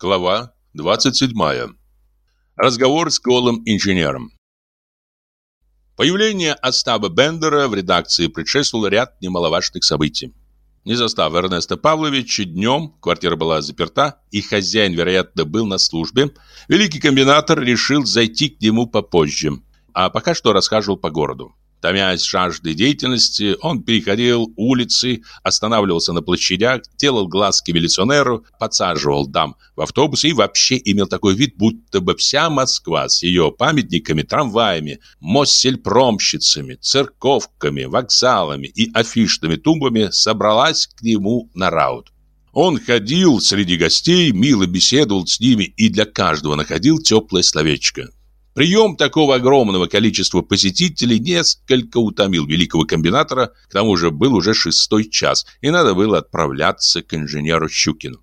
Глава 27. Разговор с голым инженером. Появление Остаба Бендера в редакции предшествовал ряд немаловажных событий. Не застав Эрнеста Павловича днем, квартира была заперта, и хозяин, вероятно, был на службе, великий комбинатор решил зайти к нему попозже, а пока что расхаживал по городу. Томясь жаждой деятельности, он переходил улицы, останавливался на площадях, делал глазки милиционеру, подсаживал дам в автобус и вообще имел такой вид, будто бы вся Москва с ее памятниками, трамваями, моссельпромщицами, церковками, вокзалами и афишными тумбами собралась к нему на раут. Он ходил среди гостей, мило беседовал с ними и для каждого находил теплое словечко. Прием такого огромного количества посетителей несколько утомил великого комбинатора, к тому же был уже шестой час, и надо было отправляться к инженеру Щукину.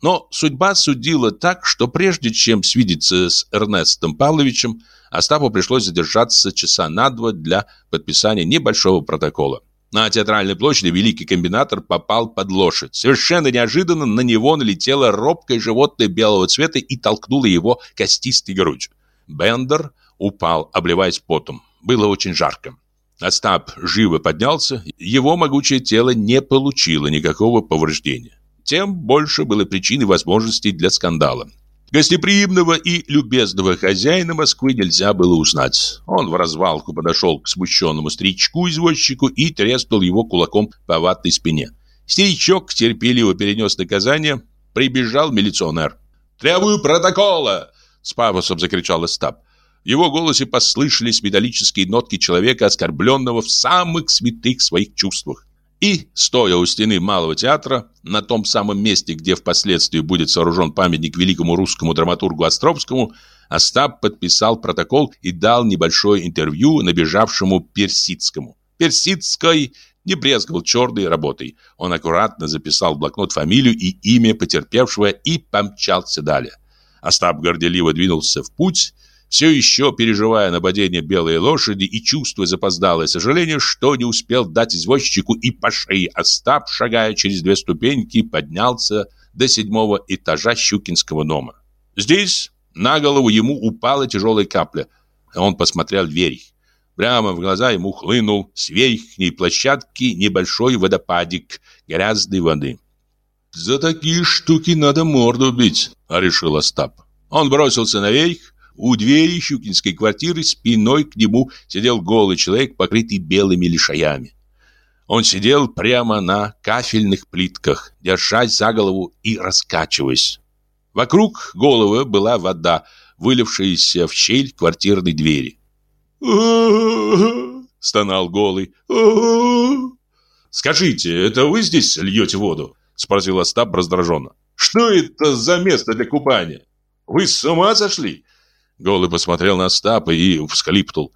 Но судьба судила так, что прежде чем свидеться с Эрнестом Павловичем, Остапу пришлось задержаться часа на два для подписания небольшого протокола. На театральной площади великий комбинатор попал под лошадь. Совершенно неожиданно на него налетело робкое животное белого цвета и толкнуло его костистой грудью. Бендер упал, обливаясь потом. Было очень жарко. Остап живо поднялся, его могучее тело не получило никакого повреждения. Тем больше было причин и возможностей для скандала. Гостеприимного и любезного хозяина Москвы нельзя было узнать. Он в развалку подошел к смущенному старичку-извозчику и треснул его кулаком по ватной спине. Старичок терпеливо перенес наказание, прибежал милиционер. «Требую протокола!» С пафосом закричал Остап. В его голосе послышались металлические нотки человека, оскорбленного в самых святых своих чувствах. И, стоя у стены Малого театра, на том самом месте, где впоследствии будет сооружен памятник великому русскому драматургу Островскому, Остап подписал протокол и дал небольшое интервью набежавшему Персидскому. Персидской не брезговал черной работой. Он аккуратно записал в блокнот фамилию и имя потерпевшего и помчался далее. Остап горделиво двинулся в путь, все еще переживая нападение белой лошади и чувствуя запоздалое сожаление, что не успел дать извозчику и по шее. Остап, шагая через две ступеньки, поднялся до седьмого этажа Щукинского дома. Здесь на голову ему упала тяжелая капля. Он посмотрел вверх. Прямо в глаза ему хлынул с верхней площадки небольшой водопадик грязной воды. «За такие штуки надо морду бить», — решил Остап. Он бросился наверх. У двери Щукинской квартиры спиной к нему сидел голый человек, покрытый белыми лишаями. Он сидел прямо на кафельных плитках, держась за голову и раскачиваясь. Вокруг головы была вода, вылившаяся в щель квартирной двери. стонал голый. «Скажите, это вы здесь льете воду?» Спросил Остап раздраженно. Что это за место для купания? Вы с ума сошли? Голый посмотрел на Остапа и всхлипнул.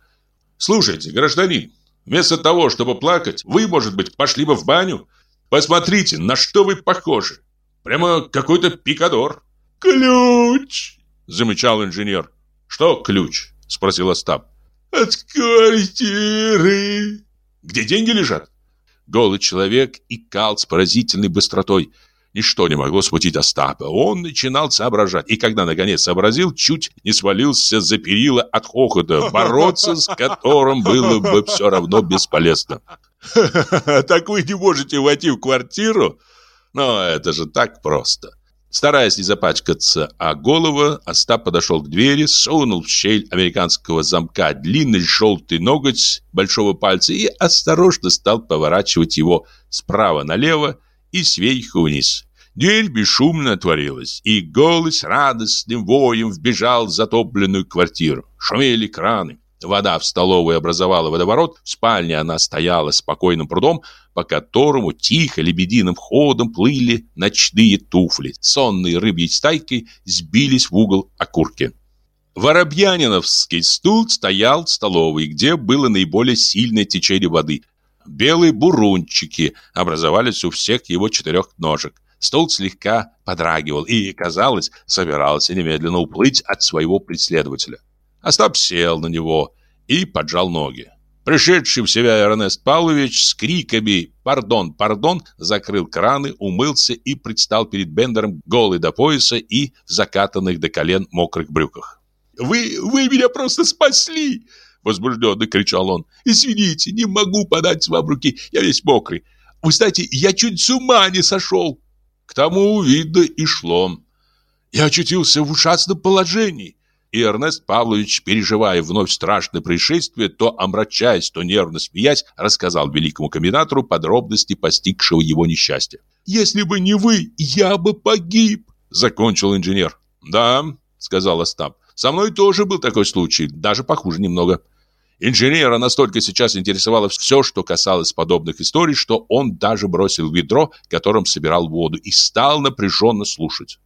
Слушайте, гражданин, вместо того, чтобы плакать, вы, может быть, пошли бы в баню? Посмотрите, на что вы похожи. Прямо какой-то пикадор. Ключ! Замечал инженер. Что ключ? Спросил Остап. От квартиры. Где деньги лежат? Голый человек икал с поразительной быстротой. Ничто не могло смутить Остапа. Он начинал соображать, и когда наконец сообразил, чуть не свалился за перила от хохота, бороться с которым было бы все равно бесполезно. «Так вы не можете войти в квартиру?» «Но это же так просто. Стараясь не запачкаться а голову, Остап подошел к двери, сунул в щель американского замка длинный желтый ноготь большого пальца и осторожно стал поворачивать его справа налево и сверху вниз. Дверь бесшумно отворилась, и голый с радостным воем вбежал в затопленную квартиру. Шумели краны. Вода в столовой образовала водоворот, в спальне она стояла спокойным прудом, по которому тихо лебединым ходом плыли ночные туфли. Сонные рыбьей стайкой сбились в угол окурки. Воробьяниновский стул стоял в столовой, где было наиболее сильное течение воды. Белые бурунчики образовались у всех его четырех ножек. Стол слегка подрагивал и, казалось, собирался немедленно уплыть от своего преследователя. Остап сел на него и поджал ноги. Пришедший в себя Эрнест Павлович с криками «Пардон, пардон!» закрыл краны, умылся и предстал перед Бендером голый до пояса и в закатанных до колен мокрых брюках. «Вы, вы меня просто спасли!» Возбужденно кричал он. «Извините, не могу подать вам руки, я весь мокрый. Вы знаете, я чуть с ума не сошел!» К тому видно и шло. Я очутился в ужасном положении. И Эрнест Павлович, переживая вновь страшное происшествие, то омрачаясь, то нервно смеясь, рассказал великому комбинатору подробности постигшего его несчастья. «Если бы не вы, я бы погиб!» — закончил инженер. «Да», — сказал Остап, — «со мной тоже был такой случай, даже похуже немного». Инженера настолько сейчас интересовало все, что касалось подобных историй, что он даже бросил ведро, которым собирал воду, и стал напряженно слушать.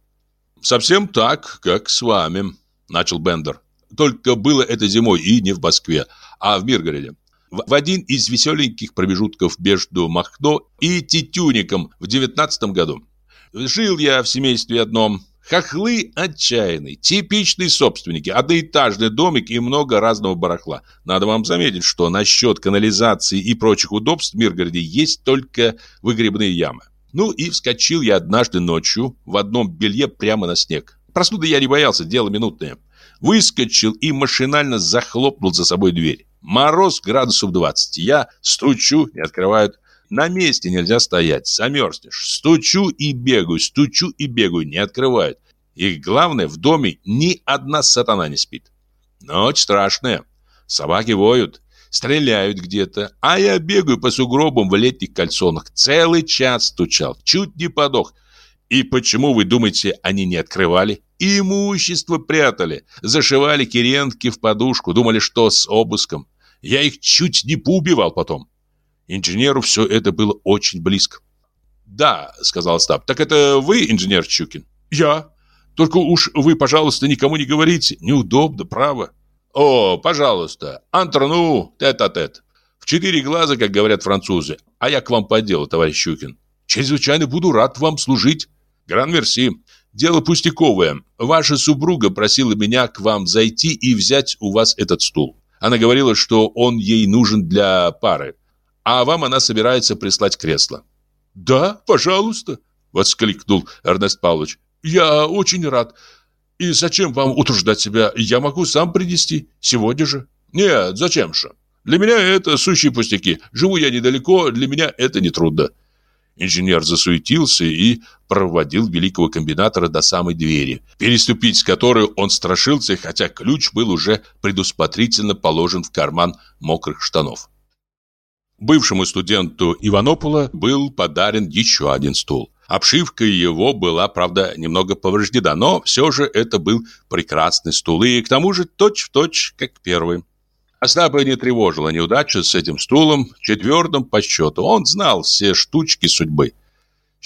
«Совсем так, как с вами», — начал Бендер. «Только было это зимой и не в Москве, а в Миргороде. В один из веселеньких промежутков между Махно и Тетюником в девятнадцатом году. Жил я в семействе одном, Хохлы отчаянные, типичные собственники, одноэтажный домик и много разного барахла. Надо вам заметить, что насчет канализации и прочих удобств в Миргороде есть только выгребные ямы. Ну и вскочил я однажды ночью в одном белье прямо на снег. Простуды я не боялся, дело минутное. Выскочил и машинально захлопнул за собой дверь. Мороз градусов 20. Я стучу, не открывают. На месте нельзя стоять, замерзнешь. Стучу и бегаю, стучу и бегаю, не открывают. И главное, в доме ни одна сатана не спит. Ночь страшная. Собаки воют, стреляют где-то, а я бегаю по сугробам в летних кальсонах. Целый час стучал, чуть не подох. И почему, вы думаете, они не открывали? Имущество прятали, зашивали кирентки в подушку, думали, что с обыском. Я их чуть не поубивал потом. Инженеру все это было очень близко. «Да», — сказал Остап, — «так это вы, инженер Чукин?» «Я. Только уж вы, пожалуйста, никому не говорите. Неудобно, право». «О, пожалуйста, антрону, тет-а-тет. В четыре глаза, как говорят французы. А я к вам по делу, товарищ Чукин. Чрезвычайно буду рад вам служить. Гран-мерси. Дело пустяковое. Ваша супруга просила меня к вам зайти и взять у вас этот стул. Она говорила, что он ей нужен для пары а вам она собирается прислать кресло». «Да, пожалуйста», — воскликнул Эрнест Павлович. «Я очень рад. И зачем вам утруждать себя? Я могу сам принести. Сегодня же». «Нет, зачем же? Для меня это сущие пустяки. Живу я недалеко, для меня это нетрудно». Инженер засуетился и проводил великого комбинатора до самой двери, переступить с которой он страшился, хотя ключ был уже предусмотрительно положен в карман мокрых штанов. Бывшему студенту Иванопула был подарен еще один стул. Обшивка его была, правда, немного повреждена, но все же это был прекрасный стул, и к тому же точь-в-точь, точь, как первый. Остапа не тревожила неудача с этим стулом, четвертым по счету. Он знал все штучки судьбы.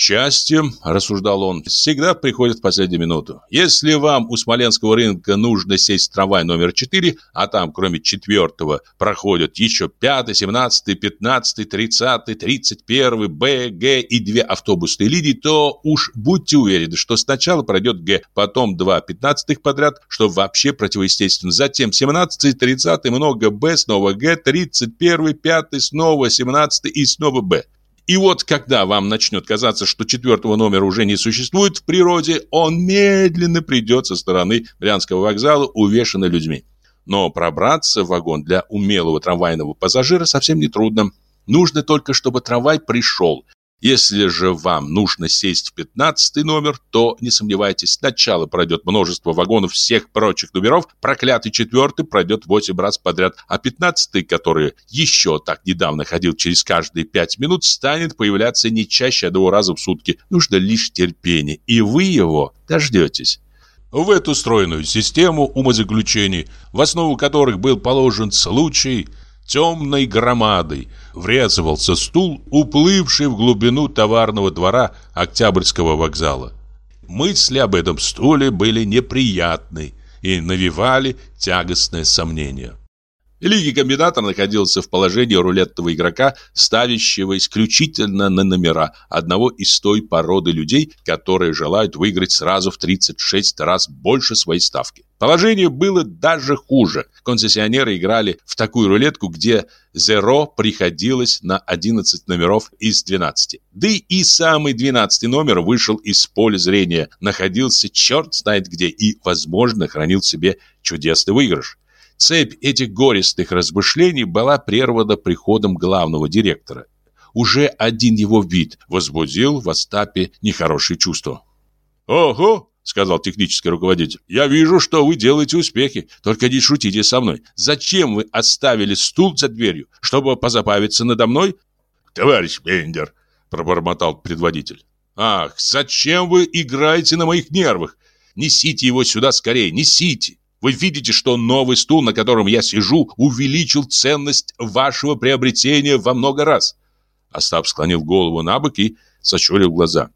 Счастье, рассуждал он, всегда приходит в последнюю минуту. Если вам у Смоленского рынка нужно сесть в трамвай номер 4, а там, кроме четвертого, проходят еще пятый, семнадцатый, пятнадцатый, тридцатый, тридцать первый, Б, Г и две автобусные линии, то уж будьте уверены, что сначала пройдет Г, потом два пятнадцатых подряд, что вообще противоестественно. Затем семнадцатый, тридцатый, много Б, снова Г, тридцать первый, пятый, снова семнадцатый и снова Б. И вот когда вам начнет казаться, что четвертого номера уже не существует в природе, он медленно придет со стороны Брянского вокзала, увешанный людьми. Но пробраться в вагон для умелого трамвайного пассажира совсем не трудно. Нужно только, чтобы трамвай пришел, если же вам нужно сесть в пятнадцатый номер, то, не сомневайтесь, сначала пройдет множество вагонов всех прочих номеров, проклятый четвертый пройдет восемь раз подряд, а пятнадцатый, который еще так недавно ходил через каждые пять минут, станет появляться не чаще одного раза в сутки. Нужно лишь терпение, и вы его дождетесь. В эту стройную систему умозаключений, в основу которых был положен случай – темной громадой врезывался стул, уплывший в глубину товарного двора Октябрьского вокзала. Мысли об этом стуле были неприятны и навевали тягостное сомнение. Великий комбинатор находился в положении рулетного игрока, ставящего исключительно на номера одного из той породы людей, которые желают выиграть сразу в 36 раз больше своей ставки. Положение было даже хуже. Концессионеры играли в такую рулетку, где зеро приходилось на 11 номеров из 12. Да и самый 12 номер вышел из поля зрения, находился черт знает где и, возможно, хранил в себе чудесный выигрыш. Цепь этих горестных размышлений была прервана приходом главного директора. Уже один его вид возбудил в Остапе нехорошие чувства. «Ого!» — сказал технический руководитель. «Я вижу, что вы делаете успехи. Только не шутите со мной. Зачем вы оставили стул за дверью? Чтобы позабавиться надо мной?» «Товарищ Бендер!» — пробормотал предводитель. «Ах, зачем вы играете на моих нервах? Несите его сюда скорее, несите!» Вы видите, что новый стул, на котором я сижу, увеличил ценность вашего приобретения во много раз. Остап склонил голову на бок и сощурил глаза.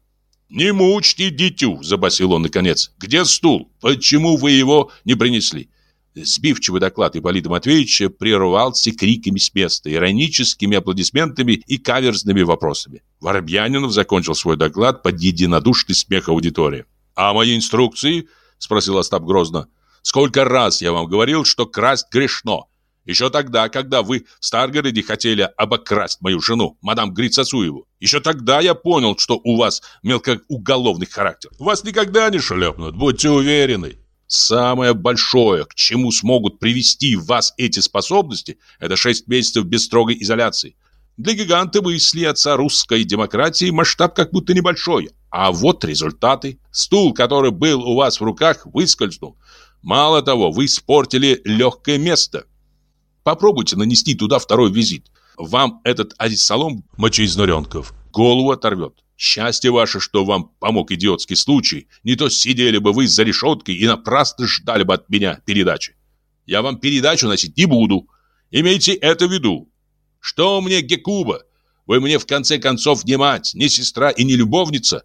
«Не мучьте дитю!» – забасил он наконец. «Где стул? Почему вы его не принесли?» Сбивчивый доклад Ипполита Матвеевича прервался криками с места, ироническими аплодисментами и каверзными вопросами. Воробьянинов закончил свой доклад под единодушный смех аудитории. «А мои инструкции?» – спросил Остап грозно. Сколько раз я вам говорил, что красть грешно. Еще тогда, когда вы в Старгороде хотели обокрасть мою жену, мадам Грицасуеву. Еще тогда я понял, что у вас мелкоуголовный характер. Вас никогда не шлепнут, будьте уверены. Самое большое, к чему смогут привести вас эти способности, это 6 месяцев без строгой изоляции. Для гиганта мысли отца русской демократии масштаб как будто небольшой. А вот результаты. Стул, который был у вас в руках, выскользнул. Мало того, вы испортили легкое место. Попробуйте нанести туда второй визит. Вам этот Азисалом мочеизнуренков голову оторвет. Счастье ваше, что вам помог идиотский случай. Не то сидели бы вы за решеткой и напрасно ждали бы от меня передачи. Я вам передачу носить не буду. Имейте это в виду. Что мне Гекуба? Вы мне в конце концов не мать, не сестра и не любовница.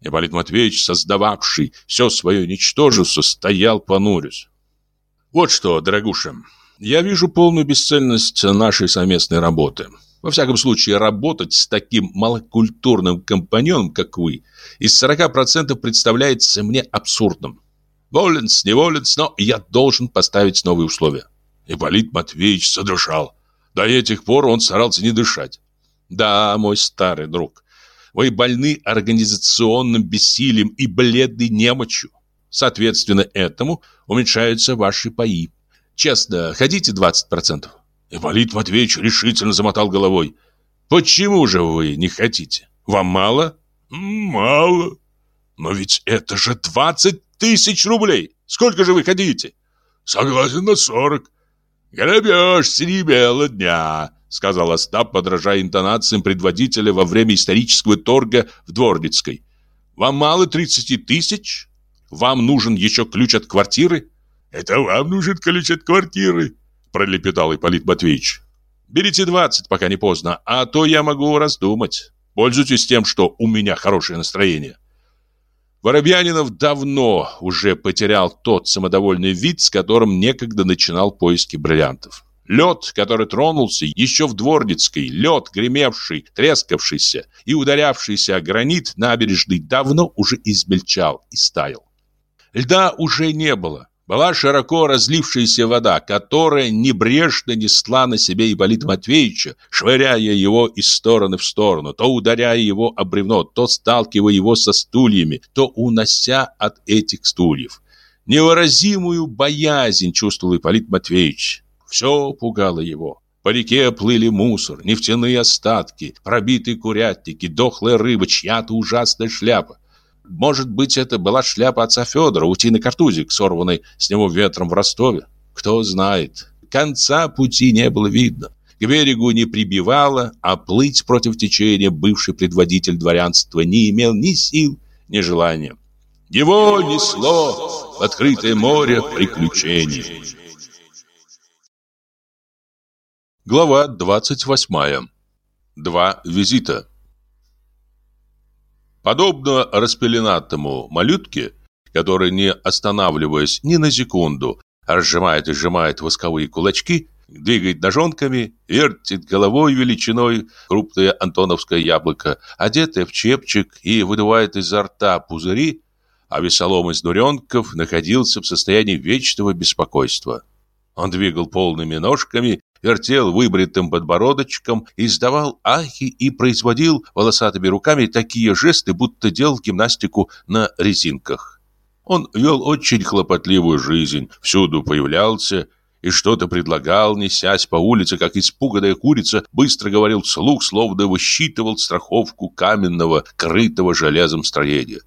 Ипполит Матвеевич, создававший все свое ничтожество, стоял понурясь. «Вот что, дорогуша, я вижу полную бесцельность нашей совместной работы. Во всяком случае, работать с таким малокультурным компаньоном, как вы, из 40% представляется мне абсурдным. Воленс, не воленс, но я должен поставить новые условия». Ипполит Матвеевич задышал. До этих пор он старался не дышать. «Да, мой старый друг». Вы больны организационным бессилием и бледной немочью. Соответственно этому уменьшаются ваши паи. Честно, хотите 20%? Ипполит Матвеевич решительно замотал головой. Почему же вы не хотите? Вам мало? Мало. Но ведь это же 20 тысяч рублей. Сколько же вы хотите? Согласен на 40. Грабеж среди бела дня сказал Остап, подражая интонациям предводителя во время исторического торга в Дворницкой. «Вам мало 30 тысяч? Вам нужен еще ключ от квартиры?» «Это вам нужен ключ от квартиры», – пролепетал Ипполит Матвеевич. «Берите 20, пока не поздно, а то я могу раздумать. Пользуйтесь тем, что у меня хорошее настроение». Воробьянинов давно уже потерял тот самодовольный вид, с которым некогда начинал поиски бриллиантов. Лед, который тронулся еще в Дворницкой, лед, гремевший, трескавшийся и ударявшийся о гранит набережной, давно уже измельчал и стаял. Льда уже не было. Была широко разлившаяся вода, которая небрежно несла на себе Ипполита Матвеевича, швыряя его из стороны в сторону, то ударяя его об бревно, то сталкивая его со стульями, то унося от этих стульев. Невыразимую боязнь чувствовал Ипполит Матвеевич. Все пугало его. По реке плыли мусор, нефтяные остатки, пробитые курятники, дохлая рыба, чья-то ужасная шляпа. Может быть, это была шляпа отца Федора, утиный картузик, сорванный с него ветром в Ростове. Кто знает. Конца пути не было видно. К берегу не прибивало, а плыть против течения бывший предводитель дворянства не имел ни сил, ни желания. Его несло в открытое море приключений. Глава 28. Два визита. Подобно распеленатому малютке, который, не останавливаясь ни на секунду, разжимает и сжимает восковые кулачки, двигает ножонками, вертит головой величиной крупное антоновское яблоко, одетое в чепчик и выдувает изо рта пузыри, а Весолом из Дуренков находился в состоянии вечного беспокойства. Он двигал полными ножками, вертел выбритым подбородочком, издавал ахи и производил волосатыми руками такие жесты, будто делал гимнастику на резинках. Он вел очень хлопотливую жизнь, всюду появлялся и что-то предлагал, несясь по улице, как испуганная курица, быстро говорил вслух, словно высчитывал страховку каменного, крытого железом строения.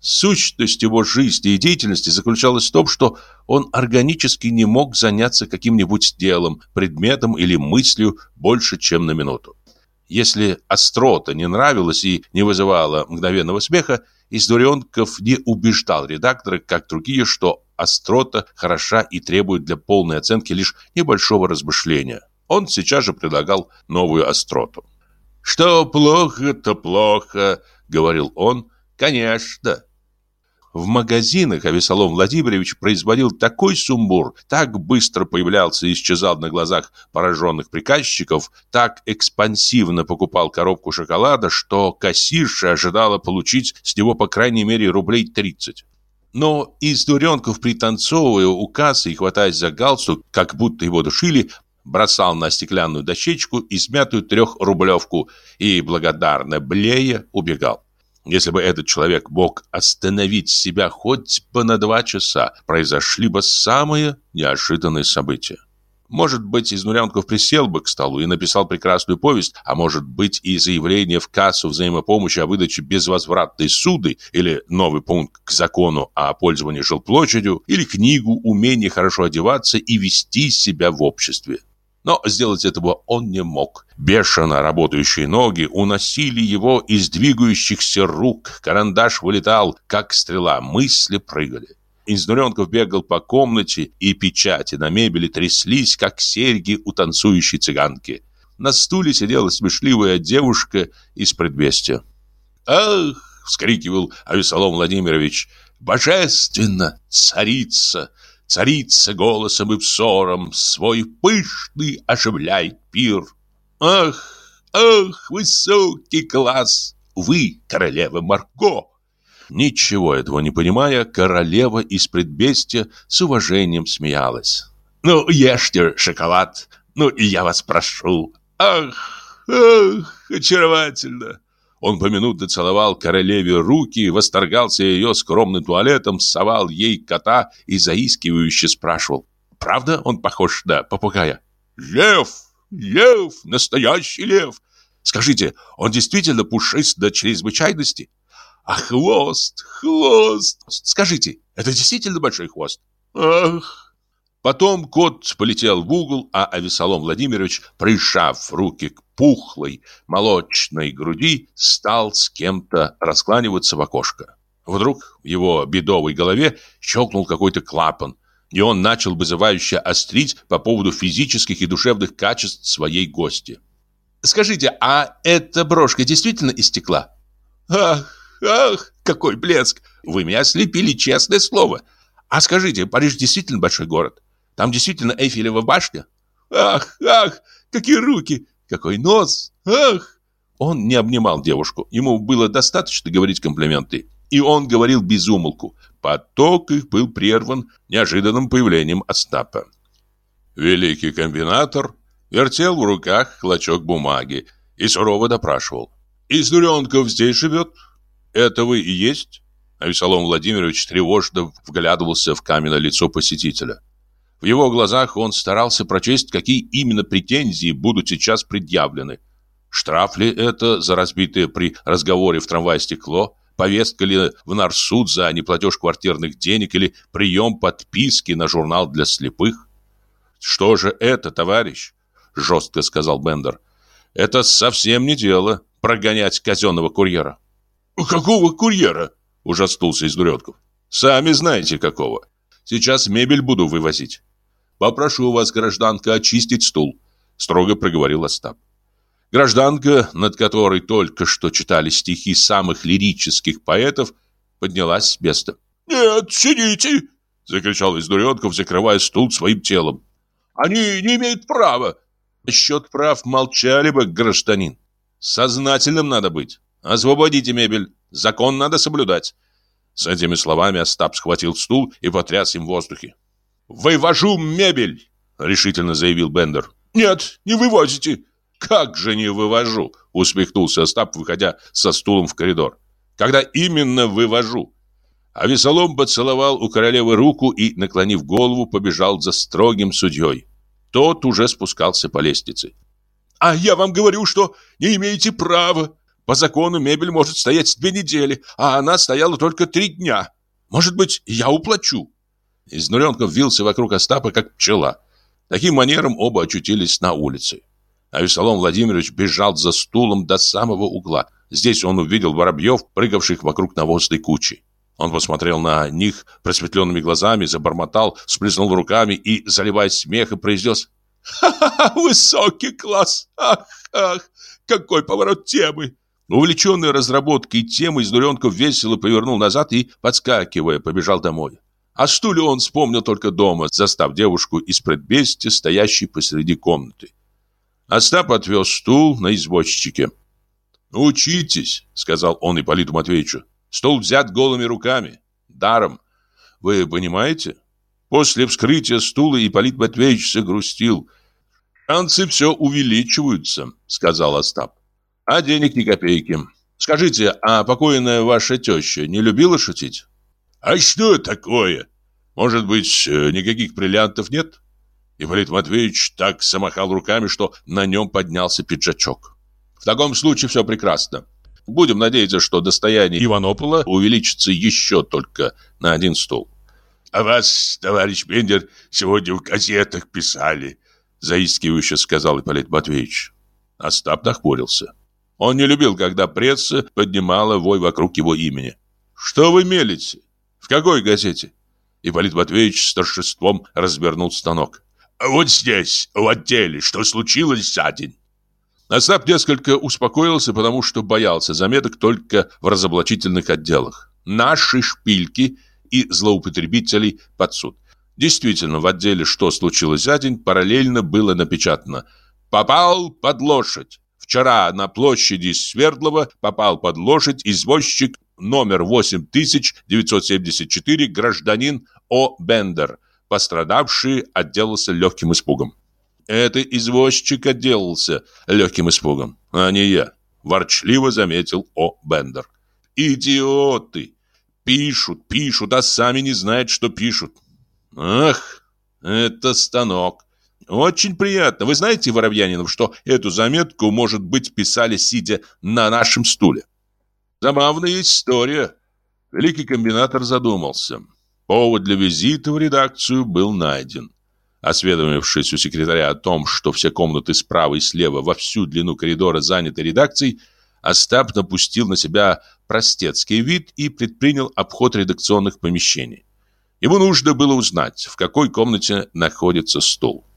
Сущность его жизни и деятельности заключалась в том, что он органически не мог заняться каким-нибудь делом, предметом или мыслью больше, чем на минуту. Если острота не нравилась и не вызывала мгновенного смеха, Издуренков не убеждал редактора, как другие, что острота хороша и требует для полной оценки лишь небольшого размышления. Он сейчас же предлагал новую остроту. «Что плохо, то плохо», — говорил он. «Конечно, в магазинах Авесолом Владимирович производил такой сумбур, так быстро появлялся и исчезал на глазах пораженных приказчиков, так экспансивно покупал коробку шоколада, что кассирша ожидала получить с него по крайней мере рублей 30. Но из дуренков пританцовывая у кассы и хватаясь за галстук, как будто его душили, бросал на стеклянную дощечку измятую трехрублевку и, благодарно блея, убегал. Если бы этот человек мог остановить себя хоть бы на два часа, произошли бы самые неожиданные события. Может быть, Изнурянков присел бы к столу и написал прекрасную повесть, а может быть и заявление в кассу взаимопомощи о выдаче безвозвратной суды или новый пункт к закону о пользовании жилплощадью или книгу «Умение хорошо одеваться и вести себя в обществе». Но сделать этого он не мог. Бешено работающие ноги уносили его из двигающихся рук. Карандаш вылетал, как стрела, мысли прыгали. Изнуренков бегал по комнате, и печати на мебели тряслись, как серьги у танцующей цыганки. На стуле сидела смешливая девушка из предвестия. «Ах!» — вскрикивал Авесолом Владимирович. «Божественно! Царица! Царица голосом и взором свой пышный оживляет пир. Ах, ах, высокий класс! Вы, королева Марко! Ничего этого не понимая, королева из предбестия с уважением смеялась. «Ну, ешьте шоколад, ну, и я вас прошу. Ах, ах, очаровательно!» Он поминутно целовал королеве руки, восторгался ее скромным туалетом, совал ей кота и заискивающе спрашивал. «Правда он похож на попугая?» «Лев! Лев! Настоящий лев! Скажите, он действительно пушист до чрезвычайности?» «А хвост! Хвост! Скажите, это действительно большой хвост?» «Ах!» Потом кот полетел в угол, а Авесолом Владимирович, прижав руки к пухлой молочной груди, стал с кем-то раскланиваться в окошко. Вдруг в его бедовой голове щелкнул какой-то клапан, и он начал вызывающе острить по поводу физических и душевных качеств своей гости. «Скажите, а эта брошка действительно из стекла?» «Ах, ах, какой блеск! Вы меня ослепили, честное слово! А скажите, Париж действительно большой город?» Там действительно Эйфелева башня? Ах, ах, какие руки, какой нос, ах! Он не обнимал девушку, ему было достаточно говорить комплименты. И он говорил без умолку. Поток их был прерван неожиданным появлением Остапа. Великий комбинатор вертел в руках клочок бумаги и сурово допрашивал. «Из Дуренков здесь живет? Это вы и есть?» А Весолом Владимирович тревожно вглядывался в каменное лицо посетителя. В его глазах он старался прочесть, какие именно претензии будут сейчас предъявлены. Штраф ли это за разбитое при разговоре в трамвае стекло? Повестка ли в нарсуд за неплатеж квартирных денег или прием подписки на журнал для слепых? «Что же это, товарищ?» – жестко сказал Бендер. «Это совсем не дело прогонять казенного курьера». «Какого курьера?» – ужаснулся из Дуретков. «Сами знаете, какого. Сейчас мебель буду вывозить. Попрошу вас, гражданка, очистить стул, строго проговорил Остап. Гражданка, над которой только что читали стихи самых лирических поэтов, поднялась с места. «Нет, сидите!» — закричал из Издуренков, закрывая стул своим телом. Они не имеют права. Насчет прав молчали бы, гражданин. Сознательным надо быть. Освободите мебель. Закон надо соблюдать. С этими словами Остап схватил стул и потряс им в воздухе. «Вывожу мебель!» — решительно заявил Бендер. «Нет, не вывозите!» «Как же не вывожу?» — усмехнулся Остап, выходя со стулом в коридор. «Когда именно вывожу?» А Весолом поцеловал у королевы руку и, наклонив голову, побежал за строгим судьей. Тот уже спускался по лестнице. «А я вам говорю, что не имеете права. По закону мебель может стоять две недели, а она стояла только три дня. Может быть, я уплачу?» Изнуренков вился вокруг Остапа, как пчела. Таким манером оба очутились на улице. А Весолом Владимирович бежал за стулом до самого угла. Здесь он увидел воробьев, прыгавших вокруг навозной кучи. Он посмотрел на них просветленными глазами, забормотал, сплеснул руками и, заливаясь смехом, произнес «Ха-ха-ха, высокий класс! Ах, ах, какой поворот темы!» Увлеченный разработкой темы, Изнуренков весело повернул назад и, подскакивая, побежал домой. О стуле он вспомнил только дома, застав девушку из предбестия, стоящей посреди комнаты. Остап отвез стул на извозчике. «Учитесь», — сказал он Ипполиту Матвеевичу. «Стул взят голыми руками. Даром. Вы понимаете?» После вскрытия стула Ипполит Матвеевич загрустил. «Шансы все увеличиваются», — сказал Остап. «А денег ни копейки. Скажите, а покойная ваша теща не любила шутить?» «А что такое? Может быть, э, никаких бриллиантов нет?» Ипполит Матвеевич так замахал руками, что на нем поднялся пиджачок. «В таком случае все прекрасно. Будем надеяться, что достояние Иванопола увеличится еще только на один стол». «А вас, товарищ Бендер, сегодня в газетах писали», заискивающе сказал Ипполит Матвеевич. Остап нахмурился. Он не любил, когда пресса поднимала вой вокруг его имени. «Что вы мелите? В какой газете?» Ипполит Матвеевич с торжеством развернул станок. «Вот здесь, в отделе, что случилось за день?» Остап несколько успокоился, потому что боялся заметок только в разоблачительных отделах. Наши шпильки и злоупотребителей под суд. Действительно, в отделе «Что случилось за день» параллельно было напечатано «Попал под лошадь». Вчера на площади Свердлова попал под лошадь извозчик номер 8974 гражданин О. Бендер. Пострадавший отделался легким испугом. Это извозчик отделался легким испугом, а не я, ворчливо заметил О. Бендер. Идиоты! Пишут, пишут, а сами не знают, что пишут. Ах, это станок. Очень приятно. Вы знаете, Воробьянинов, что эту заметку, может быть, писали, сидя на нашем стуле? Забавная история. Великий комбинатор задумался. Повод для визита в редакцию был найден. Осведомившись у секретаря о том, что все комнаты справа и слева во всю длину коридора заняты редакцией, Остап напустил на себя простецкий вид и предпринял обход редакционных помещений. Ему нужно было узнать, в какой комнате находится стул.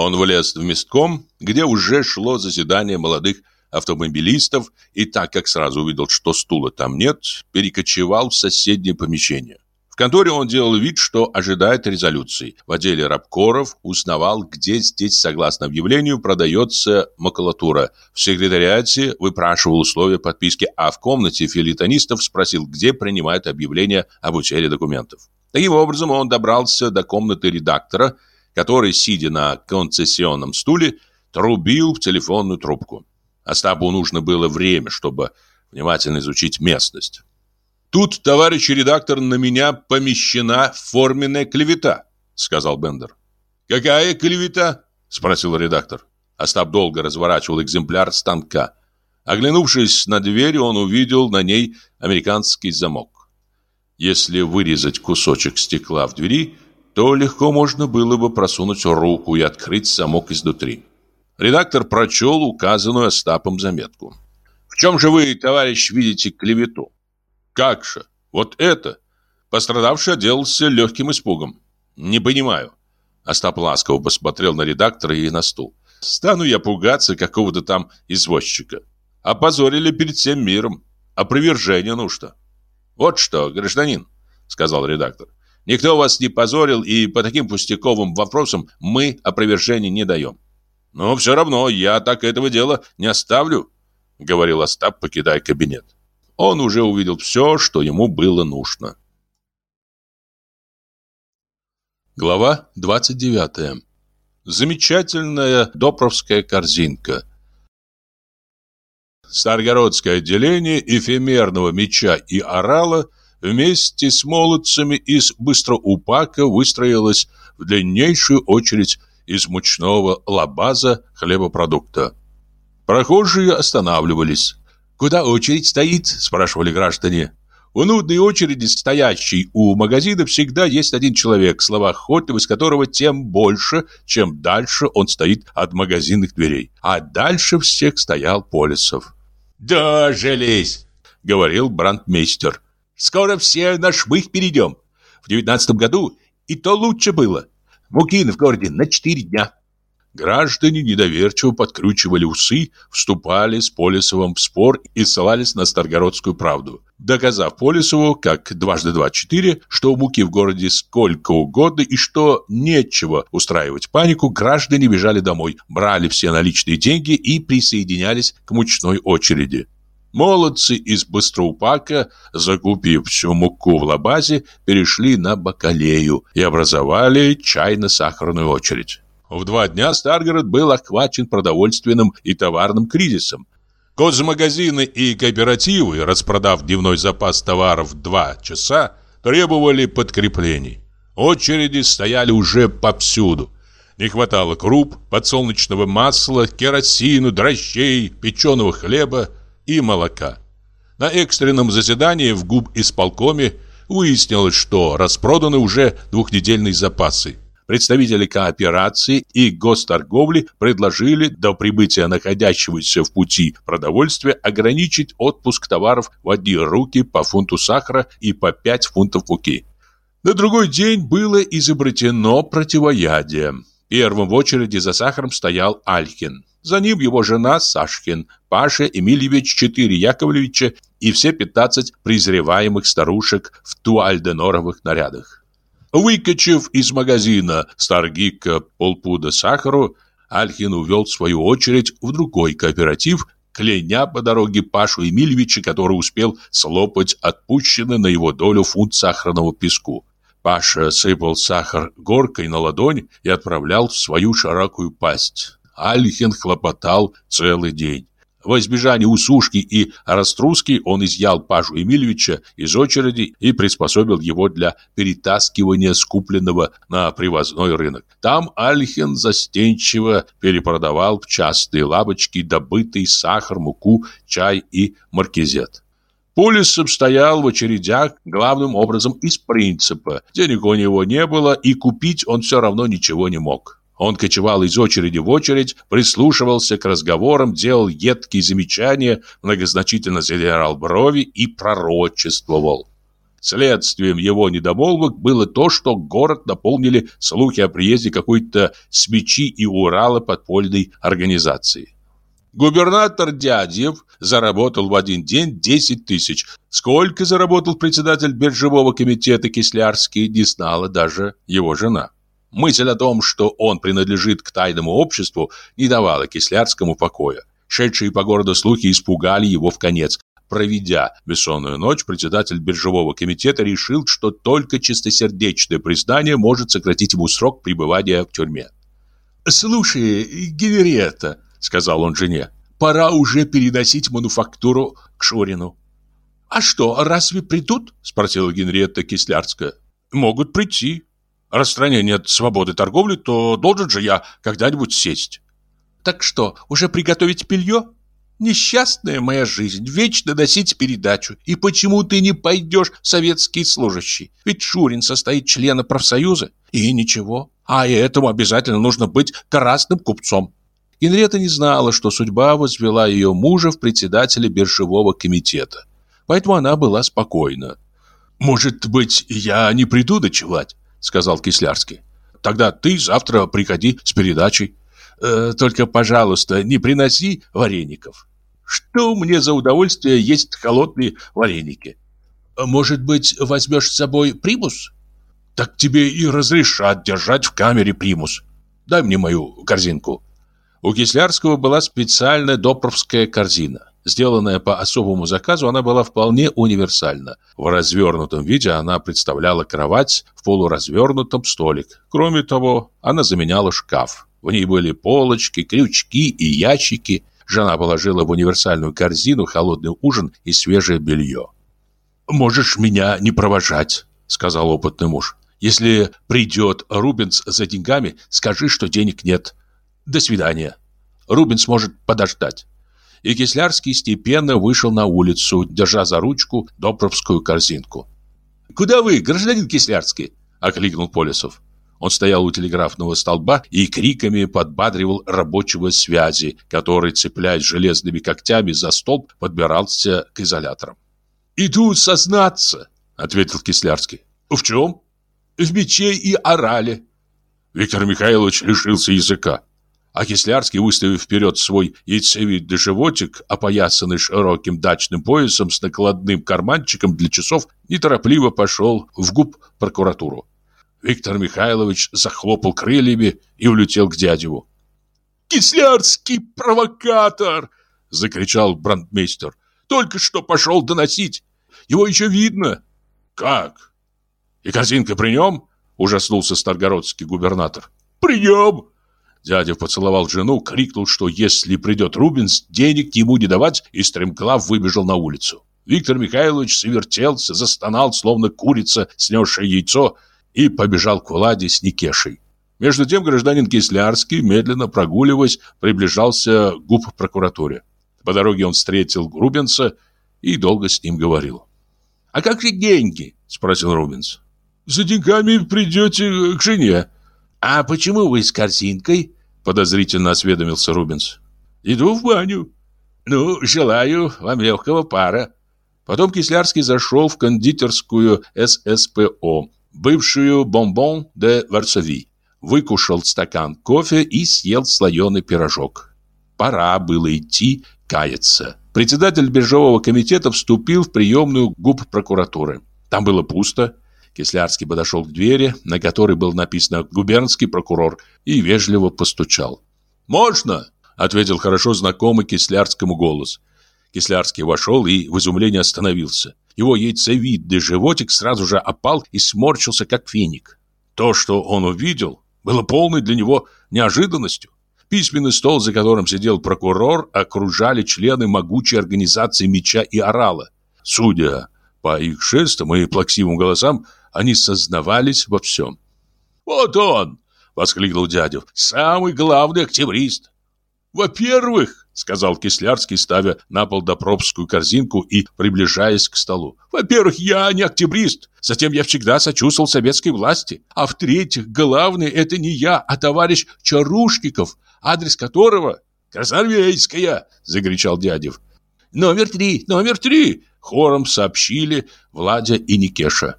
Он влез в местком, где уже шло заседание молодых автомобилистов, и так как сразу увидел, что стула там нет, перекочевал в соседнее помещение. В конторе он делал вид, что ожидает резолюции. В отделе рабкоров узнавал, где здесь, согласно объявлению, продается макулатура. В секретариате выпрашивал условия подписки, а в комнате филитонистов спросил, где принимают объявление об утере документов. Таким образом, он добрался до комнаты редактора, который, сидя на концессионном стуле, трубил в телефонную трубку. Остапу нужно было время, чтобы внимательно изучить местность. «Тут, товарищ редактор, на меня помещена форменная клевета», — сказал Бендер. «Какая клевета?» — спросил редактор. Остап долго разворачивал экземпляр станка. Оглянувшись на дверь, он увидел на ней американский замок. Если вырезать кусочек стекла в двери, то легко можно было бы просунуть руку и открыть замок изнутри. Редактор прочел указанную Остапом заметку. «В чем же вы, товарищ, видите клевету?» «Как же? Вот это!» Пострадавший отделался легким испугом. «Не понимаю». Остап ласково посмотрел на редактора и на стул. «Стану я пугаться какого-то там извозчика. Опозорили перед всем миром. Опровержение нужно». «Вот что, гражданин», — сказал редактор. Никто вас не позорил, и по таким пустяковым вопросам мы опровержения не даем. Но все равно я так этого дела не оставлю, говорил Остап, покидая кабинет. Он уже увидел все, что ему было нужно. Глава 29. Замечательная допровская корзинка. Старгородское отделение эфемерного меча и орала вместе с молодцами из Быстроупака выстроилось в длиннейшую очередь из мучного лабаза хлебопродукта. Прохожие останавливались. «Куда очередь стоит?» – спрашивали граждане. У нудной очереди, стоящей у магазина, всегда есть один человек, словоохотливость которого тем больше, чем дальше он стоит от магазинных дверей. А дальше всех стоял Полисов. «Дожились!» — говорил брандмейстер. «Скоро все на шмых перейдем. В девятнадцатом году и то лучше было. Муки в городе на четыре дня». Граждане недоверчиво подкручивали усы, вступали с Полисовым в спор и ссылались на Старгородскую правду, доказав Полисову, как дважды два четыре, что муки в городе сколько угодно и что нечего устраивать панику, граждане бежали домой, брали все наличные деньги и присоединялись к мучной очереди. Молодцы из Быстроупака, закупив всю муку в лабазе, перешли на бакалею и образовали чайно-сахарную очередь. В два дня Старгород был охвачен продовольственным и товарным кризисом. Козмагазины и кооперативы, распродав дневной запас товаров в два часа, требовали подкреплений. Очереди стояли уже повсюду. Не хватало круп, подсолнечного масла, керосину, дрожжей, печеного хлеба и молока. На экстренном заседании в губ исполкоме выяснилось, что распроданы уже двухнедельные запасы. Представители кооперации и госторговли предложили до прибытия находящегося в пути продовольствия ограничить отпуск товаров в одни руки по фунту сахара и по 5 фунтов муки. На другой день было изобретено противоядие. Первым в очереди за сахаром стоял Альхин. За ним его жена Сашкин, Паша Эмильевич, четыре Яковлевича и все 15 презреваемых старушек в туальденоровых нарядах. Выкачив из магазина Старгика полпуда сахару, Альхин увел в свою очередь в другой кооператив, кляня по дороге Пашу Емельевича, который успел слопать отпущенный на его долю фунт сахарного песку. Паша сыпал сахар горкой на ладонь и отправлял в свою широкую пасть. Альхин хлопотал целый день. Во избежание усушки и раструски он изъял Пашу Емельевича из очереди и приспособил его для перетаскивания скупленного на привозной рынок. Там Альхин застенчиво перепродавал в частные лавочки добытый сахар, муку, чай и маркизет. Полисов стоял в очередях главным образом из принципа. Денег у него не было, и купить он все равно ничего не мог. Он кочевал из очереди в очередь, прислушивался к разговорам, делал едкие замечания, многозначительно задирал брови и пророчествовал. Следствием его недомолвок было то, что город наполнили слухи о приезде какой-то смечи и Урала подпольной организации. Губернатор Дядьев заработал в один день 10 тысяч. Сколько заработал председатель биржевого комитета Кислярский, не знала даже его жена. Мысль о том, что он принадлежит к тайному обществу, не давала Кислярскому покоя. Шедшие по городу слухи испугали его в конец. Проведя бессонную ночь, председатель биржевого комитета решил, что только чистосердечное признание может сократить ему срок пребывания в тюрьме. «Слушай, Генриетта», — сказал он жене, — «пора уже переносить мануфактуру к Шурину». «А что, разве придут?» — спросила Генриетта Кислярская. «Могут прийти. Раз в нет свободы торговли, то должен же я когда-нибудь сесть. Так что, уже приготовить белье? Несчастная моя жизнь, вечно носить передачу. И почему ты не пойдешь в советский служащий? Ведь Шурин состоит члена профсоюза. И ничего. А и этому обязательно нужно быть красным купцом. Генрета не знала, что судьба возвела ее мужа в председателя биржевого комитета. Поэтому она была спокойна. «Может быть, я не приду ночевать?» — сказал Кислярский. «Тогда ты завтра приходи с передачей. Э, только, пожалуйста, не приноси вареников. Что мне за удовольствие есть холодные вареники? Может быть, возьмешь с собой примус?» так тебе и разрешат держать в камере примус. Дай мне мою корзинку. У Кислярского была специальная допровская корзина. Сделанная по особому заказу, она была вполне универсальна. В развернутом виде она представляла кровать, в полуразвернутом столик. Кроме того, она заменяла шкаф. В ней были полочки, крючки и ящики. Жена положила в универсальную корзину холодный ужин и свежее белье. «Можешь меня не провожать», — сказал опытный муж. «Если придет Рубинс за деньгами, скажи, что денег нет. До свидания. Рубинс может подождать» и Кислярский степенно вышел на улицу, держа за ручку допровскую корзинку. «Куда вы, гражданин Кислярский?» – окликнул Полесов. Он стоял у телеграфного столба и криками подбадривал рабочего связи, который, цепляясь железными когтями за столб, подбирался к изоляторам. «Иду сознаться», — ответил Кислярский. «В чем?» «В мече и орале». Виктор Михайлович лишился языка. А Кислярский, выставив вперед свой яйцевидный животик, опоясанный широким дачным поясом с накладным карманчиком для часов, неторопливо пошел в губ прокуратуру. Виктор Михайлович захлопал крыльями и улетел к дядеву. «Кислярский провокатор!» — закричал брандмейстер. «Только что пошел доносить. Его еще видно». «Как? И корзинка при нем?» — ужаснулся старгородский губернатор. «При нем!» Дядя поцеловал жену, крикнул, что если придет Рубинс, денег ему не давать, и стремглав выбежал на улицу. Виктор Михайлович свертелся, застонал, словно курица, снесшая яйцо, и побежал к Владе с Никешей. Между тем гражданин Кислярский, медленно прогуливаясь, приближался к губ прокуратуре. По дороге он встретил Рубинса и долго с ним говорил. «А как же деньги?» – спросил Рубинс. «За деньгами придете к жене», «А почему вы с корзинкой?» – подозрительно осведомился Рубинс. «Иду в баню». «Ну, желаю вам легкого пара». Потом Кислярский зашел в кондитерскую ССПО, бывшую «Бомбон де Варсови», выкушал стакан кофе и съел слоеный пирожок. Пора было идти каяться. Председатель биржевого комитета вступил в приемную губ прокуратуры. Там было пусто. Кислярский подошел к двери, на которой был написано «Губернский прокурор», и вежливо постучал. «Можно!» — ответил хорошо знакомый Кислярскому голос. Кислярский вошел и в изумлении остановился. Его яйцевидный животик сразу же опал и сморщился, как финик. То, что он увидел, было полной для него неожиданностью. Письменный стол, за которым сидел прокурор, окружали члены могучей организации меча и орала. Судя по их жестам и плаксивым голосам, они сознавались во всем. «Вот он!» — воскликнул дядев. «Самый главный октябрист!» «Во-первых, — сказал Кислярский, ставя на пол допробскую корзинку и приближаясь к столу. «Во-первых, я не октябрист. Затем я всегда сочувствовал советской власти. А в-третьих, главное, это не я, а товарищ Чарушников, адрес которого...» «Красноармейская!» — закричал Дядев. «Номер три! Номер три!» — хором сообщили Владя и Никеша.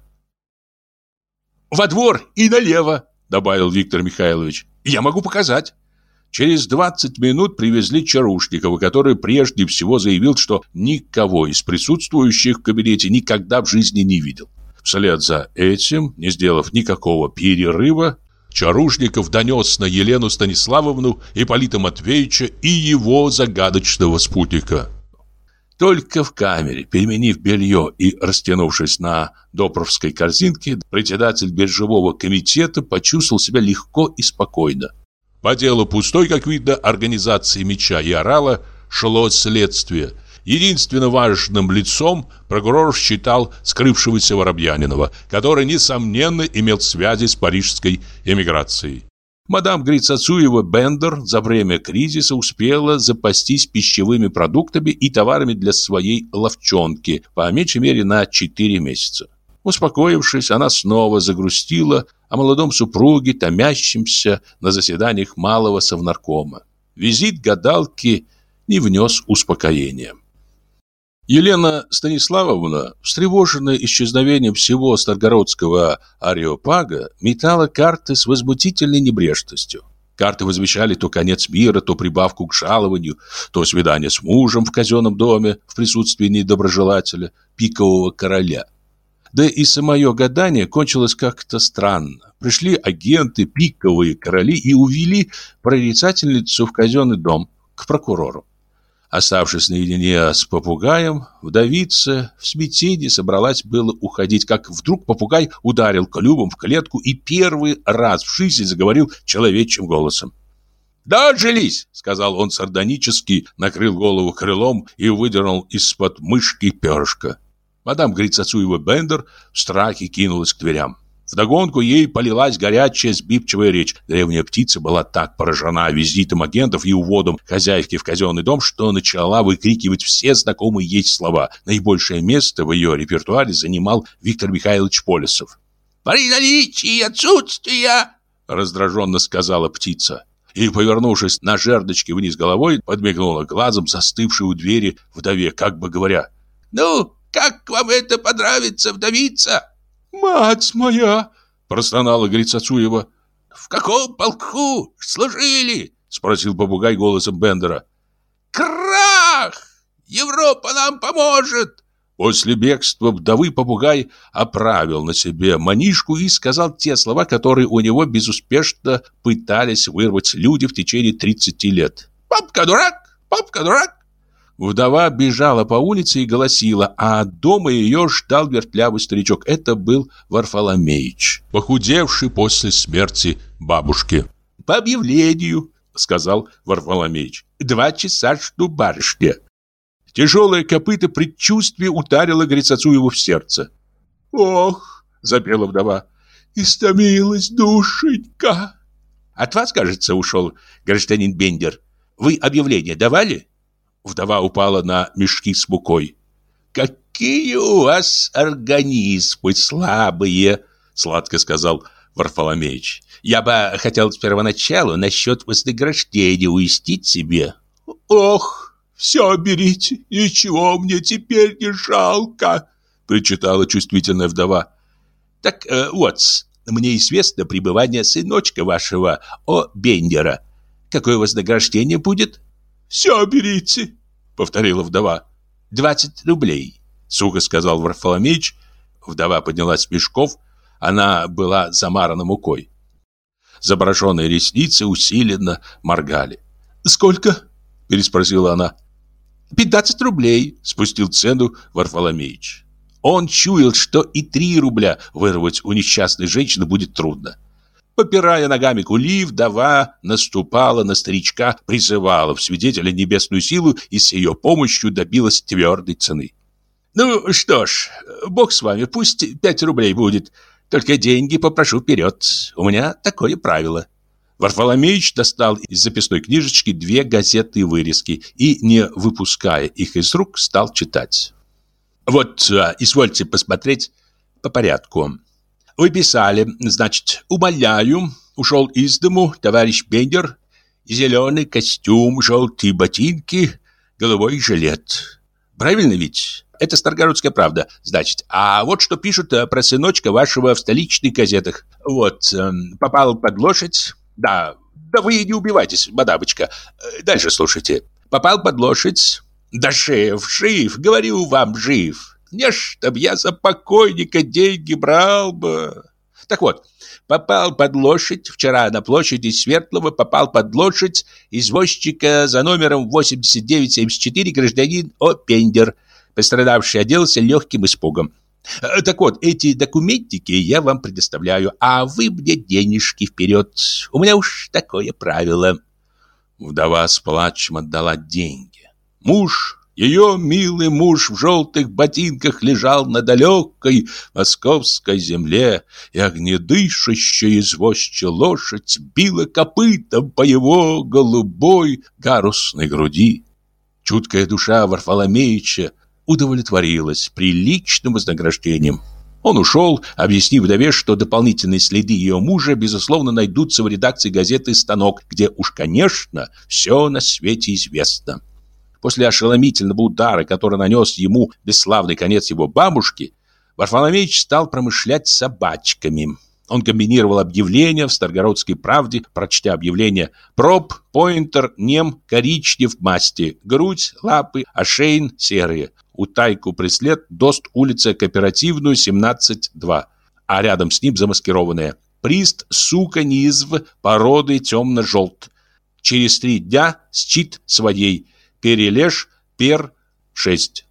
«Во двор и налево», — добавил Виктор Михайлович. «Я могу показать». Через 20 минут привезли Чарушникова, который прежде всего заявил, что никого из присутствующих в кабинете никогда в жизни не видел. Вслед за этим, не сделав никакого перерыва, Чарушников донес на Елену Станиславовну, Ипполита Матвеевича и его загадочного спутника. Только в камере, переменив белье и растянувшись на допровской корзинке, председатель биржевого комитета почувствовал себя легко и спокойно. По делу пустой, как видно, организации меча и орала шло следствие. Единственно важным лицом прокурор считал скрывшегося Воробьянинова, который, несомненно, имел связи с парижской эмиграцией. Мадам Грицацуева Бендер за время кризиса успела запастись пищевыми продуктами и товарами для своей ловчонки, по меньшей мере на 4 месяца. Успокоившись, она снова загрустила о молодом супруге, томящемся на заседаниях малого совнаркома. Визит гадалки не внес успокоения. Елена Станиславовна, встревоженная исчезновением всего старгородского ареопага, метала карты с возмутительной небрежностью. Карты возвещали то конец мира, то прибавку к жалованию, то свидание с мужем в казенном доме в присутствии недоброжелателя, пикового короля. Да и самое гадание кончилось как-то странно. Пришли агенты, пиковые короли и увели прорицательницу в казенный дом к прокурору. Оставшись наедине с попугаем, вдовица в смятении собралась было уходить, как вдруг попугай ударил клювом в клетку и первый раз в жизни заговорил человечьим голосом. «Дожились!» — сказал он сардонически, накрыл голову крылом и выдернул из-под мышки перышко. Мадам Грицацуева Бендер в страхе кинулась к дверям. Вдогонку ей полилась горячая сбивчивая речь. Древняя птица была так поражена визитом агентов и уводом хозяйки в казенный дом, что начала выкрикивать все знакомые ей слова. Наибольшее место в ее репертуаре занимал Виктор Михайлович Полесов. «При наличии отсутствия!» — раздраженно сказала птица. И, повернувшись на жердочке вниз головой, подмигнула глазом застывшей у двери вдове, как бы говоря. «Ну, как вам это понравится, вдовица?» «Мать моя!» – простонала Грицацуева. «В каком полку служили?» – спросил попугай голосом Бендера. «Крах! Европа нам поможет!» После бегства вдовы попугай оправил на себе манишку и сказал те слова, которые у него безуспешно пытались вырвать люди в течение 30 лет. «Папка дурак! Папка дурак! Вдова бежала по улице и голосила, а дома ее ждал вертлявый старичок. Это был Варфоломеич, похудевший после смерти бабушки. «По объявлению», — сказал Варфоломеич, — «два часа жду барышня». Тяжелое копыто предчувствие ударило Грицацуеву в сердце. «Ох!» — запела вдова. «Истомилась душенька!» «От вас, кажется, ушел гражданин Бендер. Вы объявление давали?» Вдова упала на мешки с мукой. «Какие у вас организмы слабые!» Сладко сказал Варфоломеич. «Я бы хотел с первоначалу насчет вознаграждения уяснить себе». «Ох, все берите, ничего мне теперь не жалко!» Причитала чувствительная вдова. «Так э, вот, мне известно пребывание сыночка вашего, О. Бендера. Какое вознаграждение будет?» «Все берите», — повторила вдова. «Двадцать рублей», — сухо сказал Варфоломеич. Вдова поднялась с мешков. Она была замарана мукой. Заброшенные ресницы усиленно моргали. «Сколько?» — переспросила она. «Пятнадцать рублей», — спустил цену Варфоломеич. Он чуял, что и три рубля вырвать у несчастной женщины будет трудно. Попирая ногами кули, вдова наступала на старичка, призывала в свидетеля небесную силу и с ее помощью добилась твердой цены. «Ну что ж, бог с вами, пусть пять рублей будет, только деньги попрошу вперед, у меня такое правило». Варфоломеич достал из записной книжечки две газетные вырезки и, не выпуская их из рук, стал читать. «Вот, а, извольте посмотреть по порядку. Вы писали, значит, умоляю, ушел из дому товарищ Бендер, зеленый костюм, желтые ботинки, голубой жилет. Правильно ведь? Это Старгородская правда, значит. А вот что пишут э, про сыночка вашего в столичных газетах. Вот, э, попал под лошадь. Да, да вы не убивайтесь, мадамочка. Э, дальше слушайте. Попал под лошадь. Да жив, жив, говорю вам, жив. Не чтоб я за покойника деньги брал бы. Так вот, попал под лошадь, вчера на площади Свердлова попал под лошадь извозчика за номером 8974 гражданин О. Пендер, пострадавший оделся легким испугом. Э, так вот, эти документики я вам предоставляю, а вы мне денежки вперед. У меня уж такое правило. Вдова с плачем отдала деньги. Муж ее милый муж в желтых ботинках лежал на далекой московской земле, и огнедышащая извозчая лошадь била копытом по его голубой гарусной груди. Чуткая душа Варфоломеича удовлетворилась приличным вознаграждением. Он ушел, объяснив вдове, что дополнительные следы ее мужа, безусловно, найдутся в редакции газеты «Станок», где уж, конечно, все на свете известно. После ошеломительного удара, который нанес ему бесславный конец его бабушки, Варфоломеич стал промышлять собачками. Он комбинировал объявления в Старгородской правде, прочтя объявление «Проб, поинтер, нем, коричнев, масти, грудь, лапы, ошейн, серые». утайку преслед Дост улица Кооперативную, 17-2, а рядом с ним замаскированная Прист, сука, низв, породы темно-желт. Через три дня счит своей. Перележ, пер, шесть.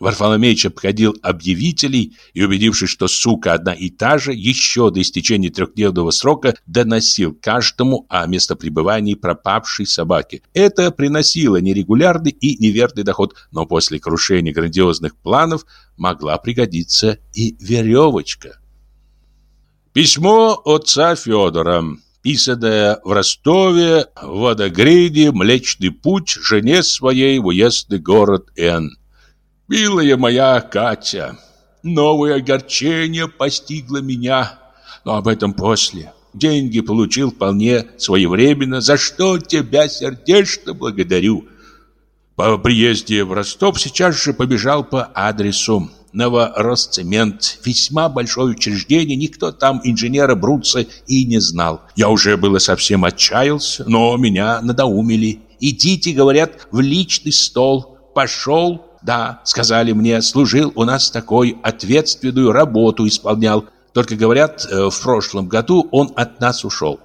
Варфоломеич обходил объявителей и, убедившись, что сука одна и та же, еще до истечения трехдневного срока доносил каждому о местопребывании пропавшей собаки. Это приносило нерегулярный и неверный доход, но после крушения грандиозных планов могла пригодиться и веревочка. Письмо отца Федора, писанное в Ростове, в Водогреде, Млечный путь, жене своей в уездный город Н. Милая моя Катя, новое огорчение постигло меня, но об этом после. Деньги получил вполне своевременно, за что тебя сердечно благодарю. По приезде в Ростов сейчас же побежал по адресу Новоросцемент. Весьма большое учреждение, никто там инженера Бруца и не знал. Я уже было совсем отчаялся, но меня надоумили. Идите, говорят, в личный стол. Пошел, да, сказали мне, служил у нас такой ответственную работу исполнял. Только, говорят, э, в прошлом году он от нас ушел.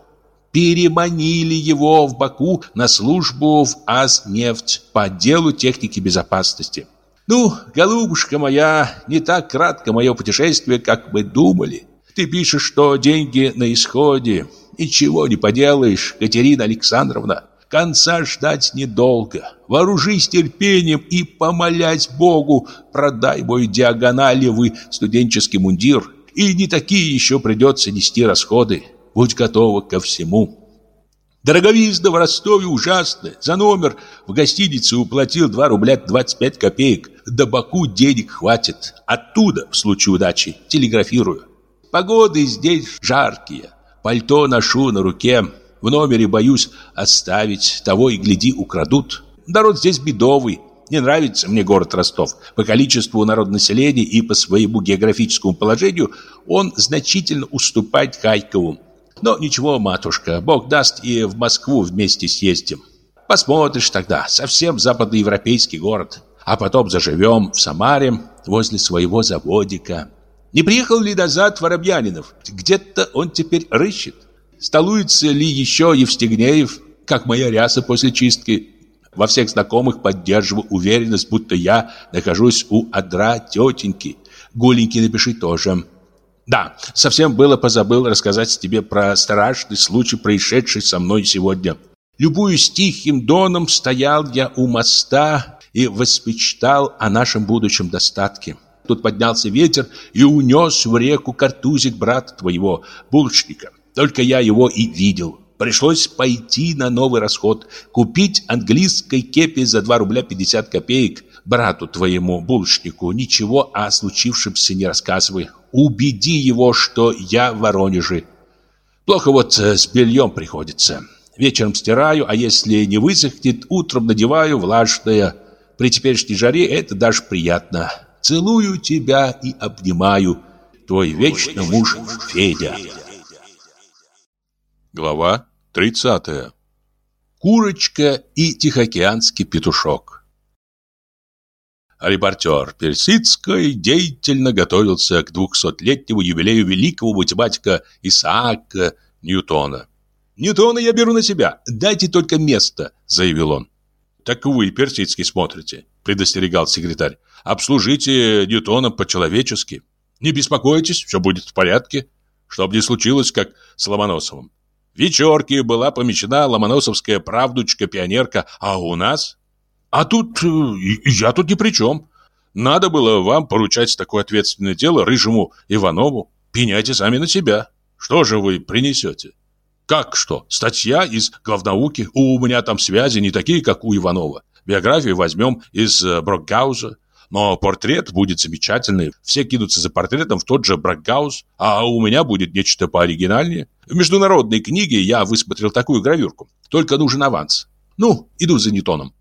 Переманили его в Баку на службу в Азнефть по отделу техники безопасности. Ну, голубушка моя, не так кратко мое путешествие, как мы думали. Ты пишешь, что деньги на исходе. Ничего не поделаешь, Катерина Александровна. Конца ждать недолго. Вооружись терпением и помолясь Богу, продай мой диагоналевый студенческий мундир. И не такие еще придется нести расходы. Будь готова ко всему. Дороговизна в Ростове ужасная. За номер в гостинице уплатил 2 рубля 25 копеек. До Баку денег хватит. Оттуда, в случае удачи, телеграфирую. Погоды здесь жаркие. Пальто ношу на руке. В номере боюсь оставить. Того и гляди, украдут. Народ здесь бедовый. Не нравится мне город Ростов. По количеству народонаселения и по своему географическому положению он значительно уступает Хайкову. Но ничего, матушка, Бог даст и в Москву вместе съездим. Посмотришь тогда, совсем западноевропейский город а потом заживем в Самаре возле своего заводика. Не приехал ли назад Воробьянинов? Где-то он теперь рыщет. Столуется ли еще Евстигнеев, как моя ряса после чистки? Во всех знакомых поддерживаю уверенность, будто я нахожусь у адра тетеньки. Гуленьки напиши тоже. Да, совсем было позабыл рассказать тебе про страшный случай, происшедший со мной сегодня. Любуюсь тихим доном, стоял я у моста и воспечтал о нашем будущем достатке. Тут поднялся ветер и унес в реку картузик брата твоего, булочника. Только я его и видел. Пришлось пойти на новый расход, купить английской кепи за 2 рубля 50 копеек. Брату твоему, булочнику, ничего о случившемся не рассказывай. Убеди его, что я в Воронеже. Плохо вот э, с бельем приходится. Вечером стираю, а если не высохнет, утром надеваю влажное. При теперешней жаре это даже приятно. Целую тебя и обнимаю. Твой вечный муж Федя. Глава 30. Курочка и Тихоокеанский петушок. Репортер Персидской деятельно готовился к двухсотлетнему юбилею великого математика Исаака Ньютона. «Ньютона я беру на себя, дайте только место», — заявил он. «Так вы, Персидский, смотрите», — предостерегал секретарь. «Обслужите Ньютона по-человечески. Не беспокойтесь, все будет в порядке. Чтоб не случилось, как с Ломоносовым. В вечерке была помечена ломоносовская правдучка-пионерка, а у нас... А тут... Э, я тут ни при чем. Надо было вам поручать такое ответственное дело рыжему Иванову. Пеняйте сами на себя. Что же вы принесете?» Как что? Статья из главнауки. У меня там связи не такие, как у Иванова. Биографию возьмем из э, Брокгауза. Но портрет будет замечательный. Все кинутся за портретом в тот же Брокгаус, а у меня будет нечто пооригинальнее. В международной книге я высмотрел такую гравюрку. Только нужен аванс. Ну, иду за Ньютоном.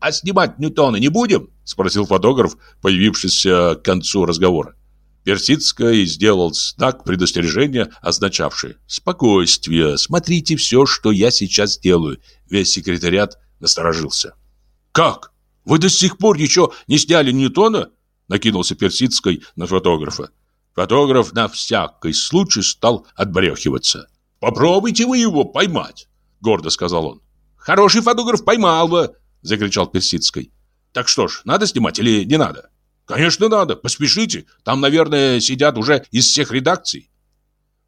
«А снимать Ньютона не будем?» – спросил фотограф, появившийся к концу разговора. Персидская сделал знак предостережения, означавший «Спокойствие, смотрите все, что я сейчас делаю». Весь секретариат насторожился. «Как? Вы до сих пор еще не сняли Ньютона?» Накинулся Персидской на фотографа. Фотограф на всякий случай стал отбрехиваться. «Попробуйте вы его поймать», — гордо сказал он. «Хороший фотограф поймал бы», — закричал Персидской. «Так что ж, надо снимать или не надо?» «Конечно надо, поспешите, там, наверное, сидят уже из всех редакций».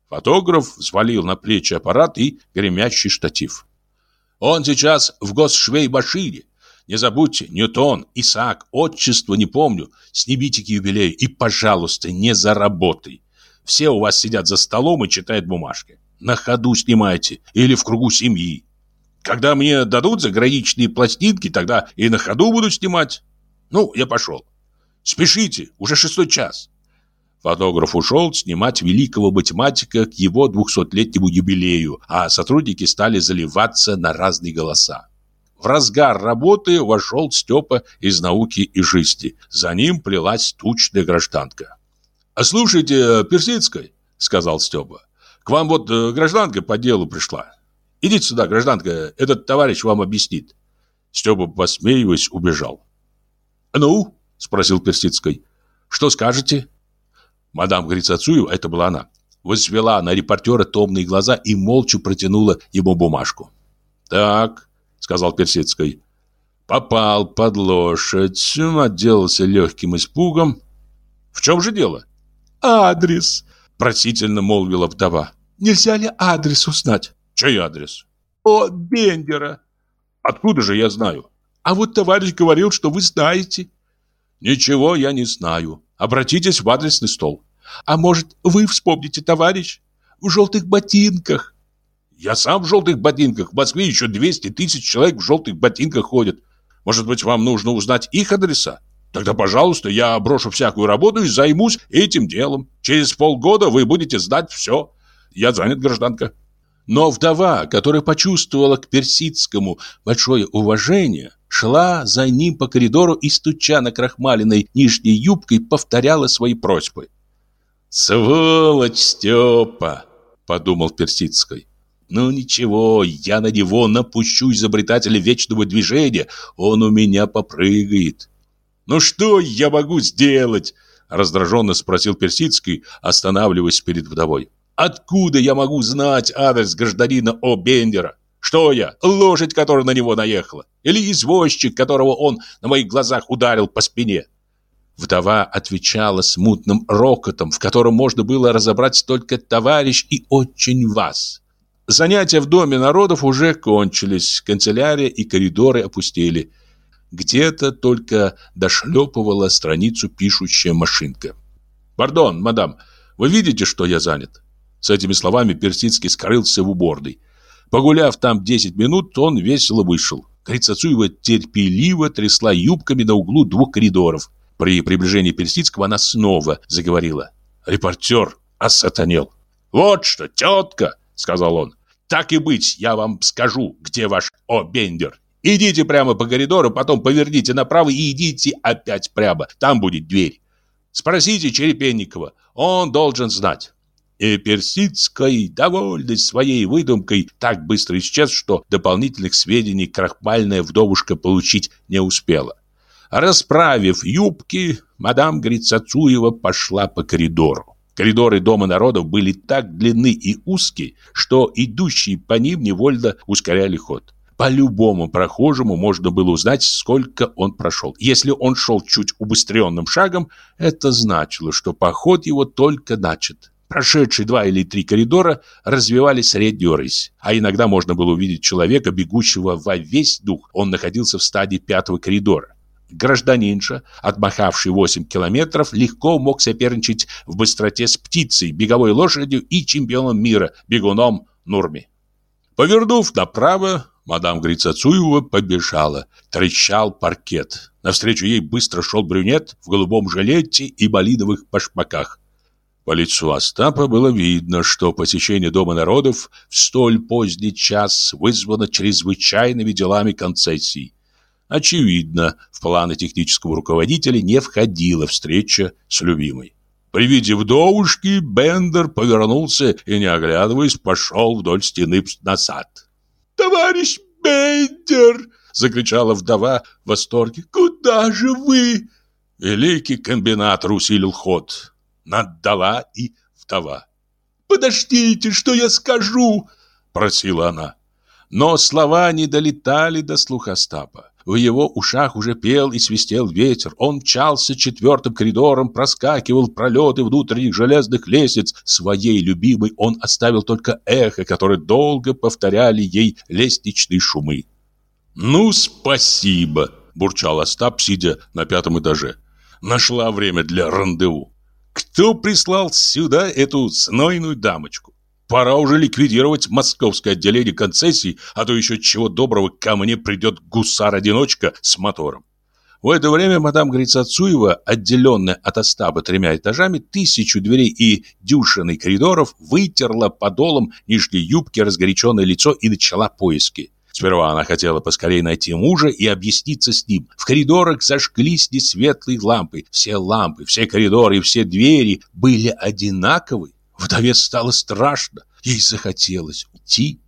Фотограф взвалил на плечи аппарат и гремящий штатив. «Он сейчас в госшвейбашире. Не забудьте, Ньютон, Исаак, отчество не помню. Снимите к юбилею и, пожалуйста, не заработай. Все у вас сидят за столом и читают бумажки. На ходу снимайте или в кругу семьи. Когда мне дадут заграничные пластинки, тогда и на ходу буду снимать. Ну, я пошел. Спешите, уже шестой час. Фотограф ушел снимать великого математика к его двухсотлетнему юбилею, а сотрудники стали заливаться на разные голоса. В разгар работы вошел Степа из науки и жизни. За ним плелась тучная гражданка. «А слушайте, Персидской», — сказал Степа, — «к вам вот э, гражданка по делу пришла. Идите сюда, гражданка, этот товарищ вам объяснит». Степа, посмеиваясь, убежал. «Ну?» — спросил Персидской. «Что скажете?» Мадам Грицацуева, это была она, возвела на репортера томные глаза и молча протянула ему бумажку. «Так», сказал Персидской. Попал под лошадь, отделался легким испугом. В чем же дело? Адрес, просительно молвила вдова. Нельзя ли адрес узнать? Чей адрес? О, Бендера. Откуда же я знаю? А вот товарищ говорил, что вы знаете. Ничего я не знаю. Обратитесь в адресный стол. А может, вы вспомните, товарищ? В желтых ботинках. Я сам в желтых ботинках. В Москве еще 200 тысяч человек в желтых ботинках ходят. Может быть, вам нужно узнать их адреса? Тогда, пожалуйста, я брошу всякую работу и займусь этим делом. Через полгода вы будете знать все. Я занят, гражданка. Но вдова, которая почувствовала к Персидскому большое уважение, шла за ним по коридору и, стуча на крахмаленной нижней юбкой, повторяла свои просьбы. «Сволочь, Степа!» — подумал Персидской. Ну ничего, я на него напущу изобретателя вечного движения, он у меня попрыгает. Ну что я могу сделать? Раздраженно спросил Персидский, останавливаясь перед вдовой. Откуда я могу знать адрес гражданина О. Бендера? Что я, лошадь, которая на него наехала? Или извозчик, которого он на моих глазах ударил по спине? Вдова отвечала смутным рокотом, в котором можно было разобрать только «товарищ» и «очень вас». Занятия в Доме народов уже кончились, канцелярия и коридоры опустели. Где-то только дошлепывала страницу пишущая машинка. «Пардон, мадам, вы видите, что я занят?» С этими словами Персидский скрылся в уборной. Погуляв там 10 минут, он весело вышел. Крицацуева терпеливо трясла юбками на углу двух коридоров. При приближении Персидского она снова заговорила. Репортер осатанел. «Вот что, тетка!» — сказал он. Так и быть, я вам скажу, где ваш О-Бендер. Идите прямо по коридору, потом поверните направо и идите опять прямо. Там будет дверь. Спросите Черепенникова, он должен знать. И Персидской, довольный своей выдумкой, так быстро исчез, что дополнительных сведений крахмальная вдовушка получить не успела. Расправив юбки, мадам Грицацуева пошла по коридору. Коридоры Дома народов были так длинны и узкие, что идущие по ним невольно ускоряли ход. По любому прохожему можно было узнать, сколько он прошел. Если он шел чуть убыстренным шагом, это значило, что поход его только начат. Прошедшие два или три коридора развивали среднюю рысь, а иногда можно было увидеть человека, бегущего во весь дух. Он находился в стадии пятого коридора. Гражданинша, отмахавший 8 километров, легко мог соперничать в быстроте с птицей, беговой лошадью и чемпионом мира, бегуном Нурми. Повернув направо, мадам Грицацуева побежала. Трещал паркет. Навстречу ей быстро шел брюнет в голубом жилете и болидовых башмаках. По лицу Остапа было видно, что посещение Дома народов в столь поздний час вызвано чрезвычайными делами концессий. Очевидно, в планы технического руководителя не входила встреча с любимой. При виде вдовушки Бендер повернулся и, не оглядываясь, пошел вдоль стены назад. «Товарищ Бендер!» Закричала вдова в восторге. «Куда же вы?» Великий комбинатор усилил ход. Наддала и вдова. «Подождите, что я скажу!» Просила она. Но слова не долетали до слуха Остапа. В его ушах уже пел и свистел ветер. Он мчался четвертым коридором, проскакивал пролеты внутренних железных лестниц. Своей любимой он оставил только эхо, которое долго повторяли ей лестничные шумы. «Ну, спасибо!» – бурчал Остап, сидя на пятом этаже. «Нашла время для рандеву. Кто прислал сюда эту знойную дамочку? Пора уже ликвидировать московское отделение концессий, а то еще чего доброго ко мне придет гусар-одиночка с мотором. В это время мадам Грицацуева, отделенная от Остапа тремя этажами, тысячу дверей и дюшиной коридоров, вытерла подолом нижней юбки разгоряченное лицо и начала поиски. Сперва она хотела поскорее найти мужа и объясниться с ним. В коридорах зажглись несветлые лампы. Все лампы, все коридоры и все двери были одинаковы. Вдове стало страшно, ей захотелось уйти.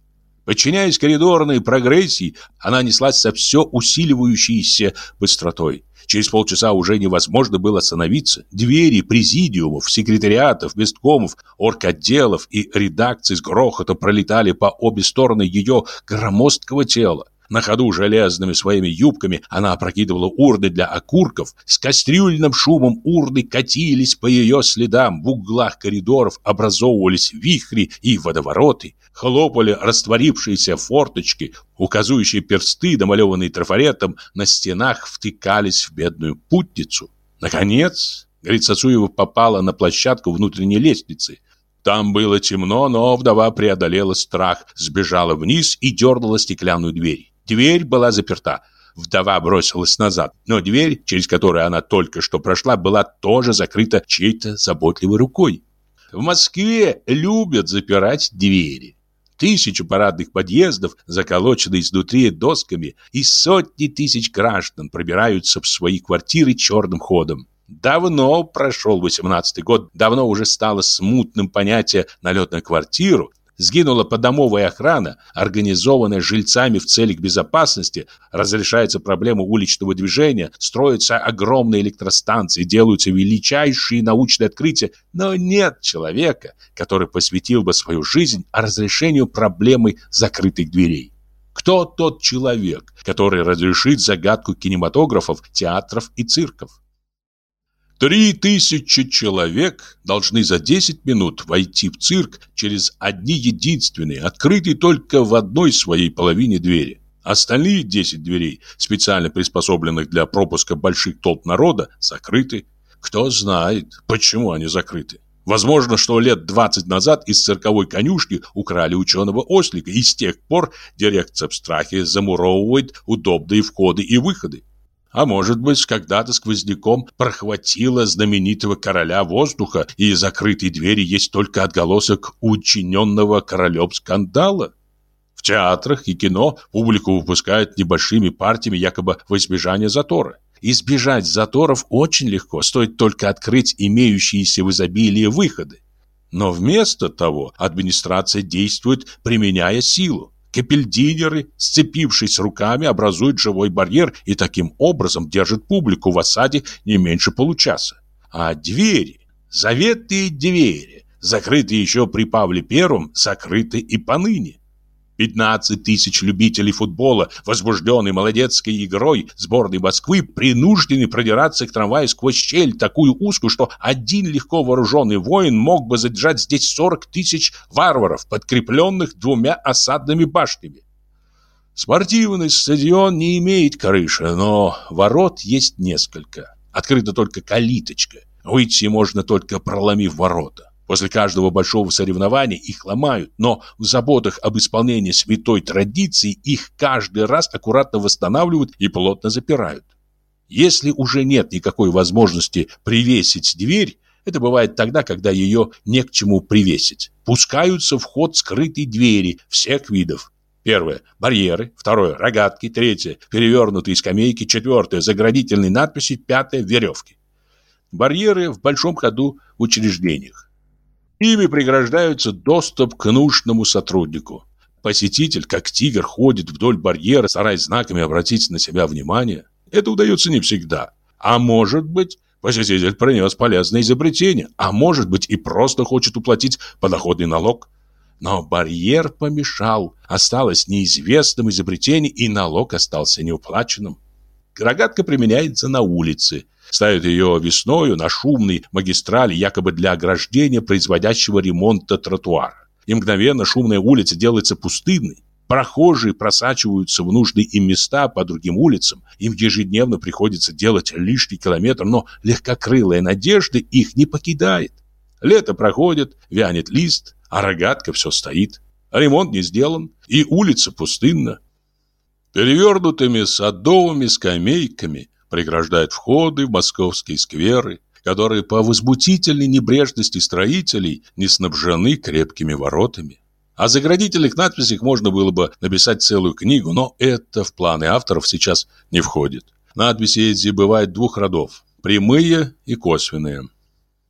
Подчиняясь коридорной прогрессии, она неслась со все усиливающейся быстротой. Через полчаса уже невозможно было остановиться. Двери президиумов, секретариатов, месткомов, орготделов и редакций с грохотом пролетали по обе стороны ее громоздкого тела. На ходу железными своими юбками она опрокидывала урны для окурков. С кастрюльным шумом урны катились по ее следам. В углах коридоров образовывались вихри и водовороты. Хлопали растворившиеся форточки. Указующие персты, домалеванные трафаретом, на стенах втыкались в бедную путницу. Наконец, Грицацуева попала на площадку внутренней лестницы. Там было темно, но вдова преодолела страх, сбежала вниз и дернула стеклянную дверь. Дверь была заперта. Вдова бросилась назад, но дверь, через которую она только что прошла, была тоже закрыта чьей-то заботливой рукой. В Москве любят запирать двери. Тысячу парадных подъездов, заколоченные изнутри досками, и сотни тысяч граждан пробираются в свои квартиры черным ходом. Давно прошел 18-й год, давно уже стало смутным понятие налет на квартиру, Сгинула подомовая охрана, организованная жильцами в целях безопасности, разрешается проблема уличного движения, строятся огромные электростанции, делаются величайшие научные открытия, но нет человека, который посвятил бы свою жизнь разрешению проблемы закрытых дверей. Кто тот человек, который разрешит загадку кинематографов, театров и цирков? Три тысячи человек должны за 10 минут войти в цирк через одни единственные, открытые только в одной своей половине двери. Остальные 10 дверей, специально приспособленных для пропуска больших толп народа, закрыты. Кто знает, почему они закрыты. Возможно, что лет 20 назад из цирковой конюшни украли ученого ослика, и с тех пор дирекция в страхе замуровывает удобные входы и выходы. А может быть, когда-то сквозняком прохватило знаменитого короля воздуха, и закрытые двери есть только отголосок учиненного королем скандала? В театрах и кино публику выпускают небольшими партиями якобы в избежание затора. Избежать заторов очень легко, стоит только открыть имеющиеся в изобилии выходы. Но вместо того администрация действует, применяя силу. Капельдинеры, сцепившись руками, образуют живой барьер и таким образом держат публику в осаде не меньше получаса. А двери, заветные двери, закрытые еще при Павле Первом, закрыты и поныне. 15 тысяч любителей футбола, возбужденные молодецкой игрой сборной Москвы, принуждены продираться к трамваю сквозь щель такую узкую, что один легко вооруженный воин мог бы задержать здесь 40 тысяч варваров, подкрепленных двумя осадными башнями. Спортивный стадион не имеет крыши, но ворот есть несколько. Открыта только калиточка. Выйти можно только проломив ворота. После каждого большого соревнования их ломают, но в заботах об исполнении святой традиции их каждый раз аккуратно восстанавливают и плотно запирают. Если уже нет никакой возможности привесить дверь, это бывает тогда, когда ее не к чему привесить. Пускаются в ход скрытые двери всех видов. Первое – барьеры. Второе – рогатки. Третье – перевернутые скамейки. Четвертое – заградительные надписи. Пятое – веревки. Барьеры в большом ходу в учреждениях. Ими преграждается доступ к нужному сотруднику. посетитель, как тигр, ходит вдоль барьера, стараясь знаками обратить на себя внимание, это удается не всегда. А может быть, посетитель принес полезное изобретение, а может быть и просто хочет уплатить подоходный налог. Но барьер помешал, осталось неизвестным изобретение, и налог остался неуплаченным. Рогатка применяется на улице. Ставят ее весною на шумной магистрали якобы для ограждения производящего ремонта тротуара. И мгновенно шумная улица делается пустынной. Прохожие просачиваются в нужные им места по другим улицам. Им ежедневно приходится делать лишний километр, но легкокрылая надежда их не покидает. Лето проходит, вянет лист, а рогатка все стоит. Ремонт не сделан, и улица пустынна. Перевернутыми садовыми скамейками преграждают входы в московские скверы, которые по возмутительной небрежности строителей не снабжены крепкими воротами. О заградительных надписях можно было бы написать целую книгу, но это в планы авторов сейчас не входит. Надписи эти бывают двух родов – прямые и косвенные.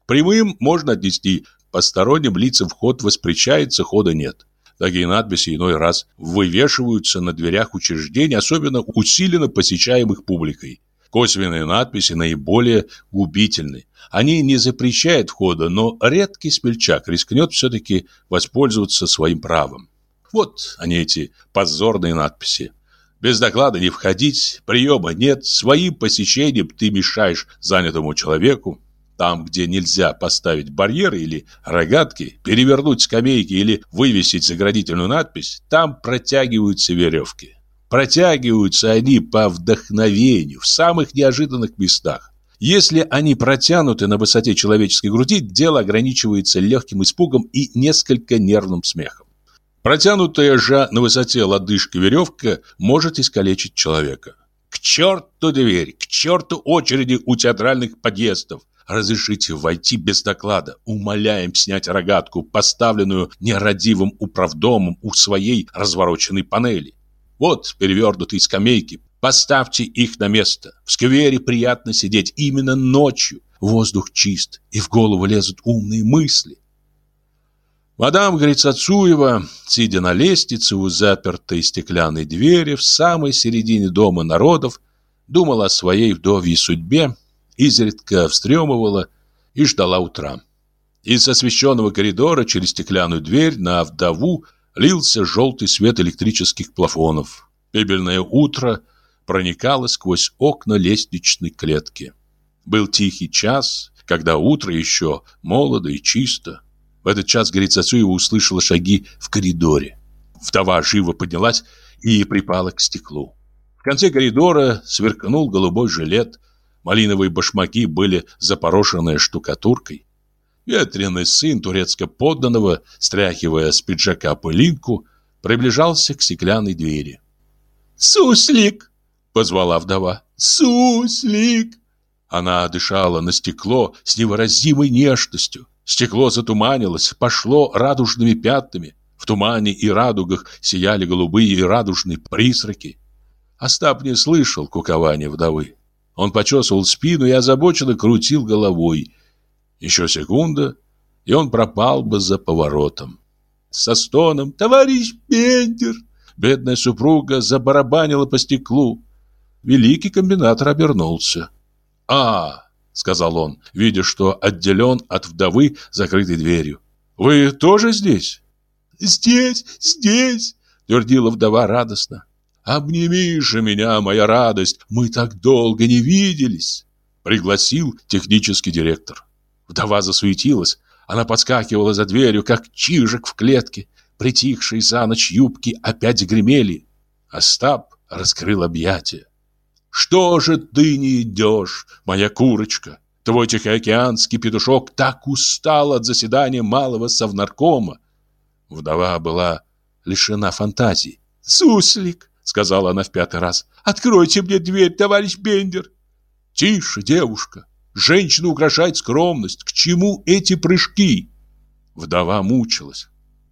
Прямым можно отнести посторонним лицам вход воспрещается, хода нет. Такие надписи иной раз вывешиваются на дверях учреждений, особенно усиленно посещаемых публикой. Косвенные надписи наиболее губительны. Они не запрещают входа, но редкий смельчак рискнет все-таки воспользоваться своим правом. Вот они эти позорные надписи. Без доклада не входить, приема нет, своим посещением ты мешаешь занятому человеку. Там, где нельзя поставить барьеры или рогатки, перевернуть скамейки или вывесить заградительную надпись, там протягиваются веревки. Протягиваются они по вдохновению в самых неожиданных местах. Если они протянуты на высоте человеческой груди, дело ограничивается легким испугом и несколько нервным смехом. Протянутая же на высоте лодыжки веревка может искалечить человека. К черту дверь, к черту очереди у театральных подъездов. Разрешите войти без доклада. Умоляем снять рогатку, поставленную нерадивым управдомом у своей развороченной панели. Вот перевернутые скамейки. Поставьте их на место. В сквере приятно сидеть именно ночью. Воздух чист, и в голову лезут умные мысли. Мадам Грицацуева, сидя на лестнице у запертой стеклянной двери в самой середине дома народов, думала о своей вдовьей судьбе изредка встремывала и ждала утра. Из освещенного коридора через стеклянную дверь на вдову лился желтый свет электрических плафонов. Пебельное утро проникало сквозь окна лестничной клетки. Был тихий час, когда утро еще молодо и чисто. В этот час Грицацуева услышала шаги в коридоре. Вдова живо поднялась и припала к стеклу. В конце коридора сверкнул голубой жилет – Малиновые башмаки были запорошены штукатуркой. Ветреный сын турецко-подданного, стряхивая с пиджака пылинку, приближался к стеклянной двери. «Суслик!» — позвала вдова. «Суслик!» Она дышала на стекло с невыразимой нежностью. Стекло затуманилось, пошло радужными пятнами. В тумане и радугах сияли голубые и радужные призраки. Остап не слышал кукования вдовы. Он почесывал спину и озабоченно крутил головой. Еще секунда, и он пропал бы за поворотом. Со стоном «Товарищ Бендер!» Бедная супруга забарабанила по стеклу. Великий комбинатор обернулся. «А!» — сказал он, видя, что отделен от вдовы закрытой дверью. «Вы тоже здесь?» «Здесь, здесь!» — твердила вдова радостно. «Обними же меня, моя радость, мы так долго не виделись!» Пригласил технический директор. Вдова засуетилась. Она подскакивала за дверью, как чижик в клетке. Притихшие за ночь юбки опять гремели. Остап раскрыл объятия. «Что же ты не идешь, моя курочка? Твой тихоокеанский петушок так устал от заседания малого совнаркома». Вдова была лишена фантазии. «Суслик, — сказала она в пятый раз. «Откройте мне дверь, товарищ Бендер!» «Тише, девушка! Женщину угрожает скромность. К чему эти прыжки?» Вдова мучилась.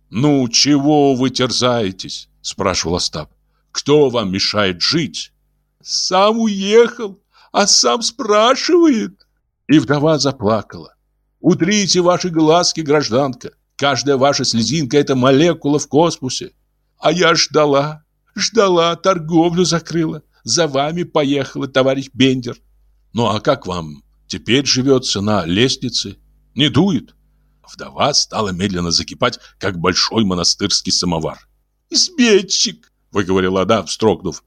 «Ну, чего вы терзаетесь?» — спрашивал Остап. «Кто вам мешает жить?» «Сам уехал, а сам спрашивает». И вдова заплакала. «Утрите ваши глазки, гражданка. Каждая ваша слезинка — это молекула в космосе. А я ждала, ждала, торговлю закрыла. За вами поехала, товарищ Бендер. Ну а как вам теперь живется на лестнице? Не дует? Вдова стала медленно закипать, как большой монастырский самовар. «Изменщик!» — выговорила она, встрогнув.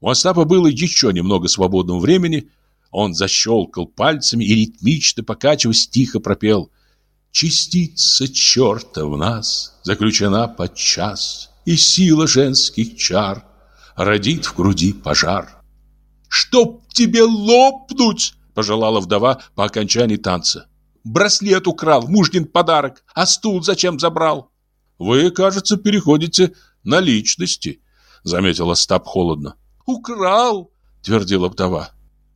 У Остапа было еще немного свободного времени. Он защелкал пальцами и, ритмично покачиваясь, тихо пропел «Частица черта в нас заключена под час, и сила женских чар родит в груди пожар». «Чтоб тебе лопнуть!» — пожелала вдова по окончании танца. Браслет украл, мужнин подарок. А стул зачем забрал? Вы, кажется, переходите на личности, заметила Стаб холодно. Украл, твердила вдова.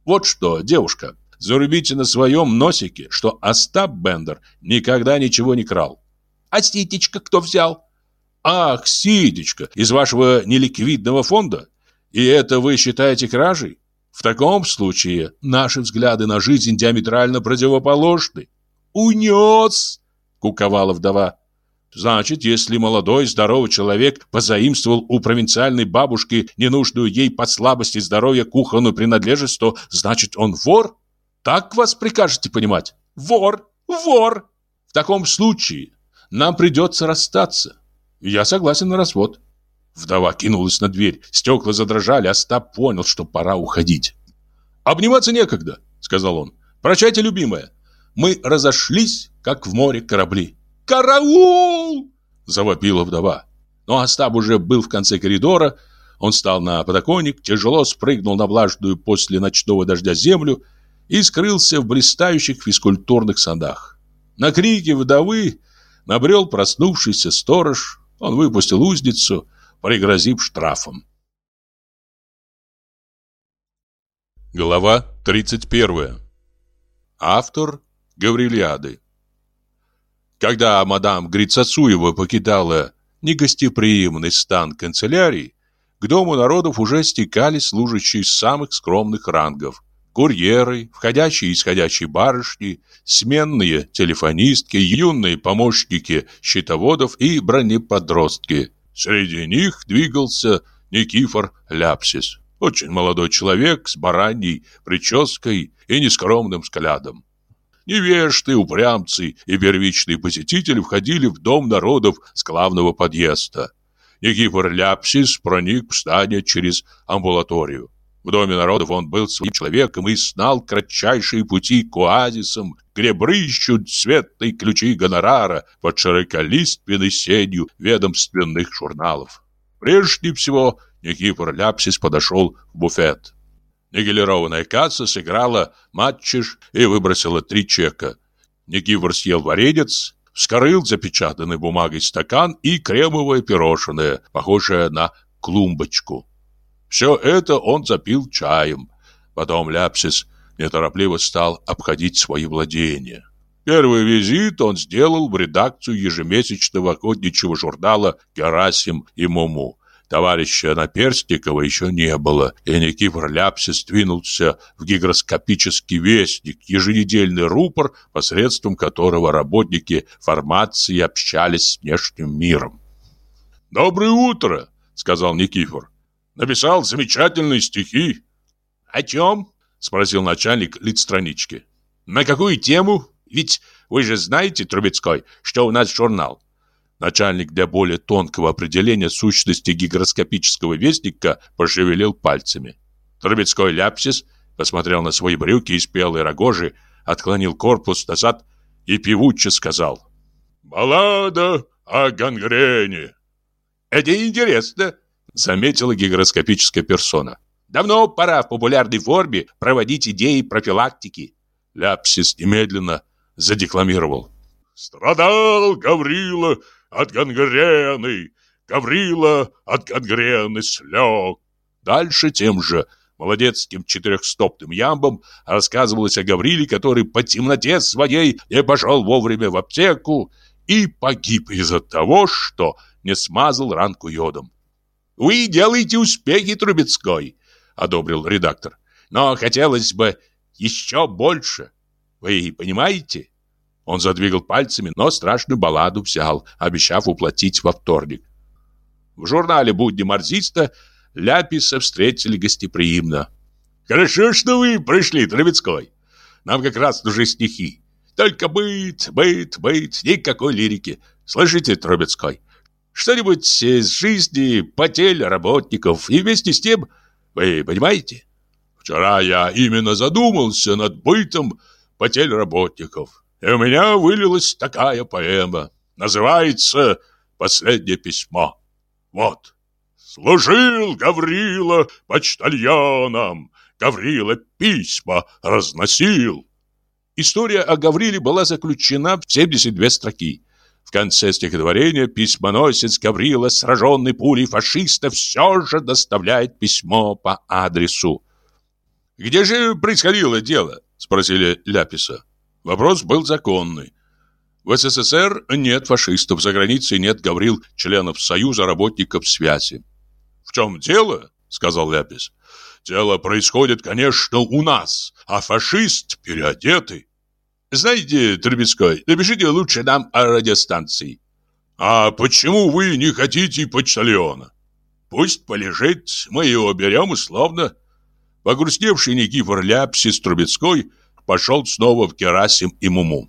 Вот что, девушка, зарубите на своем носике, что Остап Бендер никогда ничего не крал. А Ситечка кто взял? Ах, Ситечка, из вашего неликвидного фонда? И это вы считаете кражей? В таком случае наши взгляды на жизнь диаметрально противоположны. «Унес!» — куковала вдова. Значит, если молодой, здоровый человек позаимствовал у провинциальной бабушки ненужную ей по слабости здоровья кухонную принадлежность, то значит он вор? Так вас прикажете понимать? Вор! Вор! В таком случае нам придется расстаться. Я согласен на развод. Вдова кинулась на дверь, стекла задрожали, а Остап понял, что пора уходить. «Обниматься некогда», — сказал он. «Прощайте, любимая. Мы разошлись, как в море корабли. «Караул!» – завопила вдова. Но Остап уже был в конце коридора. Он встал на подоконник, тяжело спрыгнул на влажную после ночного дождя землю и скрылся в блистающих физкультурных садах. На крики вдовы набрел проснувшийся сторож. Он выпустил узницу, пригрозив штрафом. Глава 31. Автор Гаврилиады. Когда мадам Грицацуева покидала негостеприимный стан канцелярии, к Дому народов уже стекались служащие самых скромных рангов. Курьеры, входящие и исходящие барышни, сменные телефонистки, юные помощники счетоводов и бронеподростки. Среди них двигался Никифор Ляпсис. Очень молодой человек с бараньей прической и нескромным взглядом. Невежды, упрямцы и первичные посетители входили в дом народов с главного подъезда. Никифор Ляпсис проник в здание через амбулаторию. В доме народов он был своим человеком и знал кратчайшие пути к оазисам, где брыщут ключи гонорара под широколиственной сенью ведомственных журналов. Прежде всего Никифор Ляпсис подошел в буфет. Нигелированная касса сыграла матчиш и выбросила три чека. Никифор съел варенец, вскрыл запечатанной бумагой стакан и кремовое пирожное, похожее на клумбочку. Все это он запил чаем. Потом Ляпсис неторопливо стал обходить свои владения. Первый визит он сделал в редакцию ежемесячного охотничьего журнала «Герасим и Муму». Товарища Наперстникова еще не было, и Никифор Ляпсис двинулся в гигроскопический вестник, еженедельный рупор, посредством которого работники формации общались с внешним миром. «Доброе утро!» — сказал Никифор. «Написал замечательные стихи». «О чем?» — спросил начальник лицстранички. «На какую тему? Ведь вы же знаете, Трубецкой, что у нас журнал. Начальник для более тонкого определения сущности гигроскопического вестника пошевелил пальцами. Трубецкой ляпсис посмотрел на свои брюки и спелые рогожи, отклонил корпус назад и певуче сказал «Баллада о гангрене». «Это интересно», — заметила гигроскопическая персона. «Давно пора в популярной форме проводить идеи профилактики». Ляпсис немедленно задекламировал. «Страдал Гаврила от гангрены, Гаврила от гангрены слег. Дальше тем же молодецким четырехстопным ямбом рассказывалось о Гавриле, который по темноте своей не пошел вовремя в аптеку и погиб из-за того, что не смазал ранку йодом. «Вы делаете успехи, Трубецкой», — одобрил редактор. «Но хотелось бы еще больше. Вы понимаете?» Он задвигал пальцами, но страшную балладу взял, обещав уплатить во вторник. В журнале «Будни марзиста» Ляписа встретили гостеприимно. «Хорошо, что вы пришли, Трубецкой. Нам как раз нужны стихи. Только быт, быт, быт, никакой лирики. Слышите, Трубецкой? Что-нибудь из жизни потерь работников и вместе с тем, вы понимаете? Вчера я именно задумался над бытом потерь работников. И у меня вылилась такая поэма. Называется «Последнее письмо». Вот. Служил Гаврила почтальоном, Гаврила письма разносил. История о Гавриле была заключена в 72 строки. В конце стихотворения письмоносец Гаврила, сраженный пулей фашиста, все же доставляет письмо по адресу. «Где же происходило дело?» – спросили Ляписа. Вопрос был законный. В СССР нет фашистов, за границей нет, Гаврил, членов Союза работников связи. «В чем дело?» – сказал Ляпис. «Дело происходит, конечно, у нас, а фашист переодетый. Знаете, Трубецкой, напишите лучше нам о радиостанции. А почему вы не хотите почтальона? Пусть полежит, мы его берем условно. Погрустневший Никифор Ляпсис Трубецкой пошел снова в Керасим и Муму.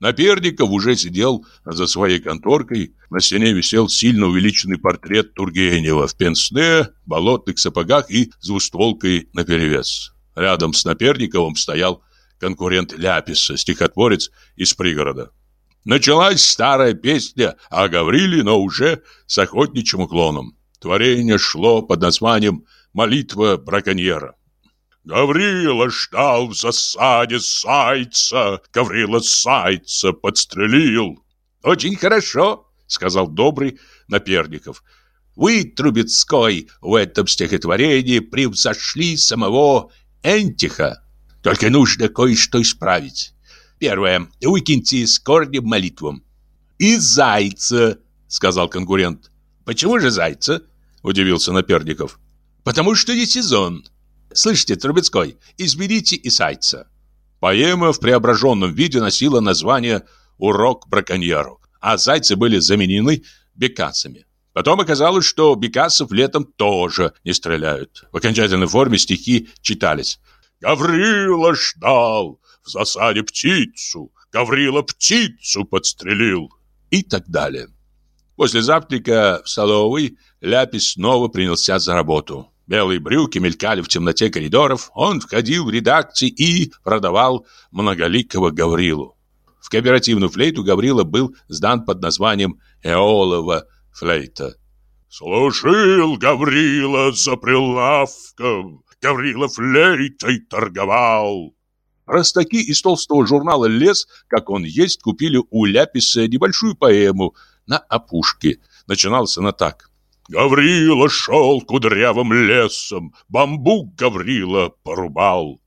Наперников уже сидел за своей конторкой. На стене висел сильно увеличенный портрет Тургенева в пенсне, болотных сапогах и с двустволкой наперевес. Рядом с Наперниковым стоял конкурент Ляписа, стихотворец из пригорода. Началась старая песня о Гавриле, но уже с охотничьим уклоном. Творение шло под названием «Молитва браконьера». Гаврила ждал в засаде Зайца, Гаврила Зайца подстрелил. «Очень хорошо», — сказал добрый Наперников. «Вы, Трубецкой, в этом стихотворении превзошли самого Энтиха». Только нужно кое-что исправить. Первое. Выкиньте с корнем молитву. И зайца, сказал конкурент. Почему же зайца? Удивился Наперников. Потому что не сезон. Слышите, Трубецкой, изберите и зайца. Поэма в преображенном виде носила название «Урок браконьеру», а зайцы были заменены бекасами. Потом оказалось, что бекасов летом тоже не стреляют. В окончательной форме стихи читались Гаврила ждал в засаде птицу, Гаврила птицу подстрелил и так далее. После завтрака в столовой Ляпис снова принялся за работу. Белые брюки мелькали в темноте коридоров, он входил в редакции и продавал многоликого Гаврилу. В кооперативную флейту Гаврила был сдан под названием «Эолова флейта». «Служил Гаврила за прилавком, Гаврила флейтой торговал. Простаки из толстого журнала «Лес», как он есть, купили у Ляписа небольшую поэму на опушке. Начиналась она так. Гаврила шел кудрявым лесом, бамбук Гаврила порубал.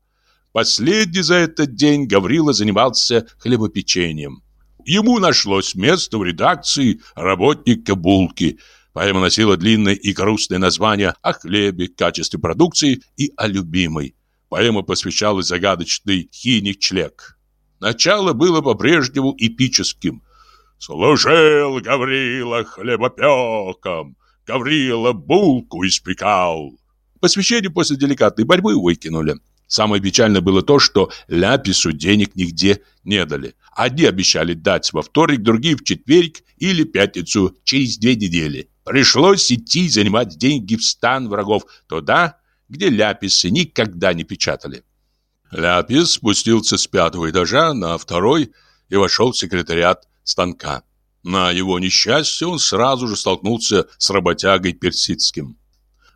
Последний за этот день Гаврила занимался хлебопечением. Ему нашлось место в редакции работника булки – Поэма носила длинное и грустное название о хлебе, качестве продукции и о любимой. Поэма посвящалась загадочный хиник Члек. Начало было по-прежнему эпическим. «Служил Гаврила хлебопеком, Гаврила булку испекал». Посвящение после деликатной борьбы выкинули. Самое печальное было то, что Ляпису денег нигде не дали. Одни обещали дать во вторник, другие в четверг или пятницу через две недели. Пришлось идти занимать деньги в стан врагов, туда, где ляписы никогда не печатали. Ляпис спустился с пятого этажа на второй и вошел в секретариат станка. На его несчастье он сразу же столкнулся с работягой Персидским.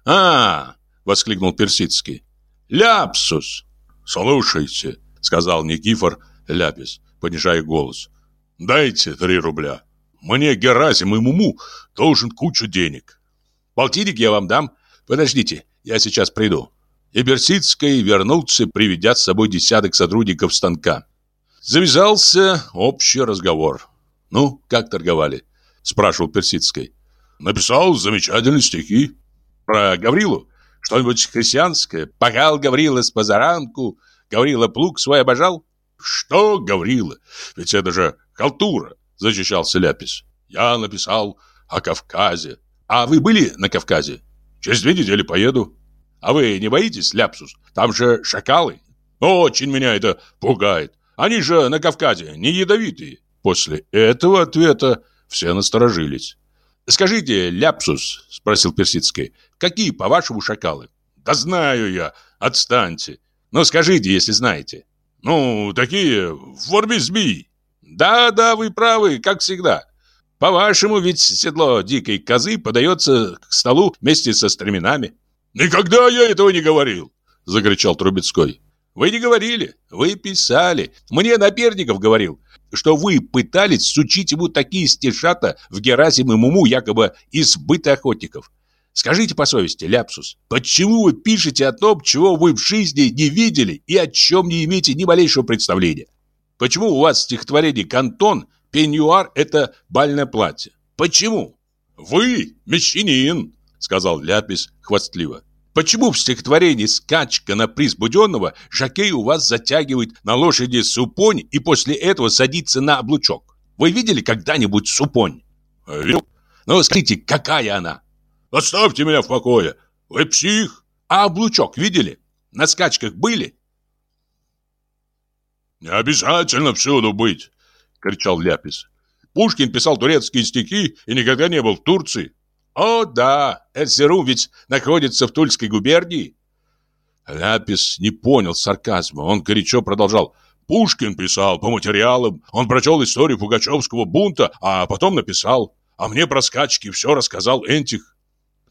«А!» — воскликнул Персидский. «Ляпсус!» «Слушайте», — сказал Никифор Ляпис, понижая голос. «Дайте три рубля. Мне Герасим и Муму должен кучу денег. Полтинник я вам дам. Подождите, я сейчас приду. И Берсицкий вернулся, приведя с собой десяток сотрудников станка. Завязался общий разговор. «Ну, как торговали?» – спрашивал Персидский. «Написал замечательные стихи. Про Гаврилу? Что-нибудь христианское? Пахал Гаврила с позаранку, Гаврила плуг свой обожал?» «Что Гаврила? Ведь это же халтура!» Защищался Ляпис. Я написал о Кавказе, А вы были на Кавказе? Через две недели поеду. А вы не боитесь, Ляпсус? Там же шакалы. Очень меня это пугает. Они же на Кавказе не ядовитые. После этого ответа все насторожились. «Скажите, Ляпсус», — спросил Персидский, — «какие, по-вашему, шакалы?» «Да знаю я, отстаньте». «Ну, скажите, если знаете». «Ну, такие в форме змеи». «Да-да, вы правы, как всегда. По-вашему, ведь седло дикой козы подается к столу вместе со стременами». «Никогда я этого не говорил», — закричал Трубецкой. «Вы не говорили, вы писали. Мне Наперников говорил, что вы пытались сучить ему такие стишата в Герасим и Муму якобы из быта охотников. Скажите по совести, Ляпсус, почему вы пишете о том, чего вы в жизни не видели и о чем не имеете ни малейшего представления? Почему у вас в стихотворении «Кантон» пеньюар – это бальное платье? Почему? Вы мещанин, сказал Ляпис хвастливо. Почему в стихотворении «Скачка на приз Буденного» Жакей у вас затягивает на лошади супонь и после этого садится на облучок? Вы видели когда-нибудь супонь? Видел. Ну, скажите, какая она? Оставьте меня в покое. Вы псих. А облучок видели? На скачках были? Не обязательно всюду быть, кричал Ляпис. Пушкин писал турецкие стихи и никогда не был в Турции. О, да, Эрзерум ведь находится в Тульской губернии. Ляпис не понял сарказма. Он горячо продолжал. Пушкин писал по материалам. Он прочел историю Пугачевского бунта, а потом написал. А мне про скачки все рассказал Энтих.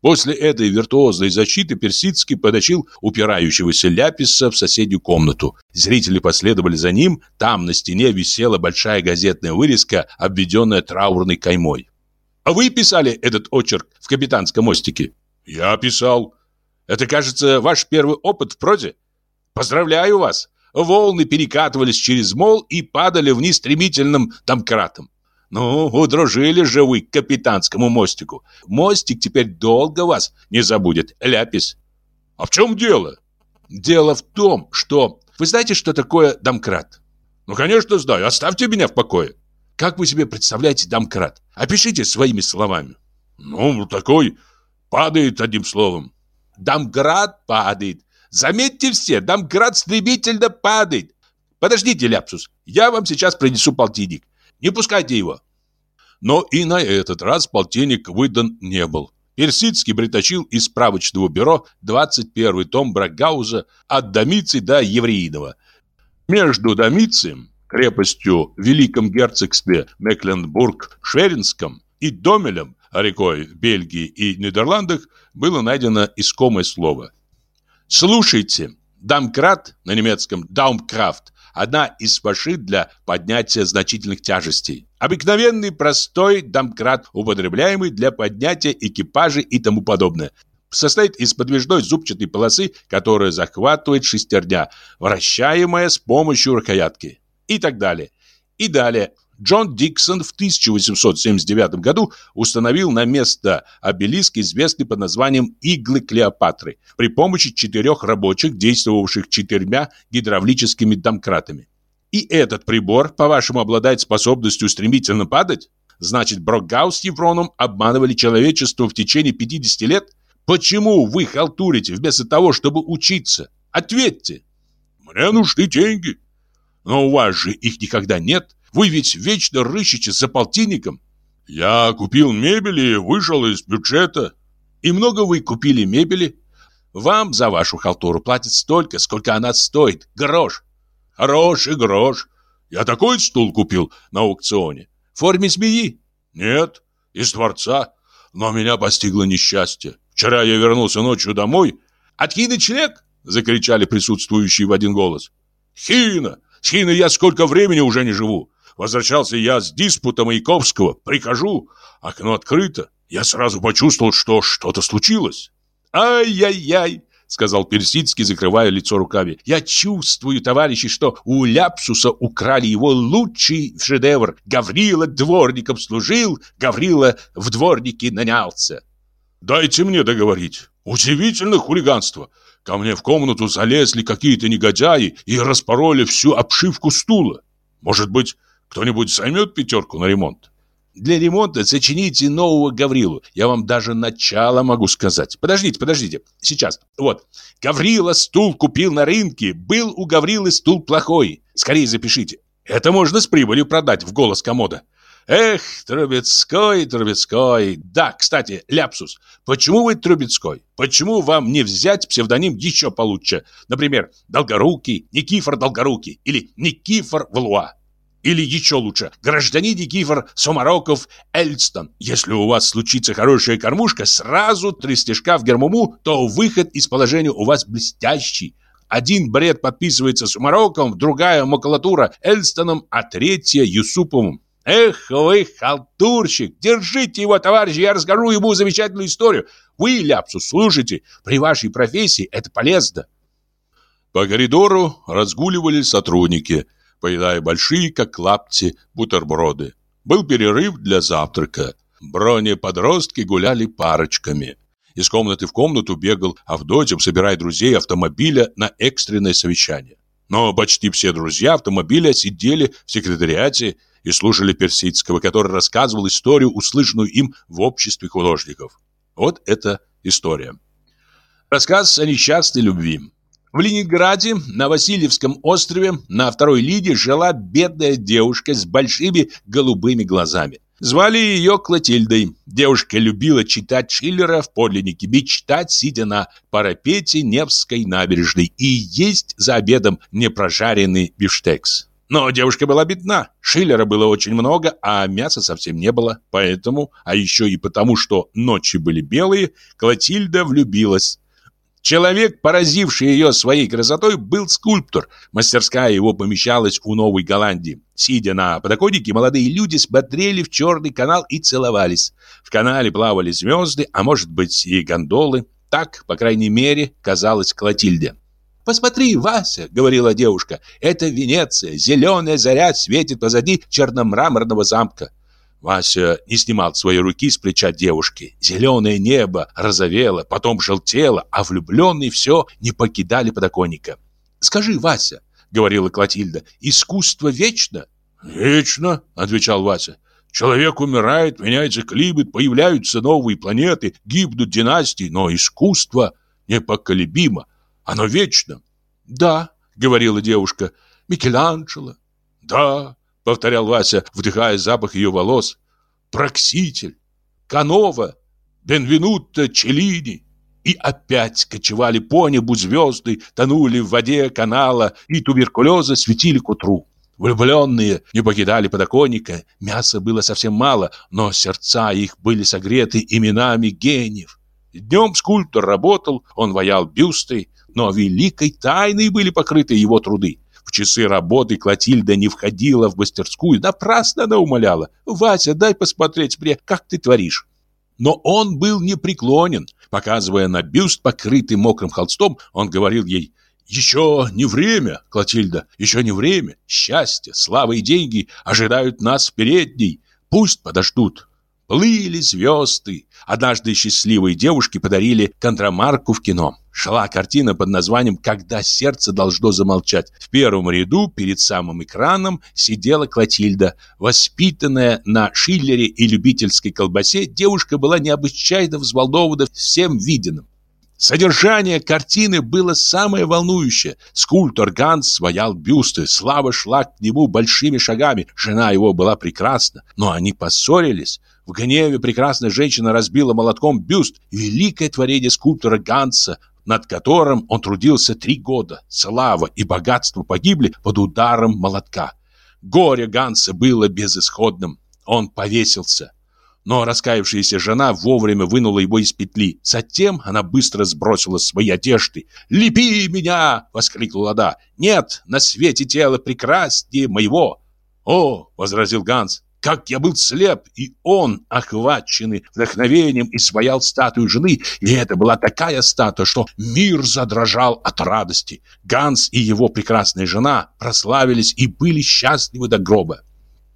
После этой виртуозной защиты Персидский подочил упирающегося Ляписа в соседнюю комнату. Зрители последовали за ним. Там на стене висела большая газетная вырезка, обведенная траурной каймой. А вы писали этот очерк в капитанском мостике? Я писал. Это, кажется, ваш первый опыт в прозе? Поздравляю вас. Волны перекатывались через мол и падали вниз стремительным домкратом. Ну, удружили же вы к капитанскому мостику. Мостик теперь долго вас не забудет, ляпис. А в чем дело? Дело в том, что... Вы знаете, что такое домкрат? Ну, конечно, знаю. Оставьте меня в покое. Как вы себе представляете домкрат? Опишите своими словами. Ну, такой падает одним словом. Домкрат падает. Заметьте все, домкрат стремительно падает. Подождите, Ляпсус, я вам сейчас принесу полтинник. Не пускайте его. Но и на этот раз полтинник выдан не был. Персидский притащил из справочного бюро 21 том Брагауза от Домицы до Евреинова. Между Домицием крепостью в Великом герцогстве Мекленбург-Шверинском и Домелем, рекой в Бельгии и Нидерландах, было найдено искомое слово. Слушайте, дамкрат на немецком «даумкрафт» одна из фашит для поднятия значительных тяжестей. Обыкновенный простой домкрат, употребляемый для поднятия экипажей и тому подобное. Состоит из подвижной зубчатой полосы, которая захватывает шестерня, вращаемая с помощью рукоятки и так далее. И далее. Джон Диксон в 1879 году установил на место обелиск, известный под названием «Иглы Клеопатры», при помощи четырех рабочих, действовавших четырьмя гидравлическими домкратами. И этот прибор, по-вашему, обладает способностью стремительно падать? Значит, Брокгаус с Евроном обманывали человечество в течение 50 лет? Почему вы халтурите вместо того, чтобы учиться? Ответьте. Мне нужны деньги. Но у вас же их никогда нет. Вы ведь вечно рыщете за полтинником. Я купил мебель и вышел из бюджета. И много вы купили мебели? Вам за вашу халтуру платят столько, сколько она стоит. Грош. Хороший грош. Я такой стул купил на аукционе. В форме змеи? Нет, из дворца. Но меня постигло несчастье. Вчера я вернулся ночью домой. От члек? Закричали присутствующие в один голос. Хина! С Хиной я сколько времени уже не живу. Возвращался я с диспута Маяковского. Прихожу, окно открыто. Я сразу почувствовал, что что-то случилось. «Ай-яй-яй!» — сказал Персидский, закрывая лицо руками. «Я чувствую, товарищи, что у Ляпсуса украли его лучший шедевр. Гаврила дворником служил, Гаврила в дворники нанялся». «Дайте мне договорить. Удивительное хулиганство. Ко мне в комнату залезли какие-то негодяи и распороли всю обшивку стула. Может быть, кто-нибудь займет пятерку на ремонт? Для ремонта сочините нового Гаврилу. Я вам даже начало могу сказать. Подождите, подождите. Сейчас. Вот. Гаврила стул купил на рынке. Был у Гаврилы стул плохой. Скорее запишите. Это можно с прибылью продать в голос комода. Эх, Трубецкой, Трубецкой. Да, кстати, ляпсус. Почему вы Трубецкой? Почему вам не взять псевдоним еще получше? Например, Долгорукий, Никифор Долгорукий или Никифор Валуа. Или еще лучше, гражданин Никифор Сомароков Эльстон. Если у вас случится хорошая кормушка, сразу три стежка в гермуму, то выход из положения у вас блестящий. Один бред подписывается Сумароковым, другая макулатура Эльстоном, а третья Юсуповым. Эх вы, халтурщик, держите его, товарищи, я расскажу ему замечательную историю. Вы, Ляпсус, слушайте, при вашей профессии это полезно. По коридору разгуливали сотрудники – поедая большие, как лапти, бутерброды. Был перерыв для завтрака. Броне-подростки гуляли парочками. Из комнаты в комнату бегал Авдотьев, собирая друзей автомобиля на экстренное совещание. Но почти все друзья автомобиля сидели в секретариате и слушали Персидского, который рассказывал историю, услышанную им в обществе художников. Вот эта история. Рассказ о несчастной любви. В Ленинграде, на Васильевском острове, на второй лиге жила бедная девушка с большими голубыми глазами. Звали ее Клотильдой. Девушка любила читать Шиллера в подлиннике, мечтать, сидя на парапете Невской набережной и есть за обедом непрожаренный бифштекс. Но девушка была бедна, Шиллера было очень много, а мяса совсем не было. Поэтому, а еще и потому, что ночи были белые, Клотильда влюбилась. Человек, поразивший ее своей красотой, был скульптор. Мастерская его помещалась у Новой Голландии. Сидя на подоконнике, молодые люди смотрели в черный канал и целовались. В канале плавали звезды, а может быть и гондолы. Так, по крайней мере, казалось Клотильде. «Посмотри, Вася!» — говорила девушка. «Это Венеция. Зеленая заря светит позади черномраморного замка. Вася не снимал свои руки с плеча девушки. Зеленое небо розовело, потом желтело, а влюбленные все не покидали подоконника. «Скажи, Вася», — говорила Клотильда, — «искусство вечно?» «Вечно», — отвечал Вася. «Человек умирает, меняется климат, появляются новые планеты, гибнут династии, но искусство непоколебимо, оно вечно». «Да», — говорила девушка, — «Микеланджело». «Да», — повторял Вася, вдыхая запах ее волос. «Прокситель! Канова! Бенвенутто Челлини!» И опять кочевали по небу звезды, тонули в воде канала, и туберкулеза светили к утру. Влюбленные не покидали подоконника, мяса было совсем мало, но сердца их были согреты именами гениев. Днем скульптор работал, он ваял бюсты, но великой тайной были покрыты его труды. Часы работы Клотильда не входила в мастерскую. Напрасно она умоляла. «Вася, дай посмотреть мне, как ты творишь». Но он был непреклонен. Показывая на бюст, покрытый мокрым холстом, он говорил ей «Еще не время, Клотильда, еще не время. Счастье, слава и деньги ожидают нас в передней. Пусть подождут». Плыли звезды. Однажды счастливые девушки подарили контрамарку в кино. Шла картина под названием «Когда сердце должно замолчать». В первом ряду перед самым экраном сидела Клотильда. Воспитанная на Шиллере и любительской колбасе, девушка была необычайно взволнована всем виденным. Содержание картины было самое волнующее. Скульптор Ганс своял бюсты, Слава шла к нему большими шагами. Жена его была прекрасна, но они поссорились. В гневе прекрасная женщина разбила молотком бюст, великое творение скульптора Ганса, над которым он трудился три года. Слава и богатство погибли под ударом молотка. Горе Ганса было безысходным. Он повесился. Но раскаявшаяся жена вовремя вынула его из петли. Затем она быстро сбросила свои одежды. «Лепи меня!» — воскликнула она. «Нет, на свете тело прекраснее моего!» «О!» — возразил Ганс. Как я был слеп, и он, охваченный вдохновением, испаял статую жены, и это была такая статуя, что мир задрожал от радости. Ганс и его прекрасная жена прославились и были счастливы до гроба.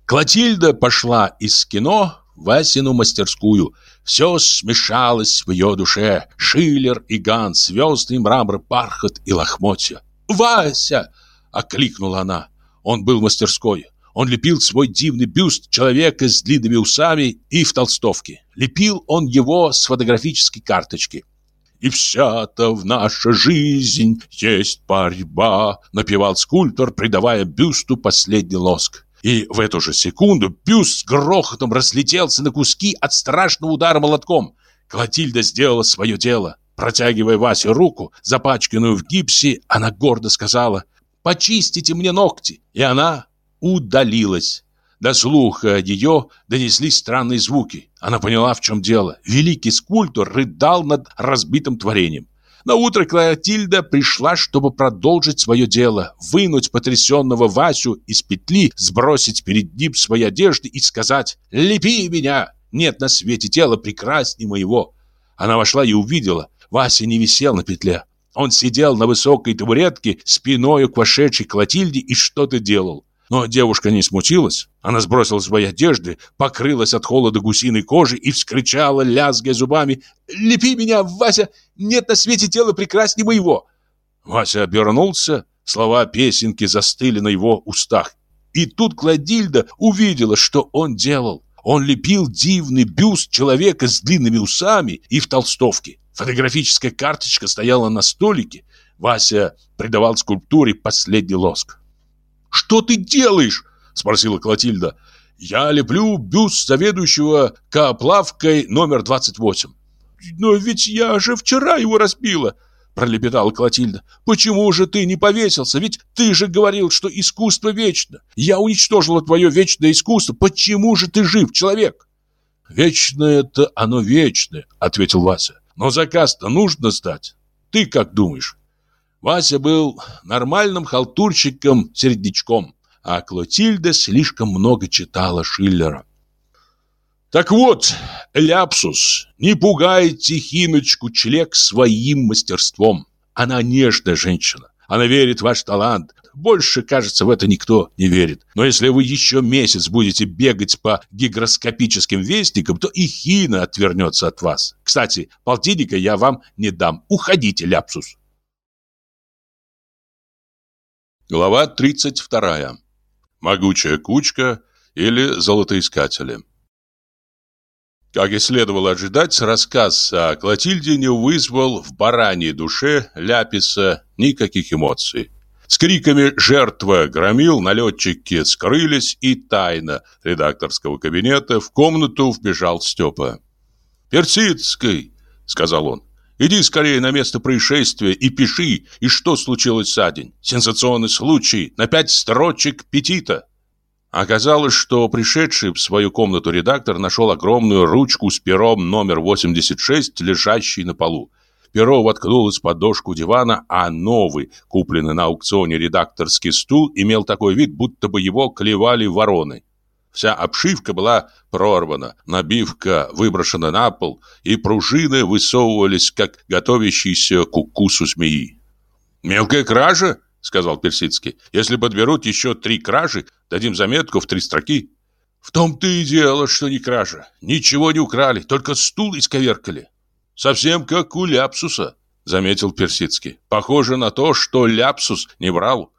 Клотильда пошла из кино в Васину мастерскую. Все смешалось в ее душе. Шиллер и Ганс, звездный мрамор, бархат и лохмотья. «Вася!» — окликнула она. Он был в мастерской. Он лепил свой дивный бюст человека с длинными усами и в толстовке. Лепил он его с фотографической карточки. «И вся-то в наша жизнь есть борьба», напевал скульптор, придавая бюсту последний лоск. И в эту же секунду бюст с грохотом разлетелся на куски от страшного удара молотком. Клотильда сделала свое дело. Протягивая Васе руку, запачканную в гипсе, она гордо сказала «Почистите мне ногти!» И она удалилась. До слуха ее донеслись странные звуки. Она поняла, в чем дело. Великий скульптор рыдал над разбитым творением. На утро Клотильда пришла, чтобы продолжить свое дело, вынуть потрясенного Васю из петли, сбросить перед ним свои одежды и сказать «Лепи меня! Нет на свете тела прекраснее моего!» Она вошла и увидела, Вася не висел на петле. Он сидел на высокой табуретке спиной к вошедшей Клотильде и что-то делал. Но девушка не смутилась. Она сбросила свои одежды, покрылась от холода гусиной кожи и вскричала, лязгая зубами, «Лепи меня, Вася! Нет на свете тела прекрасней моего!» Вася обернулся, слова песенки застыли на его устах. И тут Кладильда увидела, что он делал. Он лепил дивный бюст человека с длинными усами и в толстовке. Фотографическая карточка стояла на столике. Вася придавал скульптуре последний лоск. «Что ты делаешь?» – спросила Клотильда. «Я леплю бюст заведующего Каплавкой номер 28». «Но ведь я же вчера его разбила!» – пролепетала Клотильда. «Почему же ты не повесился? Ведь ты же говорил, что искусство вечно. Я уничтожила твое вечное искусство. Почему же ты жив, человек?» «Вечное-то оно вечное», – ответил Вася. «Но заказ-то нужно сдать. Ты как думаешь?» Вася был нормальным халтурщиком-середнячком, а Клотильда слишком много читала Шиллера. Так вот, ляпсус, не пугайте Хиночку Члек своим мастерством. Она нежная женщина, она верит в ваш талант. Больше, кажется, в это никто не верит. Но если вы еще месяц будете бегать по гигроскопическим вестникам, то и Хина отвернется от вас. Кстати, полтинника я вам не дам. Уходите, ляпсус. Глава 32. Могучая кучка или золотоискатели. Как и следовало ожидать, рассказ о Клотильде не вызвал в бараньей душе Ляписа никаких эмоций. С криками «Жертва!» громил, налетчики скрылись, и тайно редакторского кабинета в комнату вбежал Степа. «Персидский!» — сказал он. Иди скорее на место происшествия и пиши, и что случилось за день. Сенсационный случай, на пять строчек петита. Оказалось, что пришедший в свою комнату редактор нашел огромную ручку с пером номер 86, лежащей на полу. Перо воткнулось под дошку дивана, а новый, купленный на аукционе редакторский стул, имел такой вид, будто бы его клевали вороны. Вся обшивка была прорвана, набивка выброшена на пол, и пружины высовывались, как готовящиеся к укусу змеи. «Мелкая кража?» — сказал Персидский. «Если подберут еще три кражи, дадим заметку в три строки». «В том-то и дело, что не кража. Ничего не украли, только стул исковеркали». «Совсем как у Ляпсуса», — заметил Персидский. «Похоже на то, что Ляпсус не брал».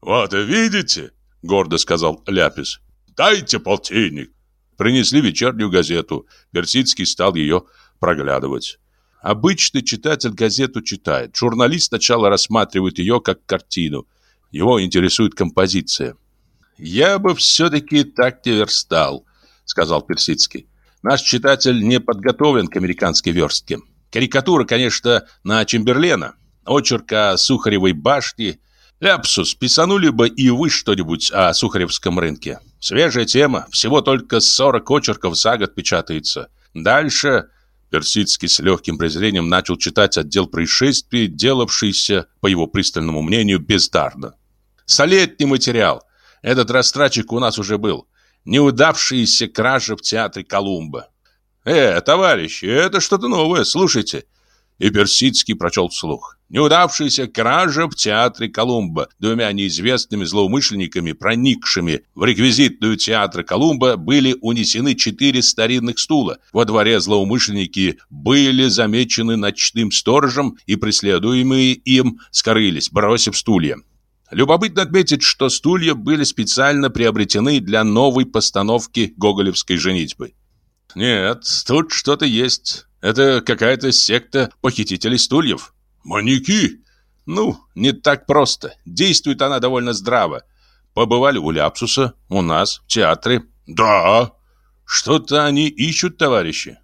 «Вот видите», — гордо сказал Ляпис. Дайте полтинник. Принесли вечернюю газету. Персидский стал ее проглядывать. Обычный читатель газету читает. Журналист сначала рассматривает ее как картину. Его интересует композиция. «Я бы все-таки так не верстал», — сказал Персидский. «Наш читатель не подготовлен к американской верстке. Карикатура, конечно, на Чемберлена. Очерка Сухаревой башни. Ляпсус, писанули бы и вы что-нибудь о Сухаревском рынке. Свежая тема, всего только 40 очерков за год печатается. Дальше Персидский с легким презрением начал читать отдел происшествий, делавшийся, по его пристальному мнению, бездарно. Столетний материал. Этот растрачик у нас уже был. Неудавшиеся кражи в театре Колумба. «Э, товарищи, это что-то новое, слушайте». И Персидский прочел вслух. Неудавшаяся кража в театре Колумба. Двумя неизвестными злоумышленниками, проникшими в реквизитную театра Колумба, были унесены четыре старинных стула. Во дворе злоумышленники были замечены ночным сторожем и преследуемые им скрылись, бросив стулья. Любопытно отметить, что стулья были специально приобретены для новой постановки гоголевской женитьбы. Нет, тут что-то есть. Это какая-то секта похитителей стульев. Маньяки? Ну, не так просто. Действует она довольно здраво. Побывали у Ляпсуса, у нас, в театре. Да. Что-то они ищут, товарищи.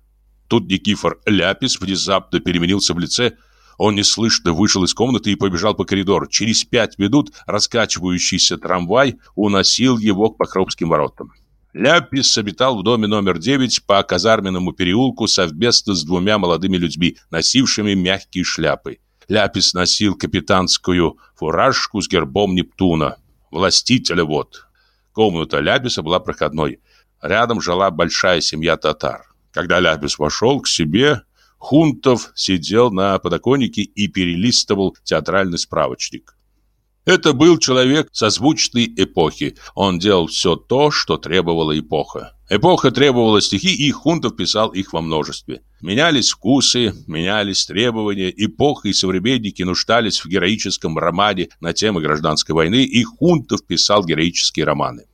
Тут Никифор Ляпис внезапно переменился в лице. Он неслышно вышел из комнаты и побежал по коридору. Через пять минут раскачивающийся трамвай уносил его к Покровским воротам. Ляпис обитал в доме номер 9 по казарменному переулку совместно с двумя молодыми людьми, носившими мягкие шляпы. Ляпис носил капитанскую фуражку с гербом Нептуна. Властителя вот. Комната Ляписа была проходной. Рядом жила большая семья татар. Когда Ляпис вошел к себе, Хунтов сидел на подоконнике и перелистывал театральный справочник. Это был человек созвучной эпохи. Он делал все то, что требовала эпоха. Эпоха требовала стихи, и Хунтов писал их во множестве. Менялись вкусы, менялись требования. Эпоха и современники нуждались в героическом романе на темы гражданской войны, и Хунтов писал героические романы.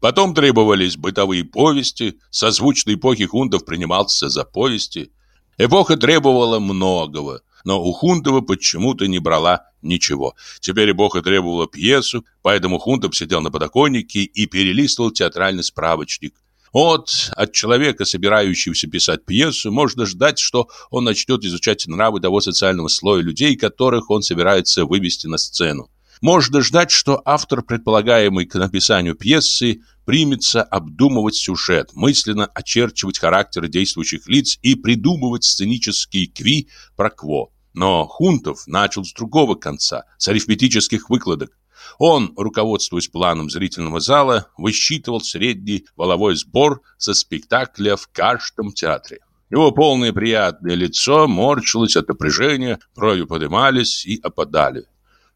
Потом требовались бытовые повести. Созвучной эпохи Хунтов принимался за повести. Эпоха требовала многого но у Хунтова почему-то не брала ничего. Теперь эпоха требовала пьесу, поэтому Хунтов сидел на подоконнике и перелистывал театральный справочник. Вот от человека, собирающегося писать пьесу, можно ждать, что он начнет изучать нравы того социального слоя людей, которых он собирается вывести на сцену. Можно ждать, что автор, предполагаемый к написанию пьесы, примется обдумывать сюжет, мысленно очерчивать характеры действующих лиц и придумывать сценический кви про кво. Но Хунтов начал с другого конца, с арифметических выкладок. Он, руководствуясь планом зрительного зала, высчитывал средний воловой сбор со спектакля в каждом театре. Его полное приятное лицо морщилось от напряжения, брови поднимались и опадали.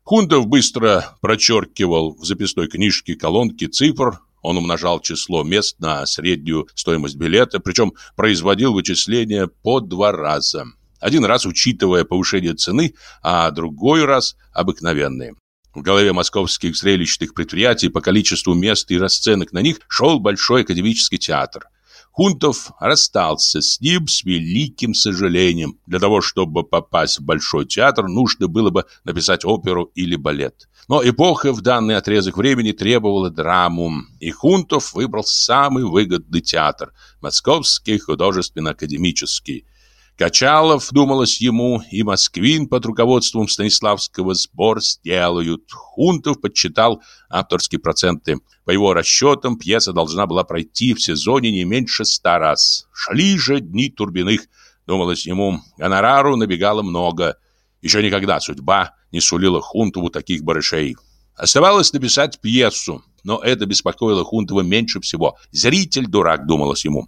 Хунтов быстро прочеркивал в записной книжке колонки цифр, он умножал число мест на среднюю стоимость билета, причем производил вычисления по два раза. Один раз учитывая повышение цены, а другой раз обыкновенные. В голове московских зрелищных предприятий по количеству мест и расценок на них шел Большой академический театр. Хунтов расстался с ним с великим сожалением. Для того, чтобы попасть в Большой театр, нужно было бы написать оперу или балет. Но эпоха в данный отрезок времени требовала драму, и Хунтов выбрал самый выгодный театр – Московский художественно-академический – Качалов, думалось ему, и Москвин под руководством Станиславского сбор сделают. Хунтов подсчитал авторские проценты. По его расчетам, пьеса должна была пройти в сезоне не меньше ста раз. Шли же дни Турбиных. Думалось ему, гонорару набегало много. Еще никогда судьба не сулила Хунтову таких барышей. Оставалось написать пьесу, но это беспокоило Хунтова меньше всего. Зритель дурак, думалось ему.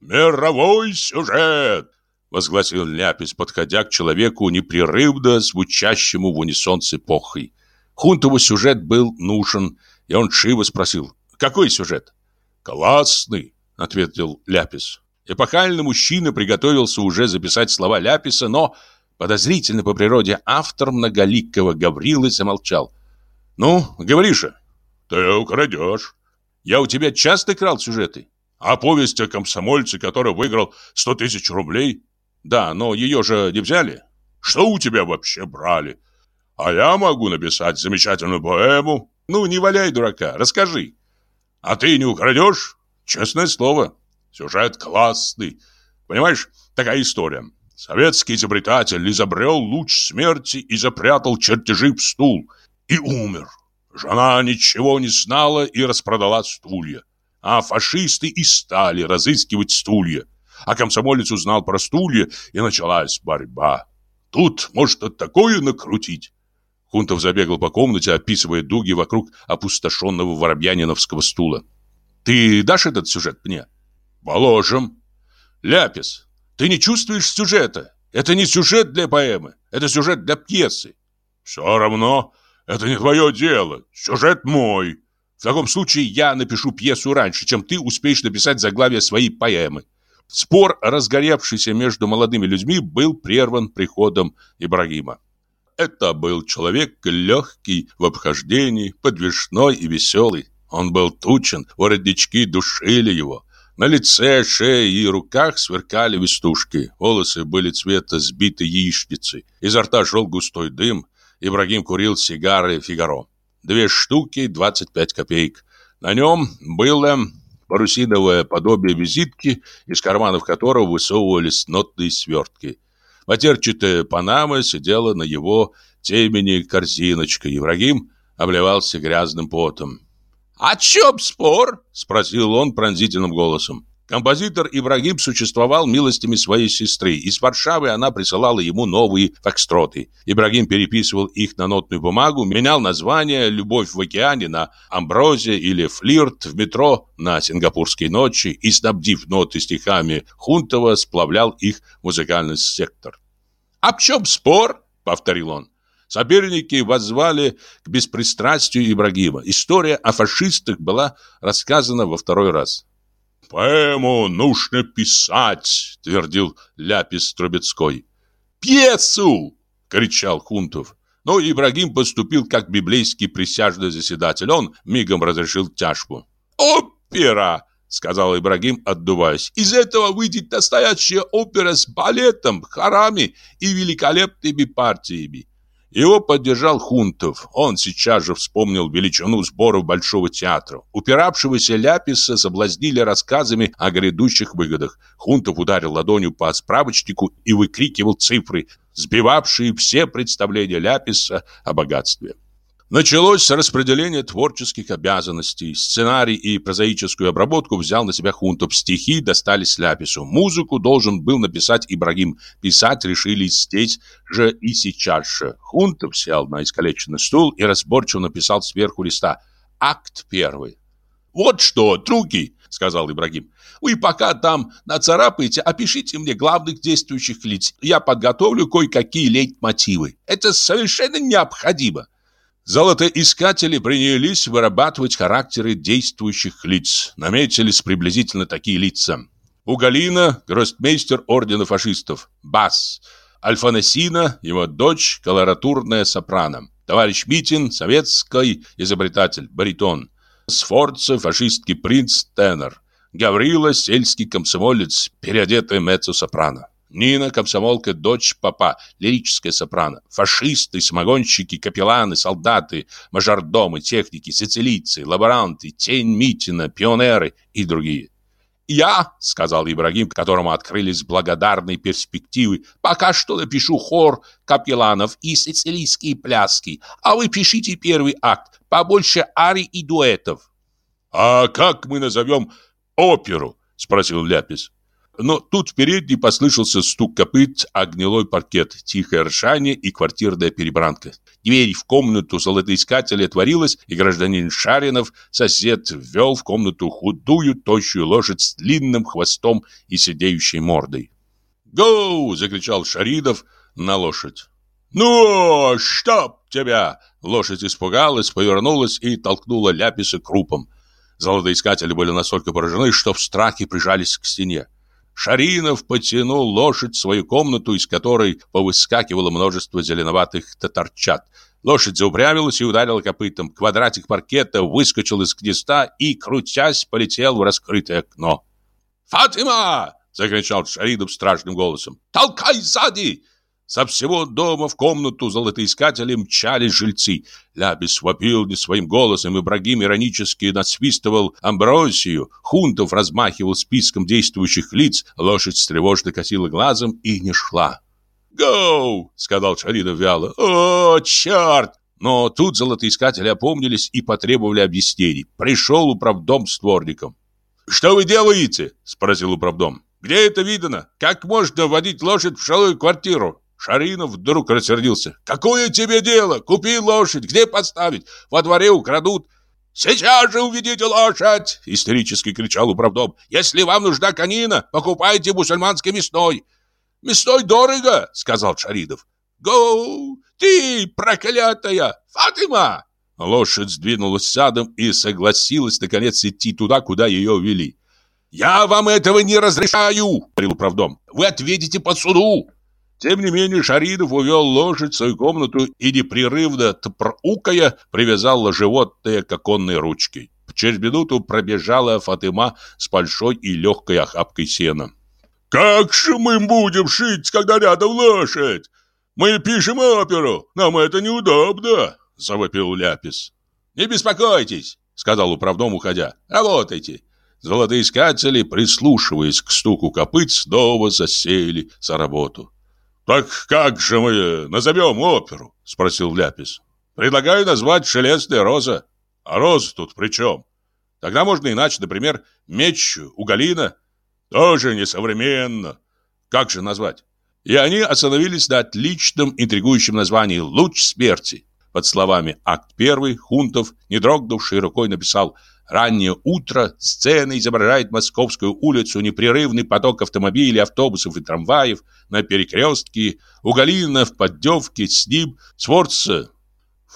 «Мировой сюжет!» Возгласил Ляпис, подходя к человеку, непрерывно звучащему в унисон с эпохой. Хунтову сюжет был нужен, и он живо спросил, «Какой сюжет?» «Классный», — ответил Ляпис. Эпохальный мужчина приготовился уже записать слова Ляписа, но, подозрительно по природе, автор многоликого Гаврилы замолчал. «Ну, говори же». «Ты украдешь». «Я у тебя часто крал сюжеты?» «А повесть о комсомольце, который выиграл сто тысяч рублей?» Да, но ее же не взяли. Что у тебя вообще брали? А я могу написать замечательную поэму. Ну, не валяй дурака, расскажи. А ты не украдешь? Честное слово. Сюжет классный. Понимаешь, такая история. Советский изобретатель изобрел луч смерти и запрятал чертежи в стул. И умер. Жена ничего не знала и распродала стулья. А фашисты и стали разыскивать стулья. А комсомолец узнал про стулья, и началась борьба. Тут можно такое накрутить. Хунтов забегал по комнате, описывая дуги вокруг опустошенного воробьяниновского стула. «Ты дашь этот сюжет мне?» «Положим». «Ляпис, ты не чувствуешь сюжета? Это не сюжет для поэмы, это сюжет для пьесы». «Все равно, это не твое дело, сюжет мой». «В таком случае я напишу пьесу раньше, чем ты успеешь написать заглавие своей поэмы». Спор, разгоревшийся между молодыми людьми, был прерван приходом Ибрагима. Это был человек легкий в обхождении, подвижной и веселый. Он был тучен, воротнички душили его. На лице, шее и руках сверкали вестушки. Волосы были цвета сбитой яичницы. Изо рта шел густой дым. Ибрагим курил сигары «Фигаро». Две штуки, 25 копеек. На нем было парусиновое подобие визитки, из карманов которого высовывались нотные свертки. Матерчатая панама сидела на его темени корзиночкой. Ибрагим обливался грязным потом. «О чем спор?» — спросил он пронзительным голосом. Композитор Ибрагим существовал милостями своей сестры. Из Варшавы она присылала ему новые фокстроты. Ибрагим переписывал их на нотную бумагу, менял названия «Любовь в океане» на «Амброзия» или «Флирт» в метро на «Сингапурские ночи» и, снабдив ноты стихами Хунтова, сплавлял их в музыкальный сектор. «А в чем спор?» — повторил он. Соперники воззвали к беспристрастию Ибрагима. История о фашистах была рассказана во второй раз. «Поэму нужно писать», — твердил Ляпис Трубецкой. «Пьесу!» — кричал Хунтов. Но Ибрагим поступил как библейский присяжный заседатель. Он мигом разрешил тяжбу. «Опера!» — сказал Ибрагим, отдуваясь. «Из этого выйдет настоящая опера с балетом, хорами и великолепными партиями. Его поддержал Хунтов. Он сейчас же вспомнил величину сборов Большого театра. Упиравшегося Ляписа соблазнили рассказами о грядущих выгодах. Хунтов ударил ладонью по справочнику и выкрикивал цифры, сбивавшие все представления Ляписа о богатстве. Началось распределение творческих обязанностей. Сценарий и прозаическую обработку взял на себя Хунтов. Стихи достались Ляпису. Музыку должен был написать Ибрагим. Писать решили здесь же и сейчас же. Хунтов сел на искалеченный стул и разборчиво написал сверху листа. Акт первый. «Вот что, други!» — сказал Ибрагим. «Вы пока там нацарапаете, опишите мне главных действующих лиц. Я подготовлю кое-какие лейтмотивы. Это совершенно необходимо». Золотоискатели принялись вырабатывать характеры действующих лиц. Наметились приблизительно такие лица. Угалина, гроссмейстер ордена фашистов, бас. Альфанасина, его дочь, колоратурная сопрано. Товарищ Митин, советский изобретатель, баритон. Сфорца, фашистский принц, тенор. Гаврила, сельский комсомолец, переодетый меццо-сопрано. Нина, комсомолка, дочь папа, лирическая сопрано. Фашисты, самогонщики, капелланы, солдаты, мажордомы, техники, сицилийцы, лаборанты, тень Митина, пионеры и другие. «Я, — сказал Ибрагим, которому открылись благодарные перспективы, — пока что напишу хор капелланов и сицилийские пляски, а вы пишите первый акт, побольше арий и дуэтов». «А как мы назовем оперу?» — спросил Ляпис. Но тут в передней послышался стук копыт, а паркет, тихое ржание и квартирная перебранка. Дверь в комнату золотоискателя отворилась, и гражданин Шаринов, сосед, ввел в комнату худую, тощую лошадь с длинным хвостом и сидеющей мордой. «Гоу!» — закричал Шаридов на лошадь. «Ну, чтоб тебя!» Лошадь испугалась, повернулась и толкнула Ляписа крупом. Золотоискатели были настолько поражены, что в страхе прижались к стене. Шаринов потянул лошадь в свою комнату, из которой повыскакивало множество зеленоватых татарчат. Лошадь заупрямилась и ударила копытом. Квадратик паркета выскочил из гнезда и, крутясь, полетел в раскрытое окно. «Фатима!» — закричал Шаринов страшным голосом. «Толкай сзади!» Со всего дома в комнату золотоискателя мчались жильцы. Лябис вопил не своим голосом, Ибрагим иронически насвистывал Амбросию, Хунтов размахивал списком действующих лиц, лошадь тревожно косила глазом и не шла. «Гоу!» — сказал Шаринов вяло. «О, черт!» Но тут золотоискатели опомнились и потребовали объяснений. Пришел управдом с дворником. «Что вы делаете?» — спросил управдом. «Где это видано? Как можно водить лошадь в жилую квартиру?» Шаринов вдруг рассердился. «Какое тебе дело? Купи лошадь, где поставить? Во дворе украдут». «Сейчас же уведите лошадь!» — истерически кричал управдом. «Если вам нужна конина, покупайте мусульманский мясной». «Мясной дорого!» — сказал Шаридов. «Гоу! Ты, проклятая! Фатима!» Лошадь сдвинулась садом и согласилась, наконец, идти туда, куда ее увели. «Я вам этого не разрешаю!» — говорил управдом. «Вы ответите по суду!» Тем не менее Шаридов увел лошадь в свою комнату и непрерывно тпроукая привязал животное к оконной ручке. Через минуту пробежала Фатыма с большой и легкой охапкой сена. «Как же мы будем шить, когда рядом лошадь? Мы пишем оперу, нам это неудобно!» — завопил Ляпис. «Не беспокойтесь!» — сказал управдом, уходя. «Работайте!» Золотоискатели, прислушиваясь к стуку копыт, снова засели за работу. «Так как же мы назовем оперу?» — спросил Ляпис. «Предлагаю назвать «Шелестная роза». А роза тут при чем? Тогда можно иначе, например, «Меч у Галина». Тоже несовременно. Как же назвать? И они остановились на отличном интригующем названии «Луч смерти». Под словами «Акт первый» Хунтов, не дрогнувший рукой, написал «Раннее утро. Сцена изображает Московскую улицу, непрерывный поток автомобилей, автобусов и трамваев. На перекрестке у Галина в поддевке с ним Сворца».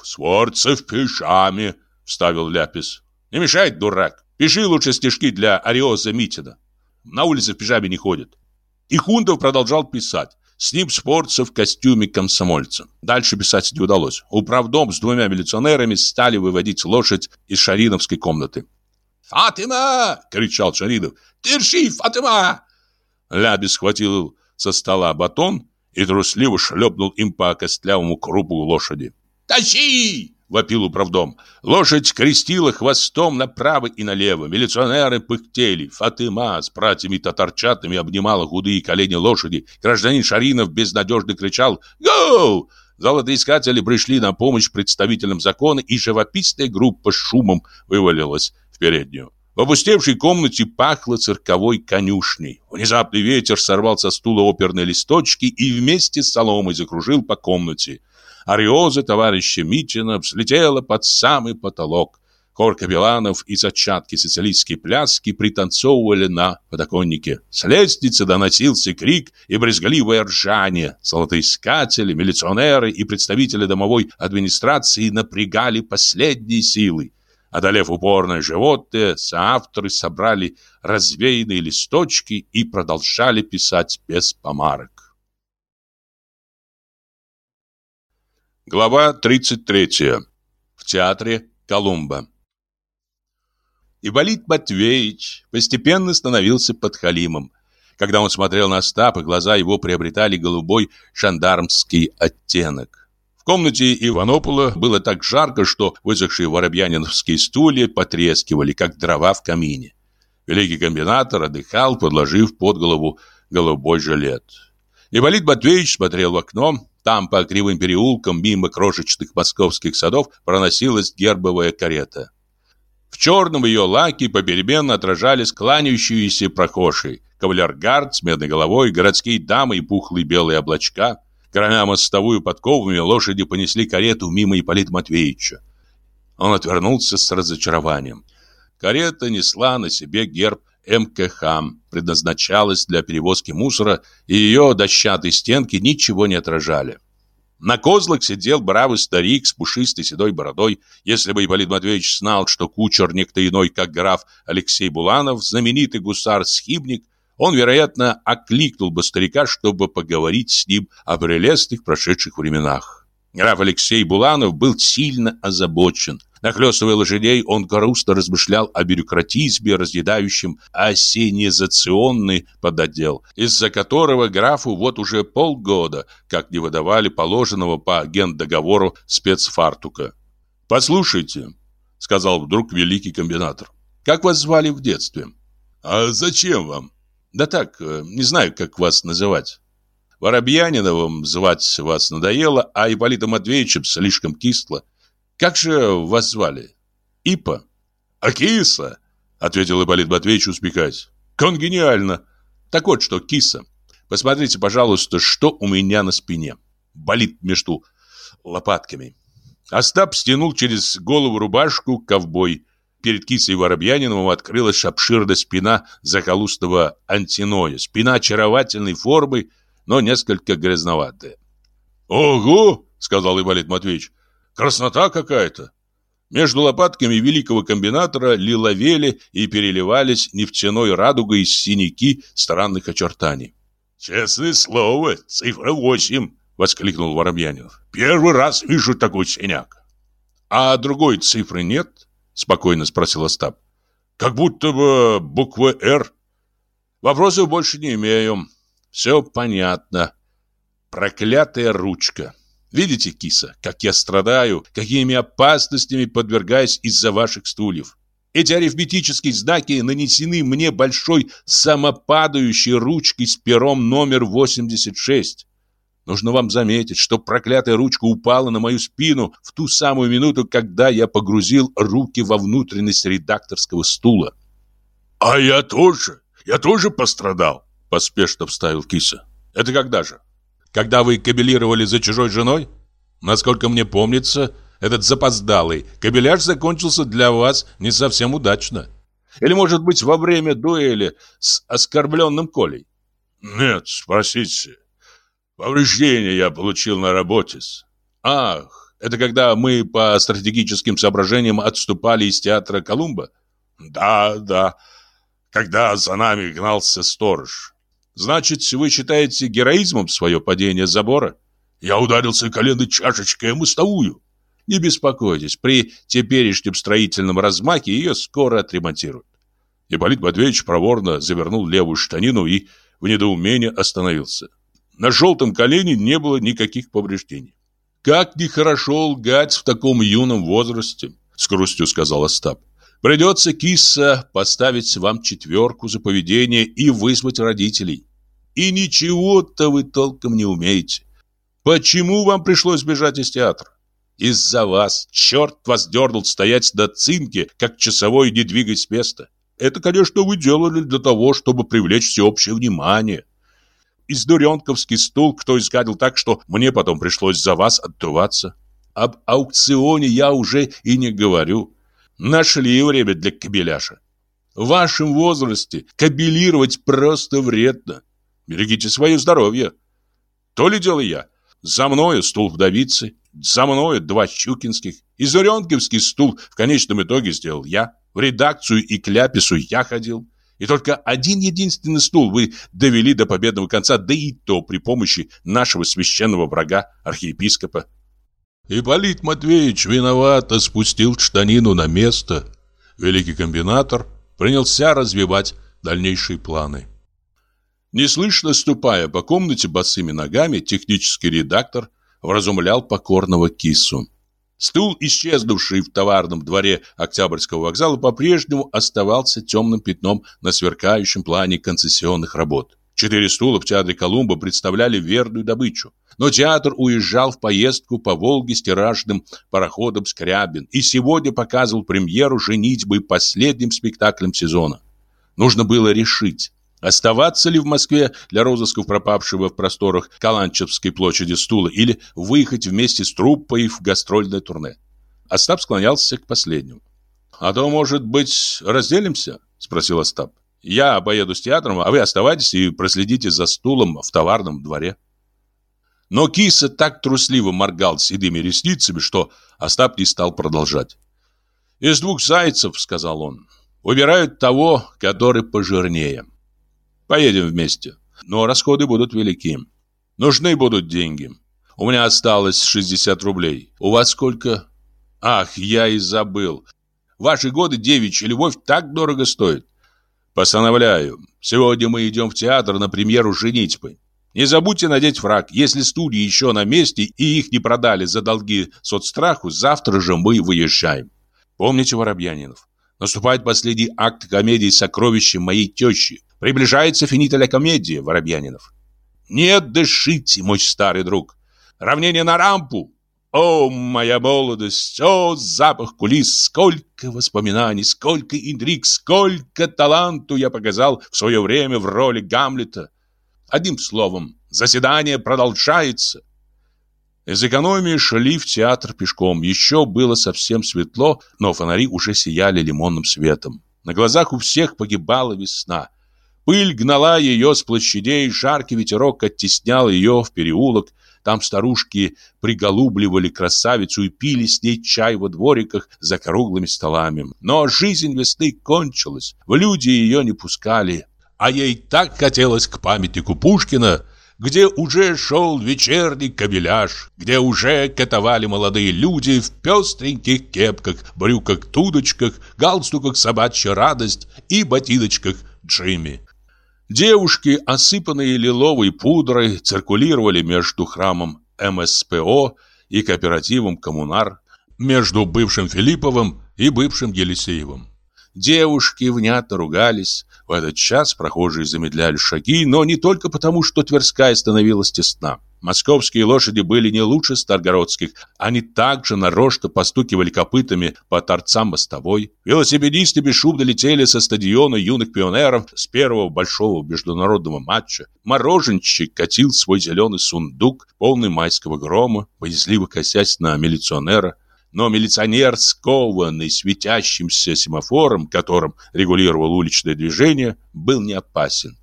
«Сворца в пижаме», — вставил Ляпис. «Не мешает, дурак. Пиши лучше стишки для Ариоза Митина. На улице в пижаме не ходит». И Хунтов продолжал писать. С ним спорца в костюме комсомольца. Дальше писать не удалось. Управдом с двумя милиционерами стали выводить лошадь из Шариновской комнаты. «Фатима!» — кричал Шаринов. «Держи, Фатима!» Лябис схватил со стола батон и трусливо шлепнул им по костлявому крупу лошади. «Тащи!» Вопил управдом. Лошадь крестила хвостом направо и налево. Милиционеры пыхтели. Фатыма с братьями татарчатами обнимала худые колени лошади. Гражданин Шаринов безнадежно кричал «Гоу!». Золотоискатели пришли на помощь представителям закона, и живописная группа шумом вывалилась в переднюю. В опустевшей комнате пахло цирковой конюшней. Внезапный ветер сорвал со стула оперные листочки и вместе с соломой закружил по комнате. Ариоза товарища Митина взлетела под самый потолок. Хор капелланов и зачатки социалистской пляски пританцовывали на подоконнике. С лестницы доносился крик и брезгливое ржание. Золотоискатели, милиционеры и представители домовой администрации напрягали последние силы. Одолев упорное животное, соавторы собрали развеянные листочки и продолжали писать без помарок. Глава 33. В театре Колумба. Иболит Матвеевич постепенно становился подхалимом. Когда он смотрел на Остапа, глаза его приобретали голубой жандармский оттенок. В комнате Иванопола было так жарко, что высохшие воробьяниновские стулья потрескивали, как дрова в камине. Великий комбинатор отдыхал, подложив под голову голубой жилет. Ипполит Матвеевич смотрел в окно, там по кривым переулкам мимо крошечных московских садов проносилась гербовая карета. В черном ее лаке попеременно отражались кланяющиеся прохожие. Кавалергард с медной головой, городские дамы и пухлые белые облачка. Громя мостовую подковами, лошади понесли карету мимо Ипполита Матвеевича. Он отвернулся с разочарованием. Карета несла на себе герб МКХ предназначалась для перевозки мусора, и ее дощатые стенки ничего не отражали. На козлах сидел бравый старик с пушистой седой бородой. Если бы Ипполит Матвеевич знал, что кучер некто иной, как граф Алексей Буланов, знаменитый гусар-схибник, он, вероятно, окликнул бы старика, чтобы поговорить с ним о прелестных прошедших временах. Граф Алексей Буланов был сильно озабочен. Нахлёстывая лошадей, он грустно размышлял о бюрократизме, разъедающем осенизационный подотдел, из-за которого графу вот уже полгода как не выдавали положенного по гендоговору спецфартука. «Послушайте», — сказал вдруг великий комбинатор, — «как вас звали в детстве?» «А зачем вам?» «Да так, э, не знаю, как вас называть». Воробьяниновым звать вас надоело, а Ипполитом Матвеевичем слишком кисло. Как же вас звали? Ипа? Акиса, ответил Ипполит Матвеевич, усмехаясь. Конгениально. Так вот что, киса. Посмотрите, пожалуйста, что у меня на спине. Болит между лопатками. Остап стянул через голову рубашку ковбой. Перед кисой Воробьяниновым открылась обширная спина захолустного антиноя. Спина очаровательной формы, но несколько грязноватая. «Ого!» — сказал Ипполит Матвеевич. Краснота какая-то. Между лопатками великого комбинатора лиловели и переливались нефтяной радугой синяки странных очертаний. Честное слово, цифра восемь, воскликнул Воробьянинов. Первый раз вижу такой синяк. А другой цифры нет? Спокойно спросил Остап. Как будто бы буква «Р». Вопросов больше не имею. Все понятно. Проклятая ручка. Видите, киса, как я страдаю, какими опасностями подвергаюсь из-за ваших стульев. Эти арифметические знаки нанесены мне большой самопадающей ручкой с пером номер 86. Нужно вам заметить, что проклятая ручка упала на мою спину в ту самую минуту, когда я погрузил руки во внутренность редакторского стула. «А я тоже, я тоже пострадал», — поспешно вставил киса. «Это когда же?» Когда вы кабелировали за чужой женой? Насколько мне помнится, этот запоздалый кабеляж закончился для вас не совсем удачно. Или, может быть, во время дуэли с оскорбленным Колей? Нет, спросите. Повреждения я получил на работе. Ах, это когда мы по стратегическим соображениям отступали из театра Колумба? Да, да. Когда за нами гнался сторож. Значит, вы считаете героизмом свое падение с забора? Я ударился коленной чашечкой о мостовую. Не беспокойтесь, при теперешнем строительном размахе ее скоро отремонтируют. Ипполит Матвеевич проворно завернул левую штанину и в недоумении остановился. На желтом колене не было никаких повреждений. «Как нехорошо лгать в таком юном возрасте», — с грустью сказал Остап. «Придется, киса, поставить вам четверку за поведение и вызвать родителей. И ничего-то вы толком не умеете. Почему вам пришлось бежать из театра? Из-за вас. Черт вас дернул стоять на цинке, как часовой не двигать с места. Это, конечно, вы делали для того, чтобы привлечь всеобщее внимание. Из дуренковский стул кто изгадил так, что мне потом пришлось за вас отдуваться. Об аукционе я уже и не говорю. Нашли время для кабеляша. В вашем возрасте кабелировать просто вредно. Берегите свое здоровье. То ли дело я. За мною стул вдовицы, за мною два щукинских. И Зуренковский стул в конечном итоге сделал я. В редакцию и к ляпису я ходил. И только один единственный стул вы довели до победного конца, да и то при помощи нашего священного врага, архиепископа. Ипполит Матвеевич виновато спустил штанину на место. Великий комбинатор принялся развивать дальнейшие планы. Неслышно ступая по комнате босыми ногами, технический редактор вразумлял покорного кису. Стул, исчезнувший в товарном дворе Октябрьского вокзала, по-прежнему оставался темным пятном на сверкающем плане концессионных работ. Четыре стула в театре Колумба представляли верную добычу. Но театр уезжал в поездку по Волге с тиражным пароходом «Скрябин» и сегодня показывал премьеру «Женитьбы» последним спектаклем сезона. Нужно было решить, Оставаться ли в Москве для розысков пропавшего в просторах Каланчевской площади стула или выехать вместе с труппой в гастрольное турне? Остап склонялся к последнему. «А то, может быть, разделимся?» – спросил Остап. «Я поеду с театром, а вы оставайтесь и проследите за стулом в товарном дворе». Но киса так трусливо моргал седыми ресницами, что Остап не стал продолжать. «Из двух зайцев, — сказал он, — выбирают того, который пожирнее. Поедем вместе. Но расходы будут велики. Нужны будут деньги. У меня осталось 60 рублей. У вас сколько? Ах, я и забыл. Ваши годы девичья любовь так дорого стоит. Постановляю. Сегодня мы идем в театр на премьеру «Женитьбы». Не забудьте надеть фраг. Если студии еще на месте и их не продали за долги соцстраху, завтра же мы выезжаем. Помните, Воробьянинов, наступает последний акт комедии «Сокровище моей тещи». Приближается финиталя комедии, Воробьянинов. Нет, дышите, мой старый друг. Равнение на рампу. О, моя молодость, о, запах кулис, сколько воспоминаний, сколько интриг, сколько таланту я показал в свое время в роли Гамлета. Одним словом, заседание продолжается. Из экономии шли в театр пешком. Еще было совсем светло, но фонари уже сияли лимонным светом. На глазах у всех погибала весна. Пыль гнала ее с площадей, жаркий ветерок оттеснял ее в переулок. Там старушки приголубливали красавицу и пили с ней чай во двориках за круглыми столами. Но жизнь весны кончилась, в люди ее не пускали. А ей так хотелось к памятнику Пушкина, где уже шел вечерний кабеляж, где уже катовали молодые люди в пестреньких кепках, брюках-тудочках, галстуках собачья радость и ботиночках Джимми. Девушки, осыпанные лиловой пудрой, циркулировали между храмом МСПО и кооперативом «Коммунар», между бывшим Филипповым и бывшим Елисеевым. Девушки внятно ругались. В этот час прохожие замедляли шаги, но не только потому, что Тверская становилась тесна. Московские лошади были не лучше старгородских. Они также нарочно постукивали копытами по торцам мостовой. Велосипедисты бесшумно летели со стадиона юных пионеров с первого большого международного матча. Мороженщик катил свой зеленый сундук, полный майского грома, боязливо косясь на милиционера но милиционер, скованный светящимся семафором, которым регулировал уличное движение, был не опасен.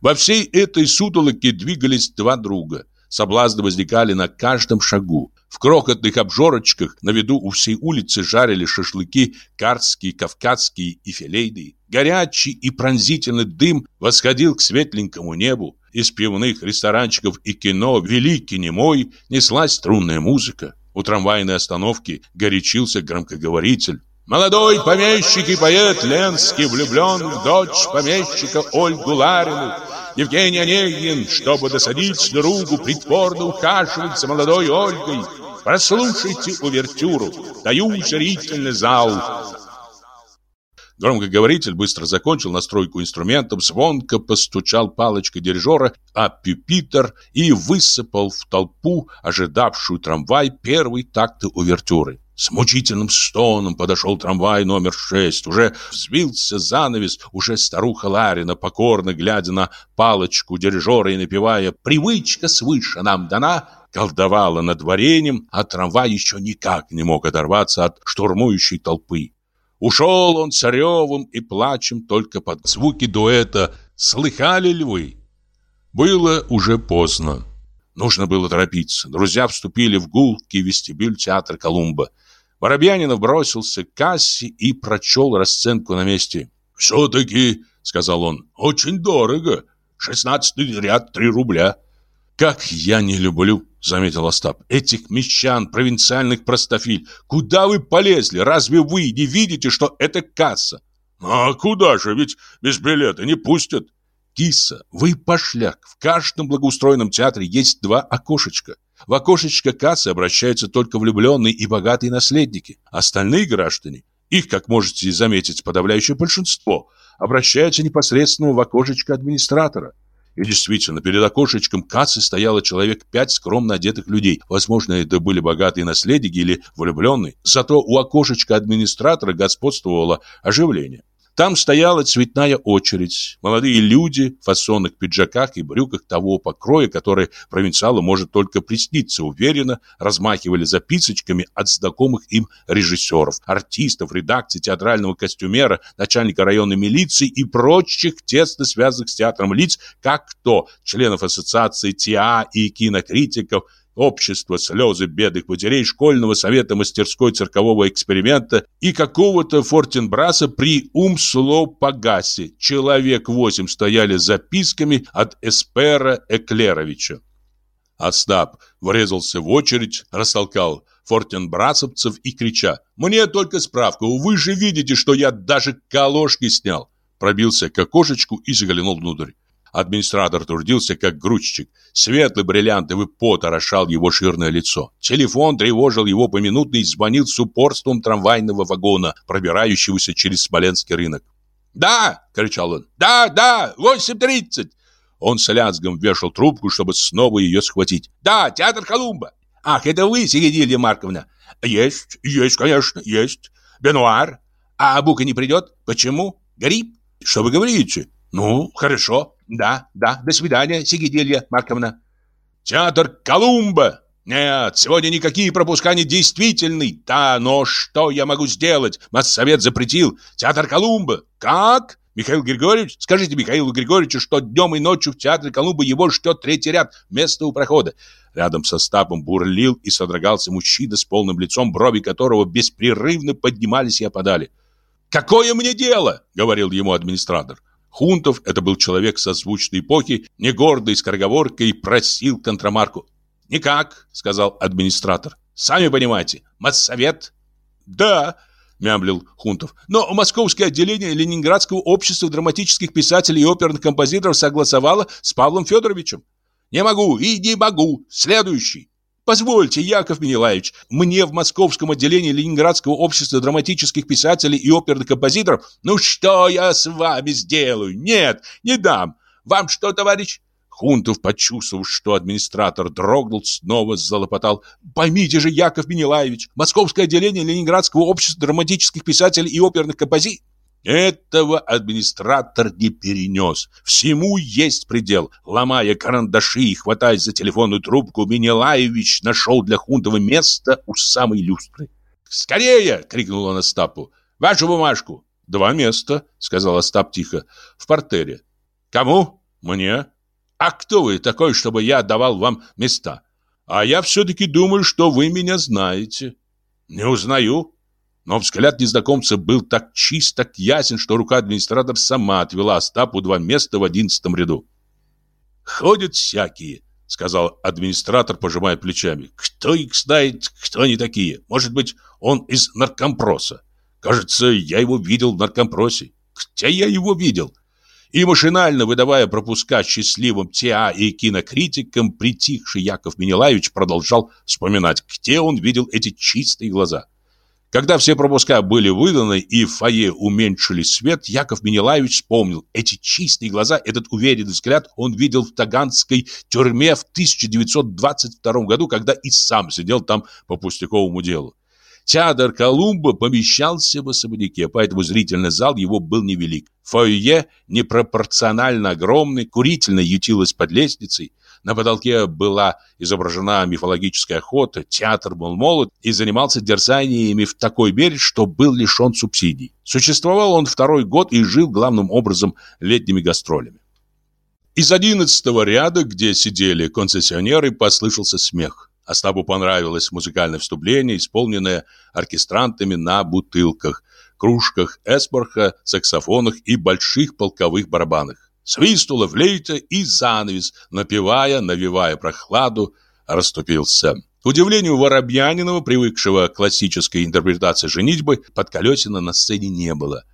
Во всей этой сутолоке двигались два друга. Соблазны возникали на каждом шагу. В крохотных обжорочках на виду у всей улицы жарили шашлыки картские, кавказские и филейные. Горячий и пронзительный дым восходил к светленькому небу. Из пивных ресторанчиков и кино великий немой неслась струнная музыка. У трамвайной остановки горячился громкоговоритель. Молодой помещик и поэт Ленский влюблен в дочь помещика Ольгу Ларину. Евгений Онегин, чтобы досадить другу, притворно ухаживает за молодой Ольгой. Прослушайте увертюру. Даю зрительный зал. Громкоговоритель быстро закончил настройку инструментов, звонко постучал палочкой дирижера а пюпитер и высыпал в толпу, ожидавшую трамвай, первый такты увертюры. С мучительным стоном подошел трамвай номер шесть. Уже взвился занавес, уже старуха Ларина, покорно глядя на палочку дирижера и напевая «Привычка свыше нам дана», колдовала над вареньем, а трамвай еще никак не мог оторваться от штурмующей толпы. Ушел он царевым и плачем только под звуки дуэта «Слыхали ли вы?» Было уже поздно. Нужно было торопиться. Друзья вступили в гулкий вестибюль театра Колумба. Воробьянинов бросился к кассе и прочел расценку на месте. «Все-таки», — сказал он, — «очень дорого. Шестнадцатый ряд, три рубля». «Как я не люблю заметил Остап. Этих мещан, провинциальных простофиль. Куда вы полезли? Разве вы не видите, что это касса? А куда же? Ведь без билета не пустят. Киса, вы пошляк. В каждом благоустроенном театре есть два окошечка. В окошечко кассы обращаются только влюбленные и богатые наследники. Остальные граждане, их, как можете заметить, подавляющее большинство, обращаются непосредственно в окошечко администратора. И действительно, перед окошечком кассы стояло человек пять скромно одетых людей. Возможно, это были богатые наследники или влюбленные. Зато у окошечка администратора господствовало оживление. Там стояла цветная очередь. Молодые люди в фасонных пиджаках и брюках того покроя, который провинциалу может только присниться, уверенно размахивали записочками от знакомых им режиссеров, артистов, редакции, театрального костюмера, начальника районной милиции и прочих тесно связанных с театром лиц, как то членов ассоциации ТИА и кинокритиков – общества слезы бедных матерей, школьного совета мастерской циркового эксперимента и какого-то Фортенбраса при Умсло Пагасе. Человек восемь стояли с записками от Эспера Эклеровича. Остап врезался в очередь, растолкал фортенбрасовцев и крича «Мне только справку, вы же видите, что я даже колошки снял!» Пробился к окошечку и заглянул внутрь. Администратор трудился как грузчик. Светлый бриллиантовый пот орошал его жирное лицо. Телефон тревожил его поминутно и звонил с упорством трамвайного вагона, пробирающегося через Смоленский рынок. «Да!» — кричал он. «Да, да! 8.30!» Он с лязгом вешал трубку, чтобы снова ее схватить. «Да, театр Колумба!» «Ах, это вы, Сигидилья Марковна?» «Есть, есть, конечно, есть. Бенуар. А Бука не придет? Почему? Грипп? Что вы говорите?» «Ну, хорошо. Да, да, до свидания, Сигиделья Марковна. Театр Колумба. Нет, сегодня никакие пропуска не действительны. Да, но что я могу сделать? Моссовет запретил. Театр Колумба. Как? Михаил Григорьевич, скажите Михаилу Григорьевичу, что днем и ночью в театре Колумба его ждет третий ряд, место у прохода. Рядом со Стапом бурлил и содрогался мужчина с полным лицом, брови которого беспрерывно поднимались и опадали. «Какое мне дело?» — говорил ему администратор. Хунтов, это был человек созвучной эпохи, не гордый, скороговоркой, просил контрамарку. «Никак», — сказал администратор. «Сами понимаете, Моссовет?» «Да», — мямлил Хунтов. «Но московское отделение Ленинградского общества драматических писателей и оперных композиторов согласовало с Павлом Федоровичем». «Не могу и не могу. Следующий». Позвольте, Яков Менелаевич, мне в московском отделении Ленинградского общества драматических писателей и оперных композиторов... Ну что я с вами сделаю? Нет, не дам. Вам что, товарищ? Хунтов, почувствовав, что администратор дрогнул, снова залопотал. «Поймите же, Яков Менелаевич, Московское отделение Ленинградского общества драматических писателей и оперных композиторов этого администратор не перенес. Всему есть предел. Ломая карандаши и хватаясь за телефонную трубку, Менелаевич нашел для Хунтова место у самой люстры. «Скорее!» — крикнул он Остапу. «Вашу бумажку!» «Два места», — сказал Остап тихо, — «в портере». «Кому?» «Мне». «А кто вы такой, чтобы я давал вам места?» «А я все-таки думаю, что вы меня знаете». «Не узнаю». Но взгляд незнакомца был так чист, так ясен, что рука администратора сама отвела Остапу два места в одиннадцатом ряду. «Ходят всякие», — сказал администратор, пожимая плечами. «Кто их знает, кто они такие? Может быть, он из наркомпроса? Кажется, я его видел в наркомпросе. Где я его видел?» И машинально выдавая пропуска счастливым ТА и кинокритикам, притихший Яков Менелаевич продолжал вспоминать, где он видел эти чистые глаза. Когда все пропуска были выданы и в фойе уменьшили свет, Яков Менелаевич вспомнил эти чистые глаза, этот уверенный взгляд он видел в Таганской тюрьме в 1922 году, когда и сам сидел там по пустяковому делу. Театр Колумба помещался в особняке, поэтому зрительный зал его был невелик. Фойе непропорционально огромный, курительно ютилось под лестницей. На потолке была изображена мифологическая охота, театр был молод и занимался дерзаниями в такой мере, что был лишен субсидий. Существовал он второй год и жил главным образом летними гастролями. Из одиннадцатого ряда, где сидели концессионеры, послышался смех. Остапу понравилось музыкальное вступление, исполненное оркестрантами на бутылках, кружках эсборха, саксофонах и больших полковых барабанах. Свистнула флейта и занавес, напевая, навевая прохладу, расступился. К удивлению Воробьянинова, привыкшего к классической интерпретации женитьбы, Подколесина на сцене не было.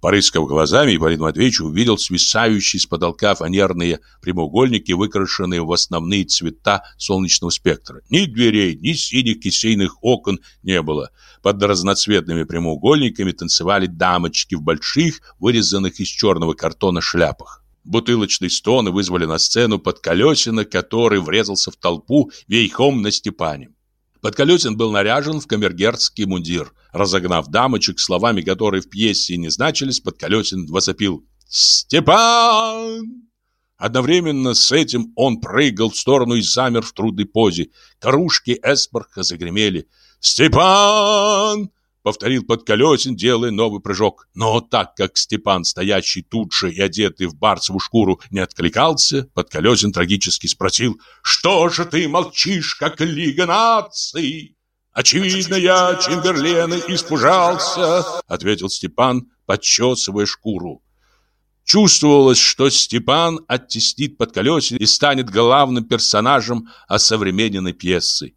Порыскав глазами, Ипполит Матвеевич увидел свисающие с потолка фанерные прямоугольники, выкрашенные в основные цвета солнечного спектра. Ни дверей, ни синих кисейных окон не было. Под разноцветными прямоугольниками танцевали дамочки в больших, вырезанных из черного картона шляпах. Бутылочные стоны вызвали на сцену Подколесина, который врезался в толпу вейхом на Степане. Подколесин был наряжен в камергерский мундир. Разогнав дамочек, словами которые в пьесе не значились, Подколесин возопил «Степан!». Одновременно с этим он прыгал в сторону и замер в трудной позе. Корушки эсборха загремели. «Степан!» Повторил Подколесин, делая новый прыжок. Но так как Степан, стоящий тут же и одетый в барсову шкуру, не откликался, Подколесин трагически спросил, «Что же ты молчишь, как Лига наций?» «Очевидно, я Чемберлена испужался», — ответил Степан, подчесывая шкуру. Чувствовалось, что Степан оттеснит Подколесин и станет главным персонажем осовремененной пьесы.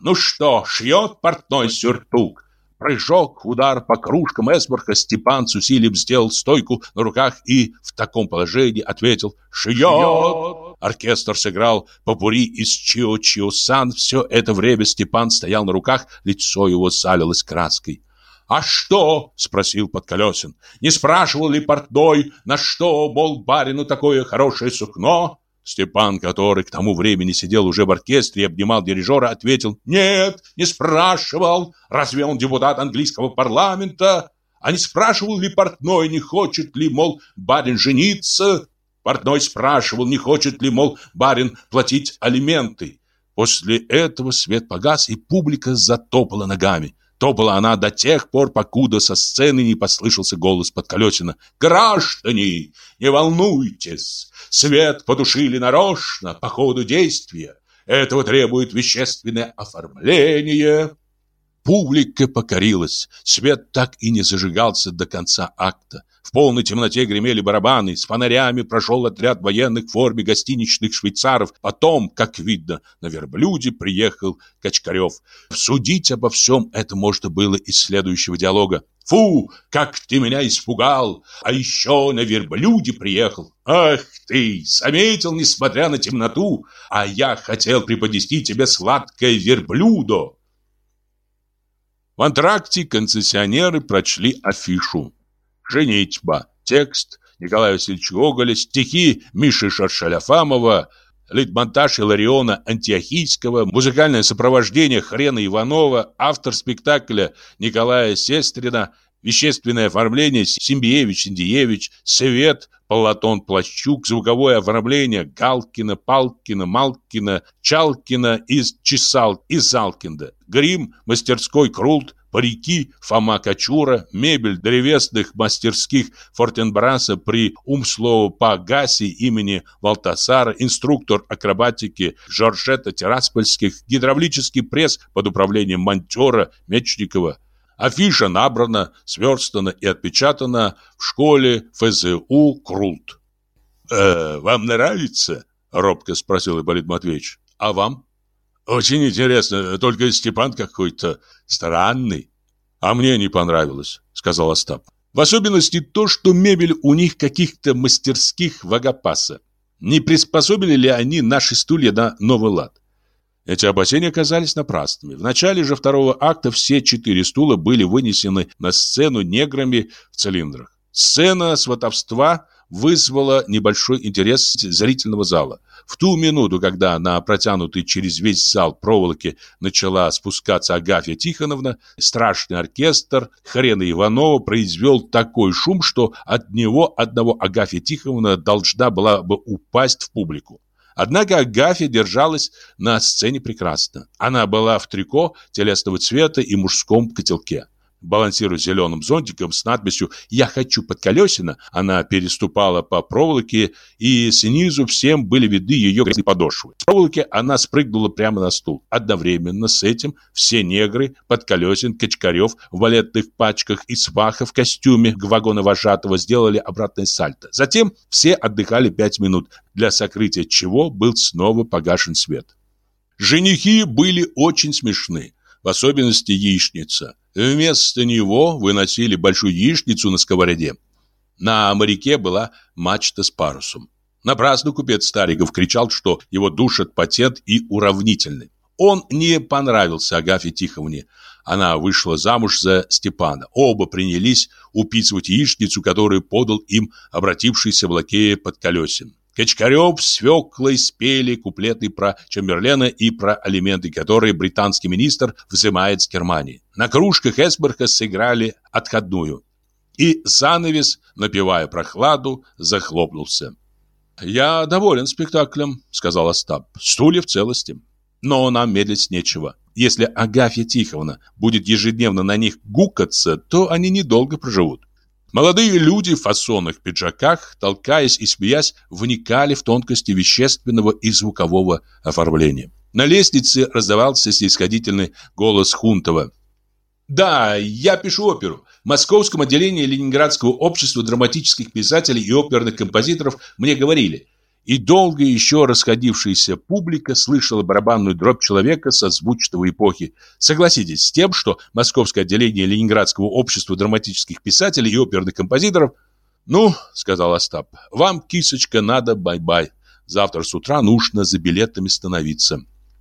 «Ну что, шьет портной сюртук?» Прыжок, удар по кружкам Эсборга, Степан с усилием сделал стойку на руках и в таком положении ответил «Шьет!». Оркестр сыграл попури из Чио-Чио-Сан. Все это время Степан стоял на руках, лицо его салилось краской. «А что?» — спросил Подколесин. «Не спрашивал ли портной, на что, мол, барину такое хорошее сукно?» Степан, который к тому времени сидел уже в оркестре и обнимал дирижера, ответил «Нет, не спрашивал. Разве он депутат английского парламента? А не спрашивал ли портной, не хочет ли, мол, барин жениться? Портной спрашивал, не хочет ли, мол, барин платить алименты. После этого свет погас, и публика затопала ногами. Топала она до тех пор, покуда со сцены не послышался голос Подколесина. «Граждане, не волнуйтесь! Свет потушили нарочно по ходу действия. Этого требует вещественное оформление». Публика покорилась. Свет так и не зажигался до конца акта. В полной темноте гремели барабаны, с фонарями прошел отряд военных в форме гостиничных швейцаров. Потом, как видно, на верблюде приехал Качкарев. Судить обо всем это можно было из следующего диалога. «Фу, как ты меня испугал! А еще на верблюде приехал! Ах ты, заметил, несмотря на темноту, а я хотел преподнести тебе сладкое верблюдо!» В антракте концессионеры прочли афишу. «Женитьба», текст Николая Васильевича Гоголя, стихи Миши Шаршаляфамова, литмонтаж Илариона Антиохийского, музыкальное сопровождение Хрена Иванова, автор спектакля Николая Сестрина, вещественное оформление Симбиевич, Индиевич, Свет, Платон Плащук, звуковое оформление Галкина, Палкина, Малкина, Чалкина из Чесал и Залкинда, грим, мастерской Крулт, парики Фома Качура, мебель древесных мастерских Фортенбраса при Умслоу Пагаси имени Валтасара, инструктор акробатики Жоржета Тираспольских, гидравлический пресс под управлением монтера Мечникова, Афиша набрана, сверстана и отпечатана в школе ФЗУ Крулт. «Э, «Вам нравится?» – робко спросил Ипполит Матвеевич. «А вам?» «Очень интересно, только Степан какой-то странный». «А мне не понравилось», – сказал Остап. «В особенности то, что мебель у них каких-то мастерских вагопаса. Не приспособили ли они наши стулья на новый лад? Эти опасения оказались напрасными. В начале же второго акта все четыре стула были вынесены на сцену неграми в цилиндрах. Сцена сватовства вызвала небольшой интерес зрительного зала. В ту минуту, когда на протянутый через весь зал проволоки начала спускаться Агафья Тихоновна, страшный оркестр Хрена Иванова произвел такой шум, что от него одного Агафья Тихоновна должна была бы упасть в публику. Однако Агафья держалась на сцене прекрасно. Она была в трико телесного цвета и мужском котелке. Балансируя зеленым зонтиком с надписью «Я хочу под колесина», она переступала по проволоке, и снизу всем были видны ее грязные подошвы. С проволоки она спрыгнула прямо на стул. Одновременно с этим все негры, Подколесин, Качкарев в балетных пачках и сваха в костюме вагона-вожатого сделали обратное сальто. Затем все отдыхали пять минут, для сокрытия чего был снова погашен свет. Женихи были очень смешны, в особенности яичница. Вместо него выносили большую яичницу на сковороде. На моряке была мачта с парусом. Напрасно купец Стариков кричал, что его душат патент и уравнительный. Он не понравился Агафье Тихоновне. Она вышла замуж за Степана. Оба принялись уписывать яичницу, которую подал им обратившийся в лакея под колесин. Качкарев с Свеклой спели куплеты про Чемберлена и про алименты, которые британский министр взимает с Германии. На кружках Эсберга сыграли отходную. И занавес, напевая прохладу, захлопнулся. «Я доволен спектаклем», — сказал Остап. «Стулья в целости. Но нам медлить нечего. Если Агафья Тихоновна будет ежедневно на них гукаться, то они недолго проживут. Молодые люди в фасонных пиджаках, толкаясь и смеясь, вникали в тонкости вещественного и звукового оформления. На лестнице раздавался снисходительный голос Хунтова. «Да, я пишу оперу. В Московском отделении Ленинградского общества драматических писателей и оперных композиторов мне говорили – и долго еще расходившаяся публика слышала барабанную дробь человека со звучного эпохи. Согласитесь с тем, что Московское отделение Ленинградского общества драматических писателей и оперных композиторов «Ну, — сказал Остап, — вам, кисочка, надо бай-бай. Завтра с утра нужно за билетами становиться.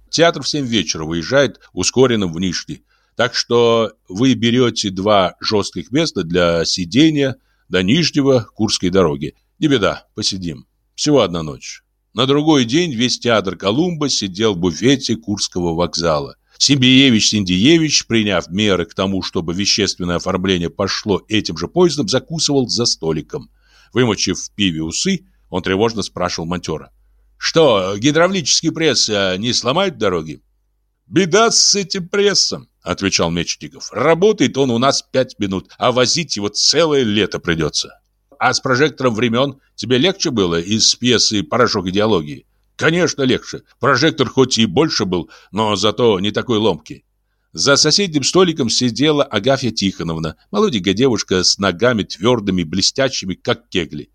Театр в 7 вечера выезжает ускоренным в Нижний. Так что вы берете два жестких места для сидения до Нижнего Курской дороги. Не беда, посидим. Всего одна ночь. На другой день весь театр Колумба сидел в буфете Курского вокзала. Симбиевич Синдиевич, приняв меры к тому, чтобы вещественное оформление пошло этим же поездом, закусывал за столиком. Вымочив в пиве усы, он тревожно спрашивал монтера. «Что, гидравлический пресс а, не сломает дороги?» «Беда с этим прессом», — отвечал Мечников. «Работает он у нас пять минут, а возить его целое лето придется». А с прожектором времен тебе легче было из пьесы «Порошок идеологии»? Конечно, легче. Прожектор хоть и больше был, но зато не такой ломкий. За соседним столиком сидела Агафья Тихоновна, молоденькая девушка с ногами твердыми, блестящими, как кегли.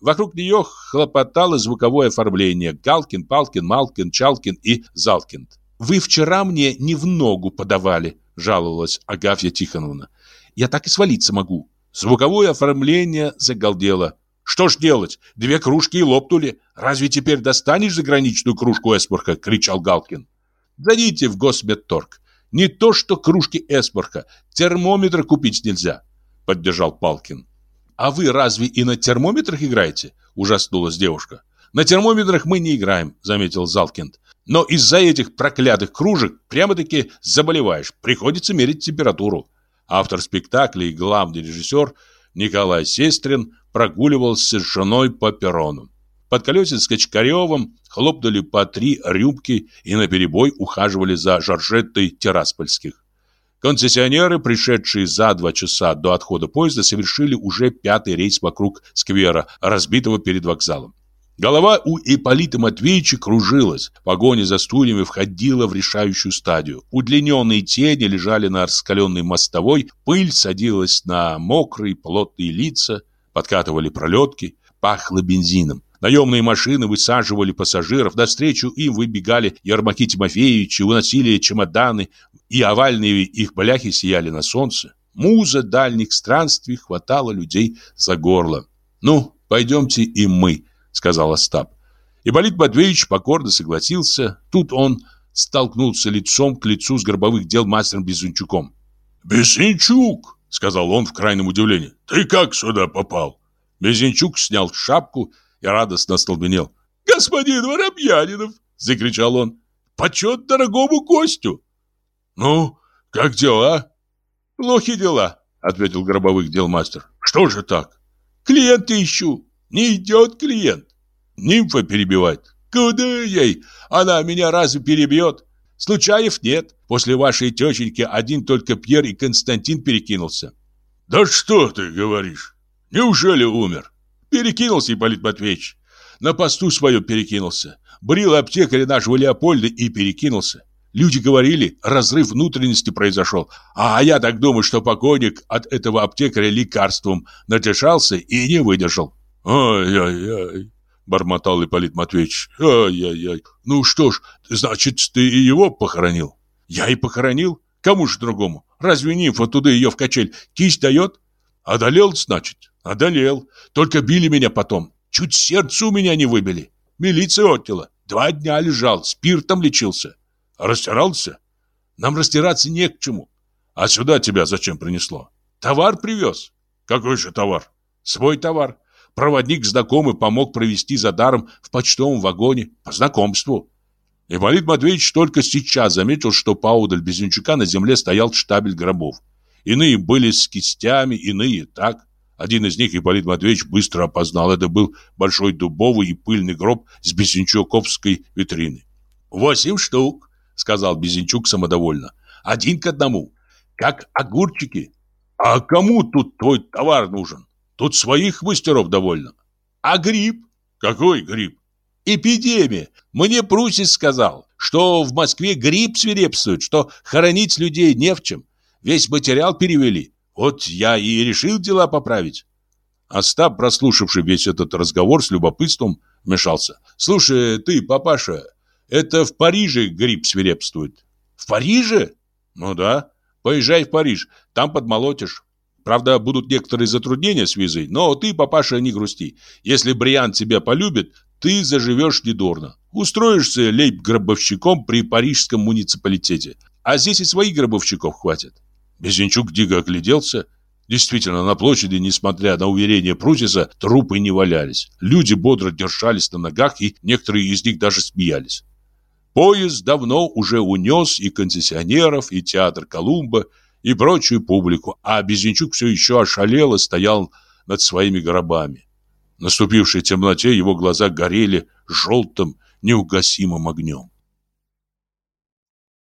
Вокруг нее хлопотало звуковое оформление Галкин, Палкин, Малкин, Чалкин и Залкин. «Вы вчера мне не в ногу подавали», — жаловалась Агафья Тихоновна. «Я так и свалиться могу». Звуковое оформление загалдело. «Что ж делать? Две кружки и лопнули. Разве теперь достанешь заграничную кружку Эсбурга?» — кричал Галкин. «Зайдите в Госмедторг. Не то что кружки Эсбурга. Термометр купить нельзя», — поддержал Палкин. «А вы разве и на термометрах играете?» – ужаснулась девушка. «На термометрах мы не играем», – заметил Залкинд. «Но из-за этих проклятых кружек прямо-таки заболеваешь. Приходится мерить температуру». Автор спектакля и главный режиссер Николай Сестрин прогуливался с женой по перрону. Под колесиц с Качкаревым хлопнули по три рюмки и наперебой ухаживали за Жоржеттой Тераспольских. Концессионеры, пришедшие за два часа до отхода поезда, совершили уже пятый рейс вокруг сквера, разбитого перед вокзалом. Голова у Ипполита Матвеевича кружилась. Погоня за стульями входила в решающую стадию. Удлиненные тени лежали на раскаленной мостовой, пыль садилась на мокрые плотные лица, подкатывали пролетки, пахло бензином. Наемные машины высаживали пассажиров, навстречу им выбегали Ермаки Тимофеевичи, уносили чемоданы, и овальные их бляхи сияли на солнце. Муза дальних странствий хватала людей за горло. «Ну, пойдемте и мы», — сказал Остап. Ипполит Матвеевич покорно согласился. Тут он столкнулся лицом к лицу с горбовых дел мастером Безунчуком. «Безунчук!» — сказал он в крайнем удивлении. «Ты как сюда попал?» Безунчук снял шапку и радостно остолбенел. «Господин Воробьянинов!» — закричал он. «Почет дорогому Костю!» «Ну, как дела?» «Плохи дела», — ответил гробовых дел мастер. «Что же так?» «Клиента ищу. Не идет клиент. Нимфа перебивает. Куда ей? Она меня разве перебьет? Случаев нет. После вашей тещеньки один только Пьер и Константин перекинулся. Да что ты говоришь? Неужели умер? Перекинулся, Ипполит Матвеевич. На посту свою перекинулся. Брил аптекаря нашего Леопольда и перекинулся. Люди говорили, разрыв внутренности произошел. А я так думаю, что покойник от этого аптекаря лекарством натешался и не выдержал. «Ай-яй-яй!» — бормотал Ипполит Матвеевич. «Ай-яй-яй! Ну что ж, значит, ты и его похоронил?» «Я и похоронил? Кому же другому? Разве нимфа туда ее в качель кисть дает?» «Одолел, значит?» «Одолел. Только били меня потом. Чуть сердце у меня не выбили. Милиция отняла. Два дня лежал, спиртом лечился. Растирался? Нам растираться не к чему. А сюда тебя зачем принесло? Товар привез. Какой же товар? Свой товар. Проводник знакомый помог провести за даром в почтовом вагоне по знакомству. Ипполит Матвеевич только сейчас заметил, что поодаль Безенчука на земле стоял штабель гробов. Иные были с кистями, иные так. Один из них Ипполит Матвеевич быстро опознал. Это был большой дубовый и пыльный гроб с безенчуковской витрины. «Восемь штук», — сказал Безенчук самодовольно. «Один к одному, как огурчики. А кому тут твой товар нужен? Тут своих мастеров довольно. А гриб? Какой гриб? Эпидемия. Мне Прусис сказал, что в Москве гриб свирепствует, что хоронить людей не в чем. Весь материал перевели. Вот я и решил дела поправить. Остап, прослушавший весь этот разговор с любопытством, вмешался. «Слушай, ты, папаша, это в Париже грипп свирепствует». «В Париже?» «Ну да. Поезжай в Париж, там подмолотишь. Правда, будут некоторые затруднения с визой, но ты, папаша, не грусти. Если Бриан тебя полюбит, ты заживешь недурно. Устроишься лейб-гробовщиком при парижском муниципалитете. А здесь и своих гробовщиков хватит. Безенчук дико огляделся. Действительно, на площади, несмотря на уверение Прутиса, трупы не валялись. Люди бодро держались на ногах, и некоторые из них даже смеялись. Поезд давно уже унес и концессионеров, и театр Колумба, и прочую публику, а Безенчук все еще ошалел и стоял над своими гробами. В наступившей темноте его глаза горели желтым неугасимым огнем.